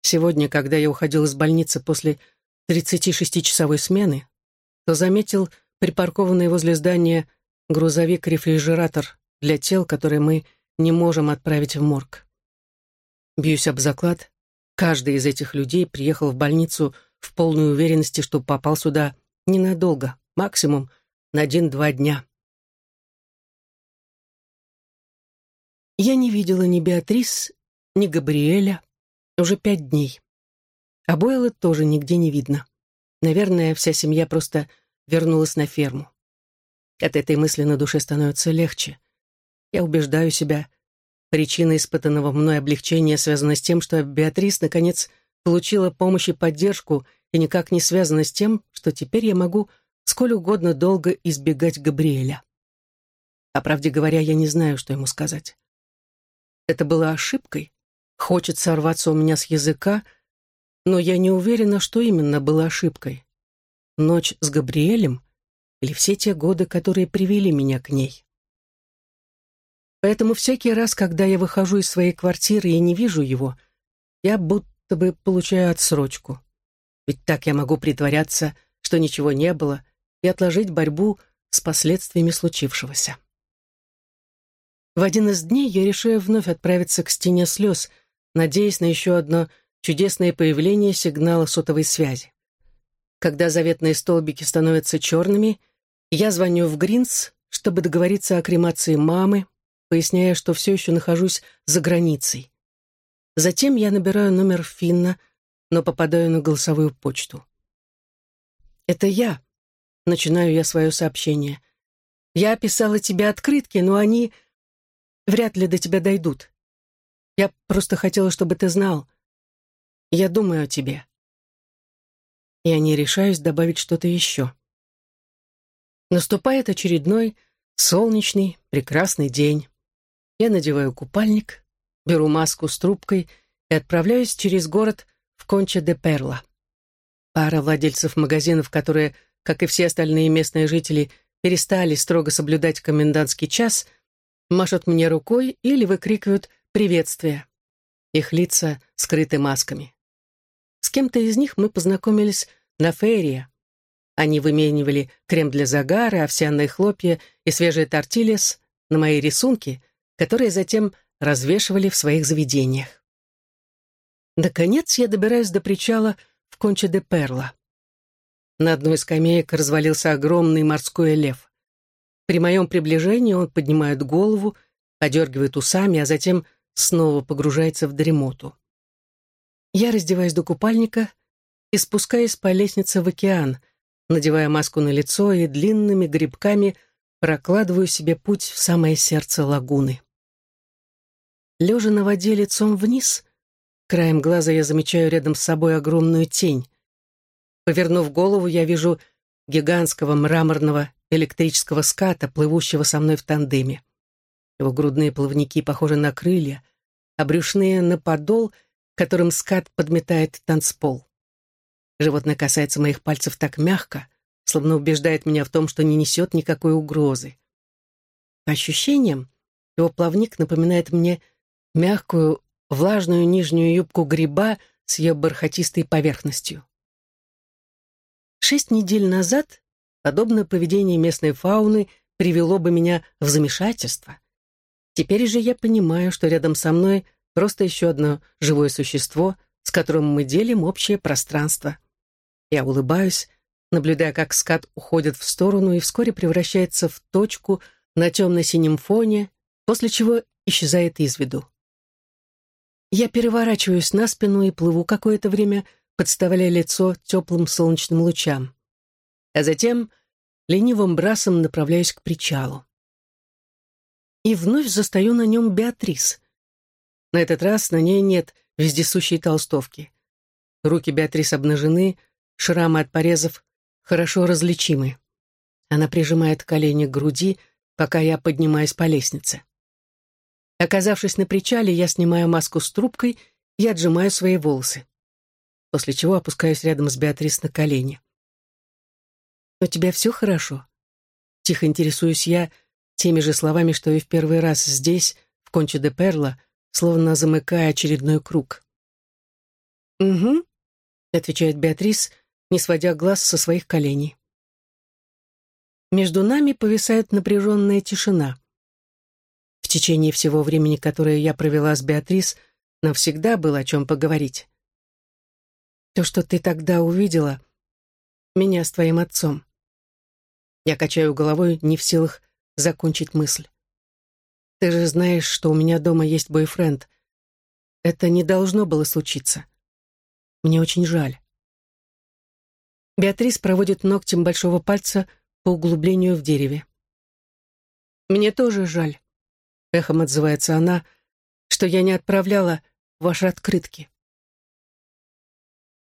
Speaker 1: Сегодня, когда я уходил из больницы после 36-часовой смены, то заметил припаркованный возле здания грузовик-рефрижератор для тел, которые мы не можем отправить в морг. Бьюсь об заклад, каждый из этих людей приехал в больницу в полной уверенности, что попал сюда ненадолго, максимум на один-два дня. Я не видела ни Беатрис, ни Габриэля уже пять дней. А Бойла тоже нигде не видно. Наверное, вся семья просто вернулась на ферму. От этой мысли на душе становится легче. Я убеждаю себя, Причина испытанного мной облегчения связана с тем, что Беатрис, наконец, получила помощь и поддержку, и никак не связана с тем, что теперь я могу сколь угодно долго избегать Габриэля. По правде говоря, я не знаю, что ему сказать. Это было ошибкой. Хочет сорваться у меня с языка, но я не уверена, что именно было ошибкой. Ночь с Габриэлем или все те годы, которые привели меня к ней. Поэтому всякий раз, когда я выхожу из своей квартиры и не вижу его, я будто бы получаю отсрочку. Ведь так я могу притворяться, что ничего не было, и отложить борьбу с последствиями случившегося. В один из дней я решаю вновь отправиться к стене слез, надеясь на еще одно чудесное появление сигнала сотовой связи. Когда заветные столбики становятся черными, я звоню в Гринс, чтобы договориться о кремации мамы, поясняя, что все еще нахожусь за границей. Затем я набираю номер Финна, но попадаю на голосовую почту. «Это я», — начинаю я свое сообщение. «Я писала тебе открытки, но они вряд ли до тебя дойдут. Я просто хотела, чтобы ты знал. Я думаю о тебе». Я не решаюсь добавить что-то еще. Наступает очередной солнечный, прекрасный день. Я надеваю купальник, беру маску с трубкой и отправляюсь через город в Конча де Перла. Пара владельцев магазинов, которые, как и все остальные местные жители, перестали строго соблюдать комендантский час, машут мне рукой или выкрикивают «приветствие». Их лица скрыты масками. С кем-то из них мы познакомились на ферии. Они выменивали крем для загара, овсяные хлопья и свежие тортильяс на мои рисунки — которые затем развешивали в своих заведениях. Наконец я добираюсь до причала в Конче де Перла. На одной из скамеек развалился огромный морской лев. При моем приближении он поднимает голову, подергивает усами, а затем снова погружается в дремоту. Я раздеваюсь до купальника и спускаюсь по лестнице в океан, надевая маску на лицо и длинными грибками прокладываю себе путь в самое сердце лагуны. Лежа на воде лицом вниз, краем глаза я замечаю рядом с собой огромную тень. Повернув голову, я вижу гигантского мраморного электрического ската, плывущего со мной в тандеме. Его грудные плавники похожи на крылья, а брюшные — на подол, которым скат подметает танцпол. Животное касается моих пальцев так мягко, словно убеждает меня в том, что не несет никакой угрозы. По ощущениям, его плавник напоминает мне мягкую, влажную нижнюю юбку гриба с ее бархатистой поверхностью. Шесть недель назад подобное поведение местной фауны привело бы меня в замешательство. Теперь же я понимаю, что рядом со мной просто еще одно живое существо, с которым мы делим общее пространство. Я улыбаюсь, наблюдая, как скат уходит в сторону и вскоре превращается в точку на темно-синем фоне, после чего исчезает из виду. Я переворачиваюсь на спину и плыву какое-то время, подставляя лицо теплым солнечным лучам. А затем ленивым брасом направляюсь к причалу. И вновь застаю на нем Беатрис. На этот раз на ней нет вездесущей толстовки. Руки Беатрис обнажены, шрамы от порезов хорошо различимы. Она прижимает колени к груди, пока я поднимаюсь по лестнице. Оказавшись на причале, я снимаю маску с трубкой и отжимаю свои волосы после чего опускаюсь рядом с Беатрис на колени. «У тебя все хорошо?» Тихо интересуюсь я теми же словами, что и в первый раз здесь, в Конче де Перла, словно замыкая очередной круг. «Угу», — отвечает Беатрис, не сводя глаз со своих коленей. Между нами повисает напряженная тишина. Течение всего времени, которое я провела с Беатрис, нам всегда было о чем поговорить. То, что ты тогда увидела, меня с твоим отцом. Я качаю головой, не в силах закончить мысль. Ты же знаешь, что у меня дома есть бойфренд. Это не должно было случиться. Мне очень жаль. Беатрис проводит ногтем большого пальца по углублению в дереве. «Мне тоже жаль», — эхом отзывается она, «что я не отправляла ваши открытки».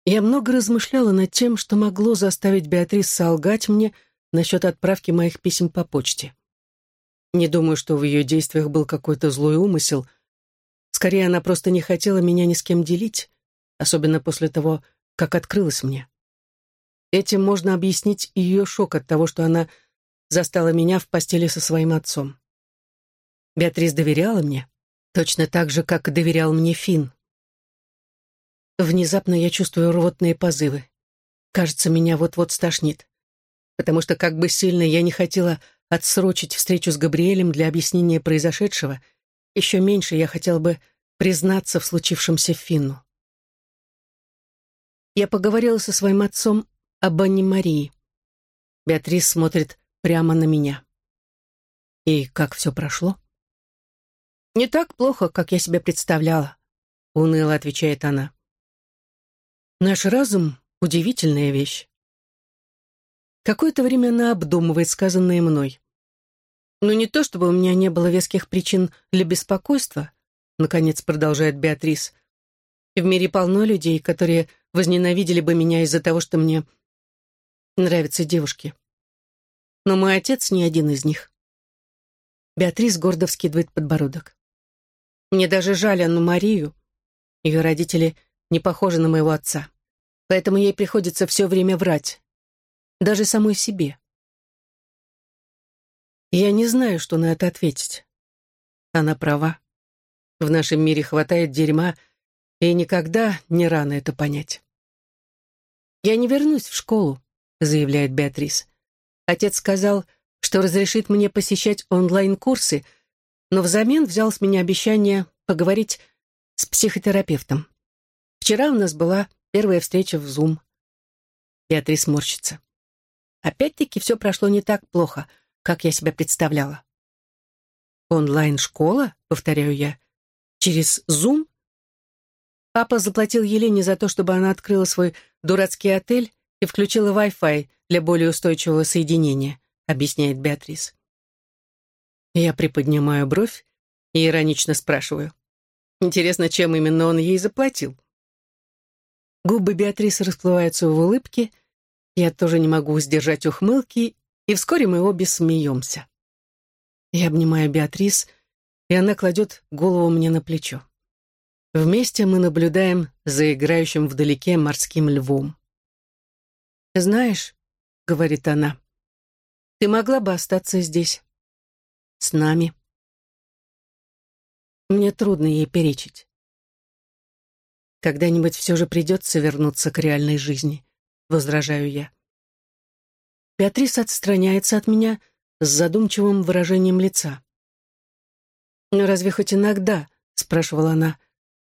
Speaker 1: Я много размышляла над тем, что могло заставить Беатрис солгать мне насчет отправки моих писем по почте. Не думаю, что в ее действиях был какой-то злой умысел. Скорее, она просто не хотела меня ни с кем делить, особенно после того, как открылась мне. Этим можно объяснить ее шок от того, что она застала меня в постели со своим отцом. Беатрис доверяла мне, точно так же, как доверял мне Финн. Внезапно я чувствую рвотные позывы. Кажется, меня вот-вот стошнит. Потому что как бы сильно я не хотела отсрочить встречу с Габриэлем для объяснения произошедшего, еще меньше я хотела бы признаться в случившемся Финну. Я поговорила со своим отцом об Анне Марии. Беатрис смотрит прямо на меня. И как все прошло? «Не так плохо, как я себе представляла», — уныло отвечает она. Наш разум — удивительная вещь. Какое-то время она обдумывает сказанное мной. Но не то, чтобы у меня не было веских причин для беспокойства, наконец продолжает Беатрис. В мире полно людей, которые возненавидели бы меня из-за того, что мне нравятся девушки. Но мой отец не один из них. Беатрис гордо вскидывает подбородок. Мне даже жаль Анну Марию. Ее родители не похожа на моего отца. Поэтому ей приходится все время врать. Даже самой себе. Я не знаю, что на это ответить. Она права. В нашем мире хватает дерьма, и никогда не рано это понять. «Я не вернусь в школу», — заявляет Беатрис. Отец сказал, что разрешит мне посещать онлайн-курсы, но взамен взял с меня обещание поговорить с психотерапевтом. Вчера у нас была первая встреча в Zoom. Беатрис морщится. Опять-таки все прошло не так плохо, как я себя представляла. «Онлайн-школа?» — повторяю я. «Через Zoom?» Папа заплатил Елене за то, чтобы она открыла свой дурацкий отель и включила Wi-Fi для более устойчивого соединения, объясняет Беатрис. Я приподнимаю бровь и иронично спрашиваю. Интересно, чем именно он ей заплатил? Губы Беатрисы расплываются в улыбке, я тоже не могу сдержать ухмылки, и вскоре мы обе смеемся. Я обнимаю Беатрис, и она кладет голову мне на плечо. Вместе мы наблюдаем за играющим вдалеке морским львом. «Знаешь», — говорит она, — «ты могла бы остаться здесь, с нами». Мне трудно ей перечить. Когда-нибудь все же придется вернуться к реальной жизни, возражаю я. Беатрис отстраняется от меня с задумчивым выражением лица. «Но разве хоть иногда, — спрашивала она,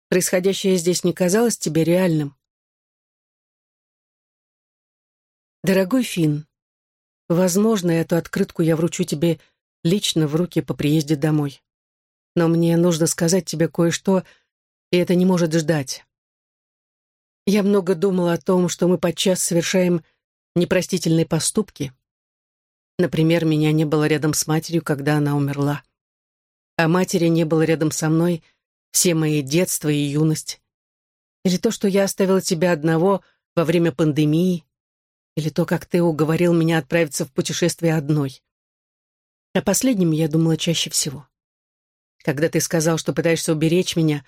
Speaker 1: Происходящее здесь не казалось тебе реальным? Дорогой Финн, возможно, эту открытку я вручу тебе лично в руки по приезде домой. Но мне нужно сказать тебе кое-что, и это не может ждать. Я много думала о том, что мы подчас совершаем непростительные поступки. Например, меня не было рядом с матерью, когда она умерла. А матери не было рядом со мной — все мои детство и юность. Или то, что я оставила тебя одного во время пандемии. Или то, как ты уговорил меня отправиться в путешествие одной. О последнем я думала чаще всего. Когда ты сказал, что пытаешься уберечь меня,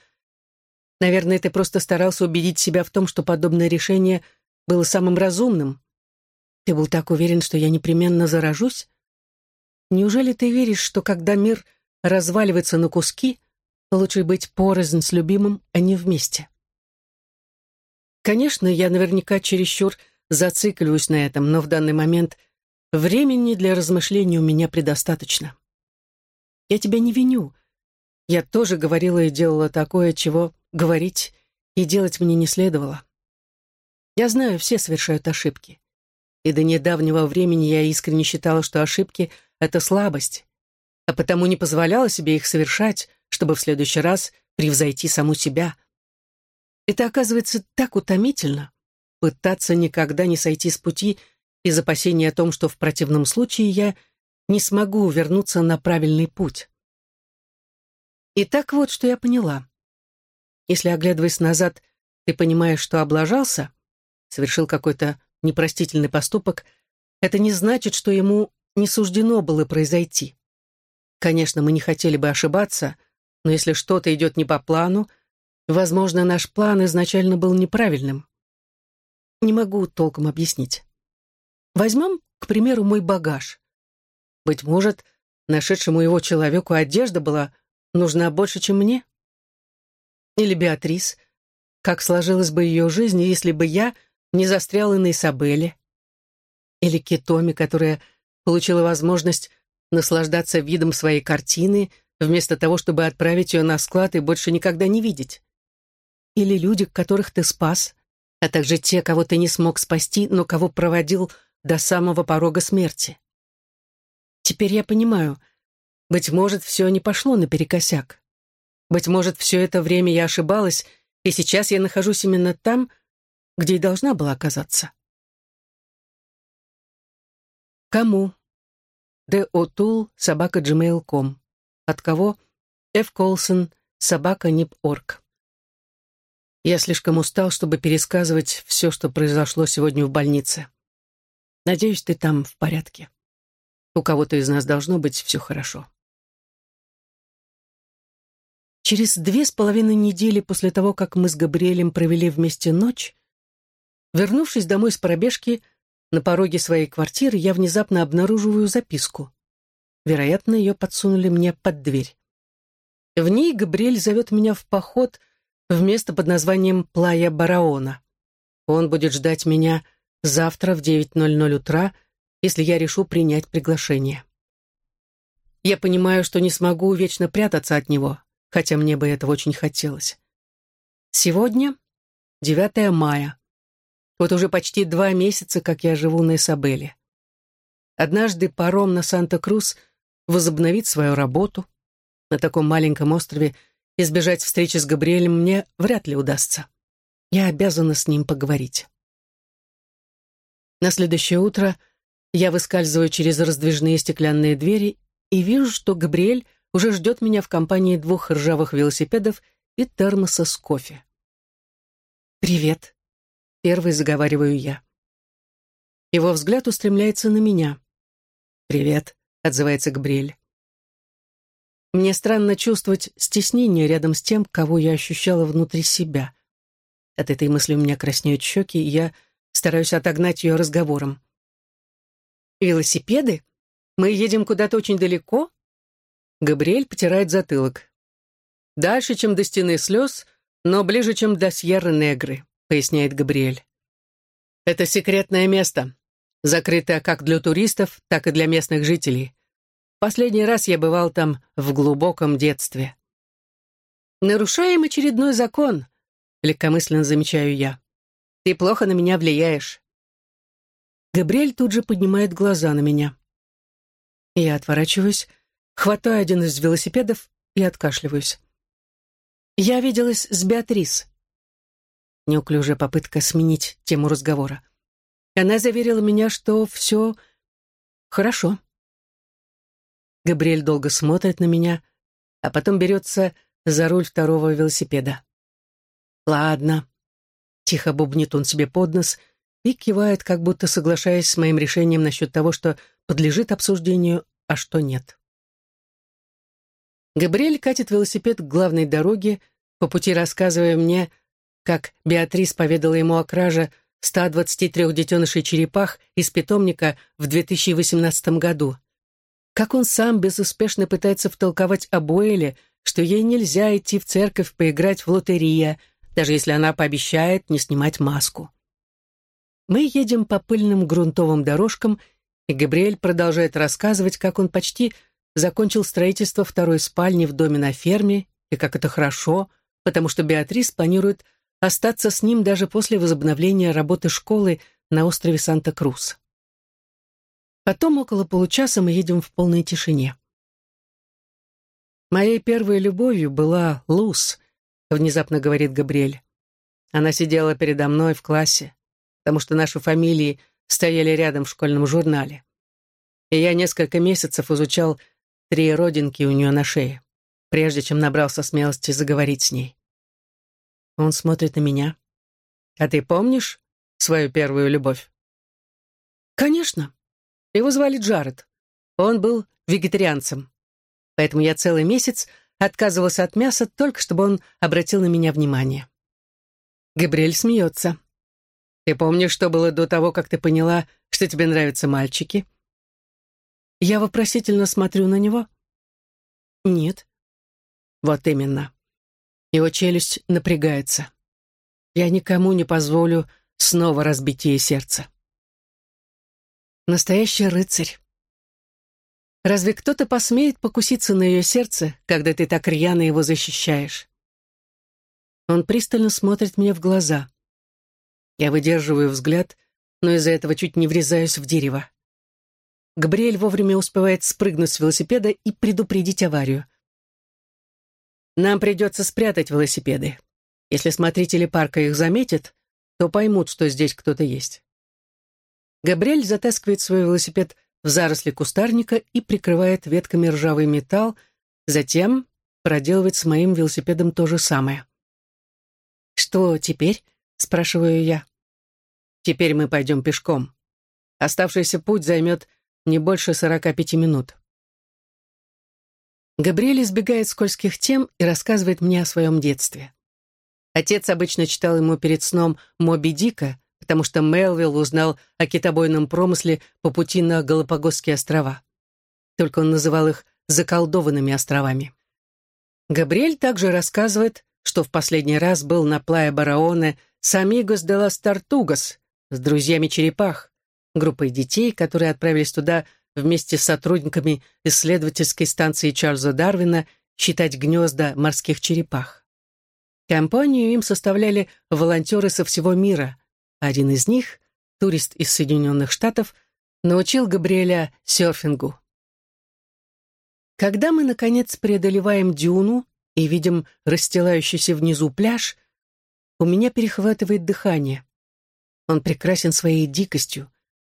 Speaker 1: наверное, ты просто старался убедить себя в том, что подобное решение было самым разумным. Ты был так уверен, что я непременно заражусь? Неужели ты веришь, что когда мир разваливается на куски, Лучше быть порознь с любимым, а не вместе. Конечно, я наверняка чересчур зацикливаюсь на этом, но в данный момент времени для размышлений у меня предостаточно. Я тебя не виню. Я тоже говорила и делала такое, чего говорить и делать мне не следовало. Я знаю, все совершают ошибки. И до недавнего времени я искренне считала, что ошибки — это слабость, а потому не позволяла себе их совершать, чтобы в следующий раз превзойти саму себя. Это оказывается так утомительно — пытаться никогда не сойти с пути из опасения о том, что в противном случае я не смогу вернуться на правильный путь. И так вот, что я поняла. Если, оглядываясь назад, ты понимаешь, что облажался, совершил какой-то непростительный поступок, это не значит, что ему не суждено было произойти. Конечно, мы не хотели бы ошибаться — но если что-то идет не по плану, возможно, наш план изначально был неправильным. Не могу толком объяснить. Возьмем, к примеру, мой багаж. Быть может, нашедшему его человеку одежда была нужна больше, чем мне? Или Беатрис, как сложилась бы ее жизнь, если бы я не застряла на Исабеле? Или Китоми, которая получила возможность наслаждаться видом своей картины, вместо того, чтобы отправить ее на склад и больше никогда не видеть? Или люди, которых ты спас, а также те, кого ты не смог спасти, но кого проводил до самого порога смерти? Теперь я понимаю, быть может, все не пошло наперекосяк. Быть может, все это время я ошибалась, и сейчас я нахожусь именно там, где и должна была оказаться. Кому? Д. Отул, собака gmail.com от кого? Ф. Колсон, собака Нип.орг. Я слишком устал, чтобы пересказывать все, что произошло сегодня в больнице. Надеюсь, ты там в порядке. У кого-то из нас должно быть все хорошо. Через две с половиной недели после того, как мы с Габриэлем провели вместе ночь, вернувшись домой с пробежки, на пороге своей квартиры я внезапно обнаруживаю записку. Вероятно, ее подсунули мне под дверь. В ней Габриэль зовет меня в поход в место под названием Плая Бараона. Он будет ждать меня завтра в 9.00 утра, если я решу принять приглашение. Я понимаю, что не смогу вечно прятаться от него, хотя мне бы этого очень хотелось. Сегодня 9 мая. Вот уже почти два месяца, как я живу на Исабеле. Однажды паром на Санта-Крус — возобновит свою работу. На таком маленьком острове избежать встречи с Габриэлем мне вряд ли удастся. Я обязана с ним поговорить. На следующее утро я выскальзываю через раздвижные стеклянные двери и вижу, что Габриэль уже ждет меня в компании двух ржавых велосипедов и термоса с кофе. «Привет», — первый заговариваю я. Его взгляд устремляется на меня. «Привет», — отзывается Габриэль. Мне странно чувствовать стеснение рядом с тем, кого я ощущала внутри себя. От этой мысли у меня краснеют щеки, и я стараюсь отогнать ее разговором. «Велосипеды? Мы едем куда-то очень далеко?» Габриэль потирает затылок. «Дальше, чем до стены слез, но ближе, чем до Сьерры-Негры», поясняет Габриэль. «Это секретное место, закрытое как для туристов, так и для местных жителей. Последний раз я бывал там в глубоком детстве». «Нарушаем очередной закон», — легкомысленно замечаю я. «Ты плохо на меня влияешь». Габриэль тут же поднимает глаза на меня. Я отворачиваюсь, хватаю один из велосипедов и откашливаюсь. Я виделась с Беатрис. Неуклюжая попытка сменить тему разговора. Она заверила меня, что все хорошо. Габриэль долго смотрит на меня, а потом берется за руль второго велосипеда. «Ладно», — тихо бубнит он себе под нос и кивает, как будто соглашаясь с моим решением насчет того, что подлежит обсуждению, а что нет. Габриэль катит велосипед к главной дороге, по пути рассказывая мне, как Беатрис поведала ему о краже 123 детенышей черепах из питомника в 2018 году. Как он сам безуспешно пытается втолковать Абуэле, что ей нельзя идти в церковь поиграть в лотерия, даже если она пообещает не снимать маску. Мы едем по пыльным грунтовым дорожкам, и Габриэль продолжает рассказывать, как он почти закончил строительство второй спальни в доме на ферме, и как это хорошо, потому что Беатрис планирует остаться с ним даже после возобновления работы школы на острове Санта-Крус. Потом около получаса мы едем в полной тишине. «Моей первой любовью была Луз», — внезапно говорит Габриэль. Она сидела передо мной в классе, потому что наши фамилии стояли рядом в школьном журнале. И я несколько месяцев изучал три родинки у нее на шее, прежде чем набрался смелости заговорить с ней. Он смотрит на меня. «А ты помнишь свою первую любовь?» «Конечно. Его звали Джаред. Он был вегетарианцем. Поэтому я целый месяц отказывался от мяса, только чтобы он обратил на меня внимание». Габриэль смеется. «Ты помнишь, что было до того, как ты поняла, что тебе нравятся мальчики?» Я вопросительно смотрю на него. Нет. Вот именно. Его челюсть напрягается. Я никому не позволю снова разбить ей сердце. Настоящий рыцарь. Разве кто-то посмеет покуситься на ее сердце, когда ты так рьяно его защищаешь? Он пристально смотрит мне в глаза. Я выдерживаю взгляд, но из-за этого чуть не врезаюсь в дерево. Габриэль вовремя успевает спрыгнуть с велосипеда и предупредить аварию. «Нам придется спрятать велосипеды. Если смотрители парка их заметят, то поймут, что здесь кто-то есть». Габриэль затаскивает свой велосипед в заросли кустарника и прикрывает ветками ржавый металл, затем проделывает с моим велосипедом то же самое. «Что теперь?» — спрашиваю я. «Теперь мы пойдем пешком. Оставшийся путь займет не больше сорока пяти минут. Габриэль избегает скользких тем и рассказывает мне о своем детстве. Отец обычно читал ему перед сном «Моби Дика», потому что Мелвилл узнал о китобойном промысле по пути на Галапагосские острова. Только он называл их «заколдованными островами». Габриэль также рассказывает, что в последний раз был на Плая Бараоне с Амигос де лас Тартугас, с друзьями черепах, группой детей, которые отправились туда вместе с сотрудниками исследовательской станции Чарльза Дарвина считать гнезда морских черепах. Компанию им составляли волонтеры со всего мира. Один из них, турист из Соединенных Штатов, научил Габриэля серфингу. Когда мы, наконец, преодолеваем дюну, и видим расстилающийся внизу пляж, у меня перехватывает дыхание. Он прекрасен своей дикостью,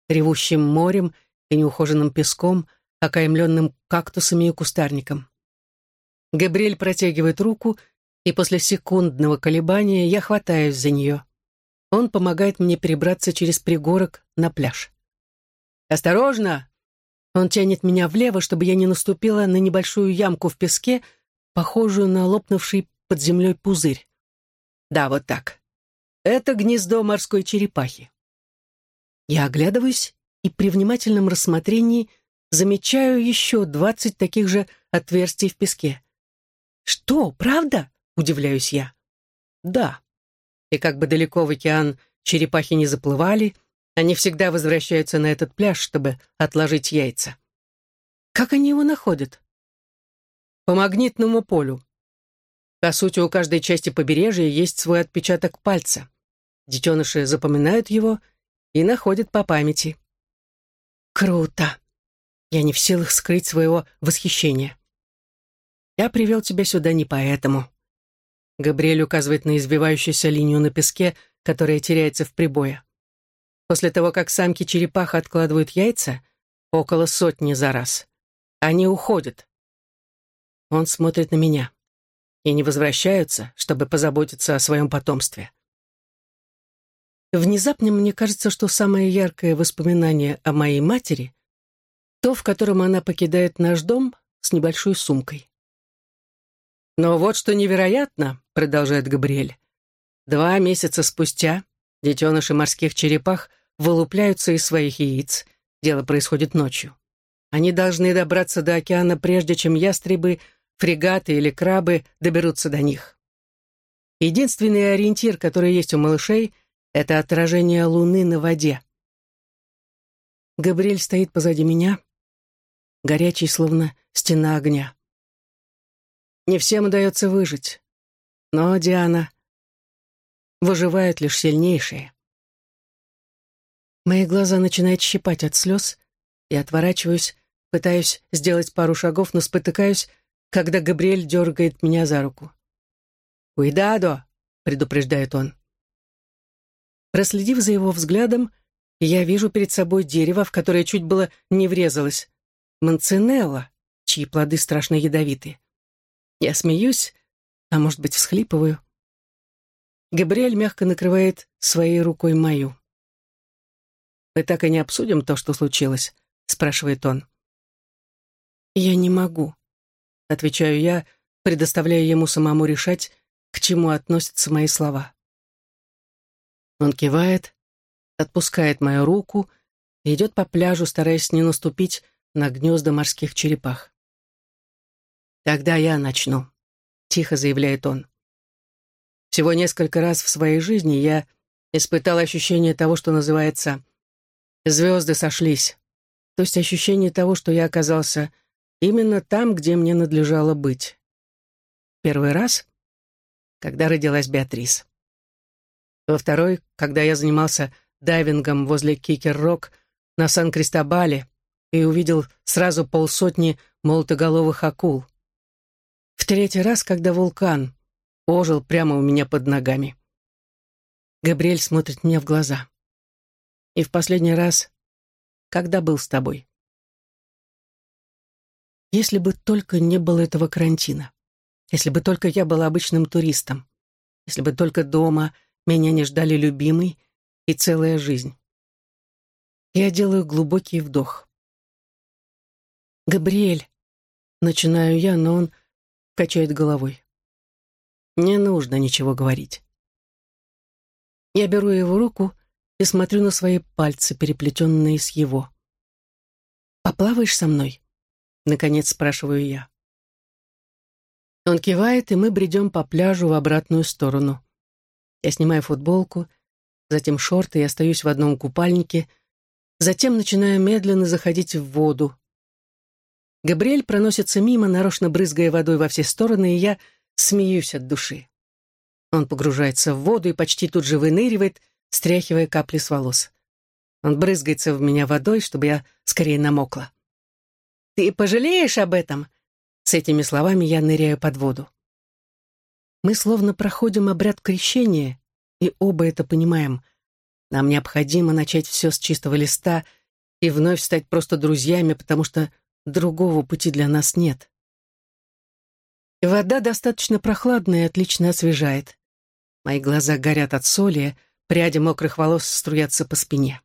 Speaker 1: ревущим морем и неухоженным песком, окаймленным кактусами и кустарником. Габриэль протягивает руку, и после секундного колебания я хватаюсь за нее. Он помогает мне перебраться через пригорок на пляж. «Осторожно!» Он тянет меня влево, чтобы я не наступила на небольшую ямку в песке, похожую на лопнувший под землей пузырь. Да, вот так. Это гнездо морской черепахи. Я оглядываюсь и при внимательном рассмотрении замечаю еще двадцать таких же отверстий в песке. «Что, правда?» — удивляюсь я. «Да». И как бы далеко в океан черепахи не заплывали, они всегда возвращаются на этот пляж, чтобы отложить яйца. Как они его находят? По магнитному полю. По сути, у каждой части побережья есть свой отпечаток пальца. Детеныши запоминают его и находят по памяти. Круто! Я не в силах скрыть своего восхищения. Я привел тебя сюда не поэтому. Габриэль указывает на избивающуюся линию на песке, которая теряется в прибое. После того, как самки черепаха откладывают яйца, около сотни за раз, они уходят. Он смотрит на меня и не возвращаются, чтобы позаботиться о своем потомстве. Внезапно мне кажется, что самое яркое воспоминание о моей матери — то, в котором она покидает наш дом с небольшой сумкой. «Но вот что невероятно», — продолжает Габриэль. «Два месяца спустя детеныши морских черепах вылупляются из своих яиц. Дело происходит ночью. Они должны добраться до океана, прежде чем ястребы, фрегаты или крабы доберутся до них. Единственный ориентир, который есть у малышей, это отражение луны на воде. Габриэль стоит позади меня, горячий, словно стена огня. Не всем удается выжить. Но, Диана, выживают лишь сильнейшие. Мои глаза начинают щипать от слез, и отворачиваюсь, пытаюсь сделать пару шагов, но спотыкаюсь, когда Габриэль дергает меня за руку. «Уидадо!» — предупреждает он. Проследив за его взглядом, я вижу перед собой дерево, в которое чуть было не врезалось. Манцинелла, чьи плоды страшно ядовиты. Я смеюсь, а может быть, всхлипываю. Габриэль мягко накрывает своей рукой мою. «Мы так и не обсудим то, что случилось», — спрашивает он. «Я не могу», — отвечаю я, предоставляя ему самому решать, к чему относятся мои слова. Он кивает, отпускает мою руку и идет по пляжу, стараясь не наступить на гнезда морских черепах. «Тогда я начну», — тихо заявляет он. Всего несколько раз в своей жизни я испытал ощущение того, что называется «звезды сошлись», то есть ощущение того, что я оказался именно там, где мне надлежало быть. Первый раз, когда родилась Беатрис. Во второй, когда я занимался дайвингом возле Кикер-Рок на Сан-Кристобале и увидел сразу полсотни молотоголовых акул. В третий раз, когда вулкан ожил прямо у меня под ногами. Габриэль смотрит мне в глаза. И в последний раз, когда был с тобой. Если бы только не было этого карантина. Если бы только я была обычным туристом. Если бы только дома меня не ждали любимый и целая жизнь. Я делаю глубокий вдох. «Габриэль», — начинаю я, но он качает головой. Не нужно ничего говорить. Я беру его руку и смотрю на свои пальцы, переплетенные с его. «Поплаваешь со мной?» — наконец спрашиваю я. Он кивает, и мы бредем по пляжу в обратную сторону. Я снимаю футболку, затем шорты и остаюсь в одном купальнике, затем начинаю медленно заходить в воду, Габриэль проносится мимо, нарочно брызгая водой во все стороны, и я смеюсь от души. Он погружается в воду и почти тут же выныривает, стряхивая капли с волос. Он брызгается в меня водой, чтобы я скорее намокла. «Ты пожалеешь об этом?» С этими словами я ныряю под воду. Мы словно проходим обряд крещения, и оба это понимаем. Нам необходимо начать все с чистого листа и вновь стать просто друзьями, потому что другого пути для нас нет. Вода достаточно прохладная и отлично освежает. Мои глаза горят от соли, пряди мокрых волос струятся по спине.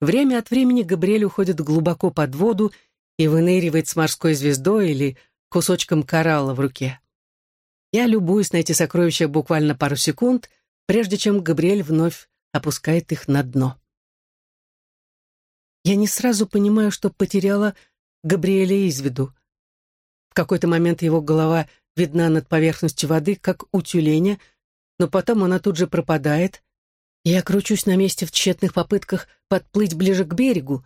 Speaker 1: Время от времени Габриэль уходит глубоко под воду и выныривает с морской звездой или кусочком коралла в руке. Я любуюсь на эти сокровища буквально пару секунд, прежде чем Габриэль вновь опускает их на дно. Я не сразу понимаю, что потеряла Габриэля из виду. В какой-то момент его голова видна над поверхностью воды, как у тюленя, но потом она тут же пропадает. Я кручусь на месте в тщетных попытках подплыть ближе к берегу.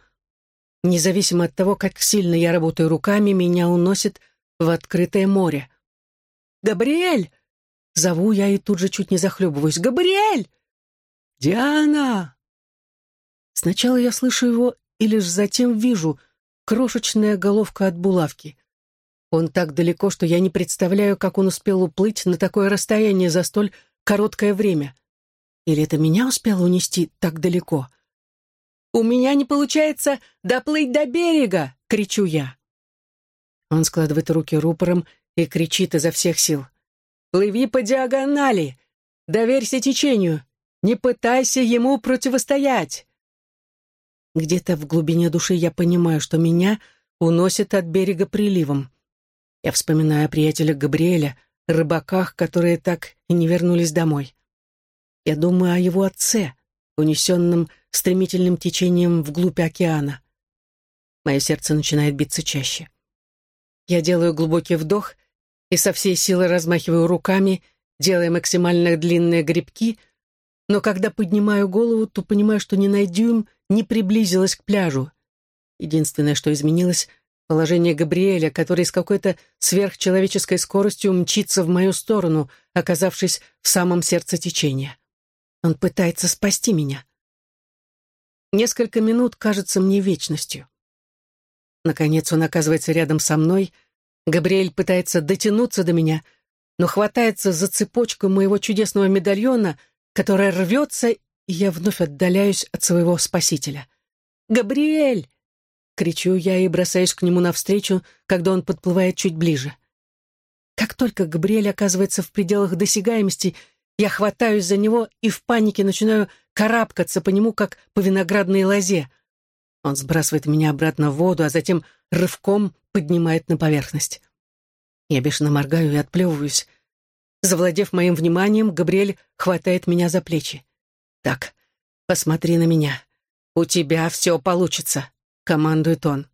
Speaker 1: Независимо от того, как сильно я работаю руками, меня уносит в открытое море. «Габриэль!» Зову я и тут же чуть не захлебываюсь. «Габриэль!» «Диана!» Сначала я слышу его и лишь затем вижу крошечная головка от булавки. Он так далеко, что я не представляю, как он успел уплыть на такое расстояние за столь короткое время. Или это меня успело унести так далеко? «У меня не получается доплыть до берега!» — кричу я. Он складывает руки рупором и кричит изо всех сил. «Плыви по диагонали! Доверься течению! Не пытайся ему противостоять!» Где-то в глубине души я понимаю, что меня уносит от берега приливом. Я вспоминаю о приятелях Габриэля, рыбаках, которые так и не вернулись домой. Я думаю о его отце, унесенном стремительным течением вглубь океана. Мое сердце начинает биться чаще. Я делаю глубокий вдох и со всей силы размахиваю руками, делая максимально длинные грибки, но когда поднимаю голову, то понимаю, что ни на дюйм не приблизилась к пляжу. Единственное, что изменилось, положение Габриэля, который с какой-то сверхчеловеческой скоростью мчится в мою сторону, оказавшись в самом сердце течения. Он пытается спасти меня. Несколько минут кажется мне вечностью. Наконец он оказывается рядом со мной. Габриэль пытается дотянуться до меня, но хватается за цепочку моего чудесного медальона, которая рвется, я вновь отдаляюсь от своего спасителя. «Габриэль!» — кричу я и бросаюсь к нему навстречу, когда он подплывает чуть ближе. Как только Габриэль оказывается в пределах досягаемости, я хватаюсь за него и в панике начинаю карабкаться по нему, как по виноградной лозе — он сбрасывает меня обратно в воду, а затем рывком поднимает на поверхность. Я бешено моргаю и отплевываюсь. Завладев моим вниманием, Габриэль хватает меня за плечи. «Так, посмотри на меня. У тебя все получится», — командует он.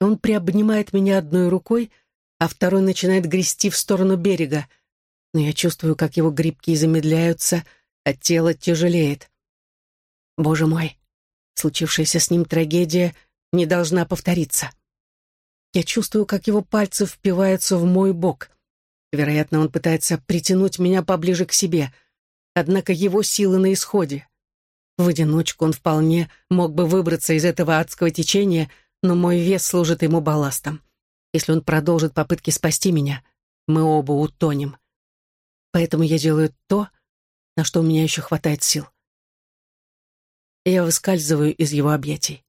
Speaker 1: Он приобнимает меня одной рукой, а второй начинает грести в сторону берега. Но я чувствую, как его грибки замедляются, а тело тяжелеет. Боже мой, Случившаяся с ним трагедия не должна повториться. Я чувствую, как его пальцы впиваются в мой бок. Вероятно, он пытается притянуть меня поближе к себе. Однако его силы на исходе. В одиночку он вполне мог бы выбраться из этого адского течения, но мой вес служит ему балластом. Если он продолжит попытки спасти меня, мы оба утонем. Поэтому я делаю то, на что у меня еще хватает сил я выскальзываю из его объятий.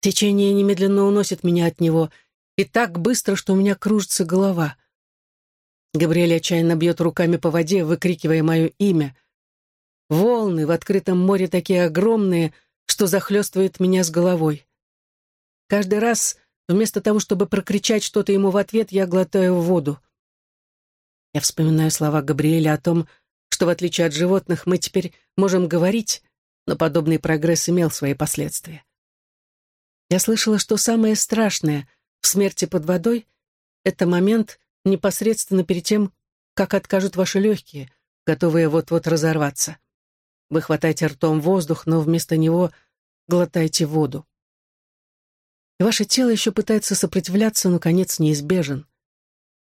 Speaker 1: Течение немедленно уносит меня от него, и так быстро, что у меня кружится голова. Габриэль отчаянно бьет руками по воде, выкрикивая мое имя. Волны в открытом море такие огромные, что захлестывают меня с головой. Каждый раз, вместо того, чтобы прокричать что-то ему в ответ, я глотаю воду. Я вспоминаю слова Габриэля о том, что, в отличие от животных, мы теперь можем говорить, но подобный прогресс имел свои последствия. Я слышала, что самое страшное в смерти под водой — это момент непосредственно перед тем, как откажут ваши легкие, готовые вот-вот разорваться. Вы хватаете ртом воздух, но вместо него глотаете воду. И ваше тело еще пытается сопротивляться, но конец неизбежен.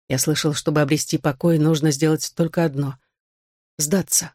Speaker 1: Я слышал, чтобы обрести покой, нужно сделать только одно — сдаться.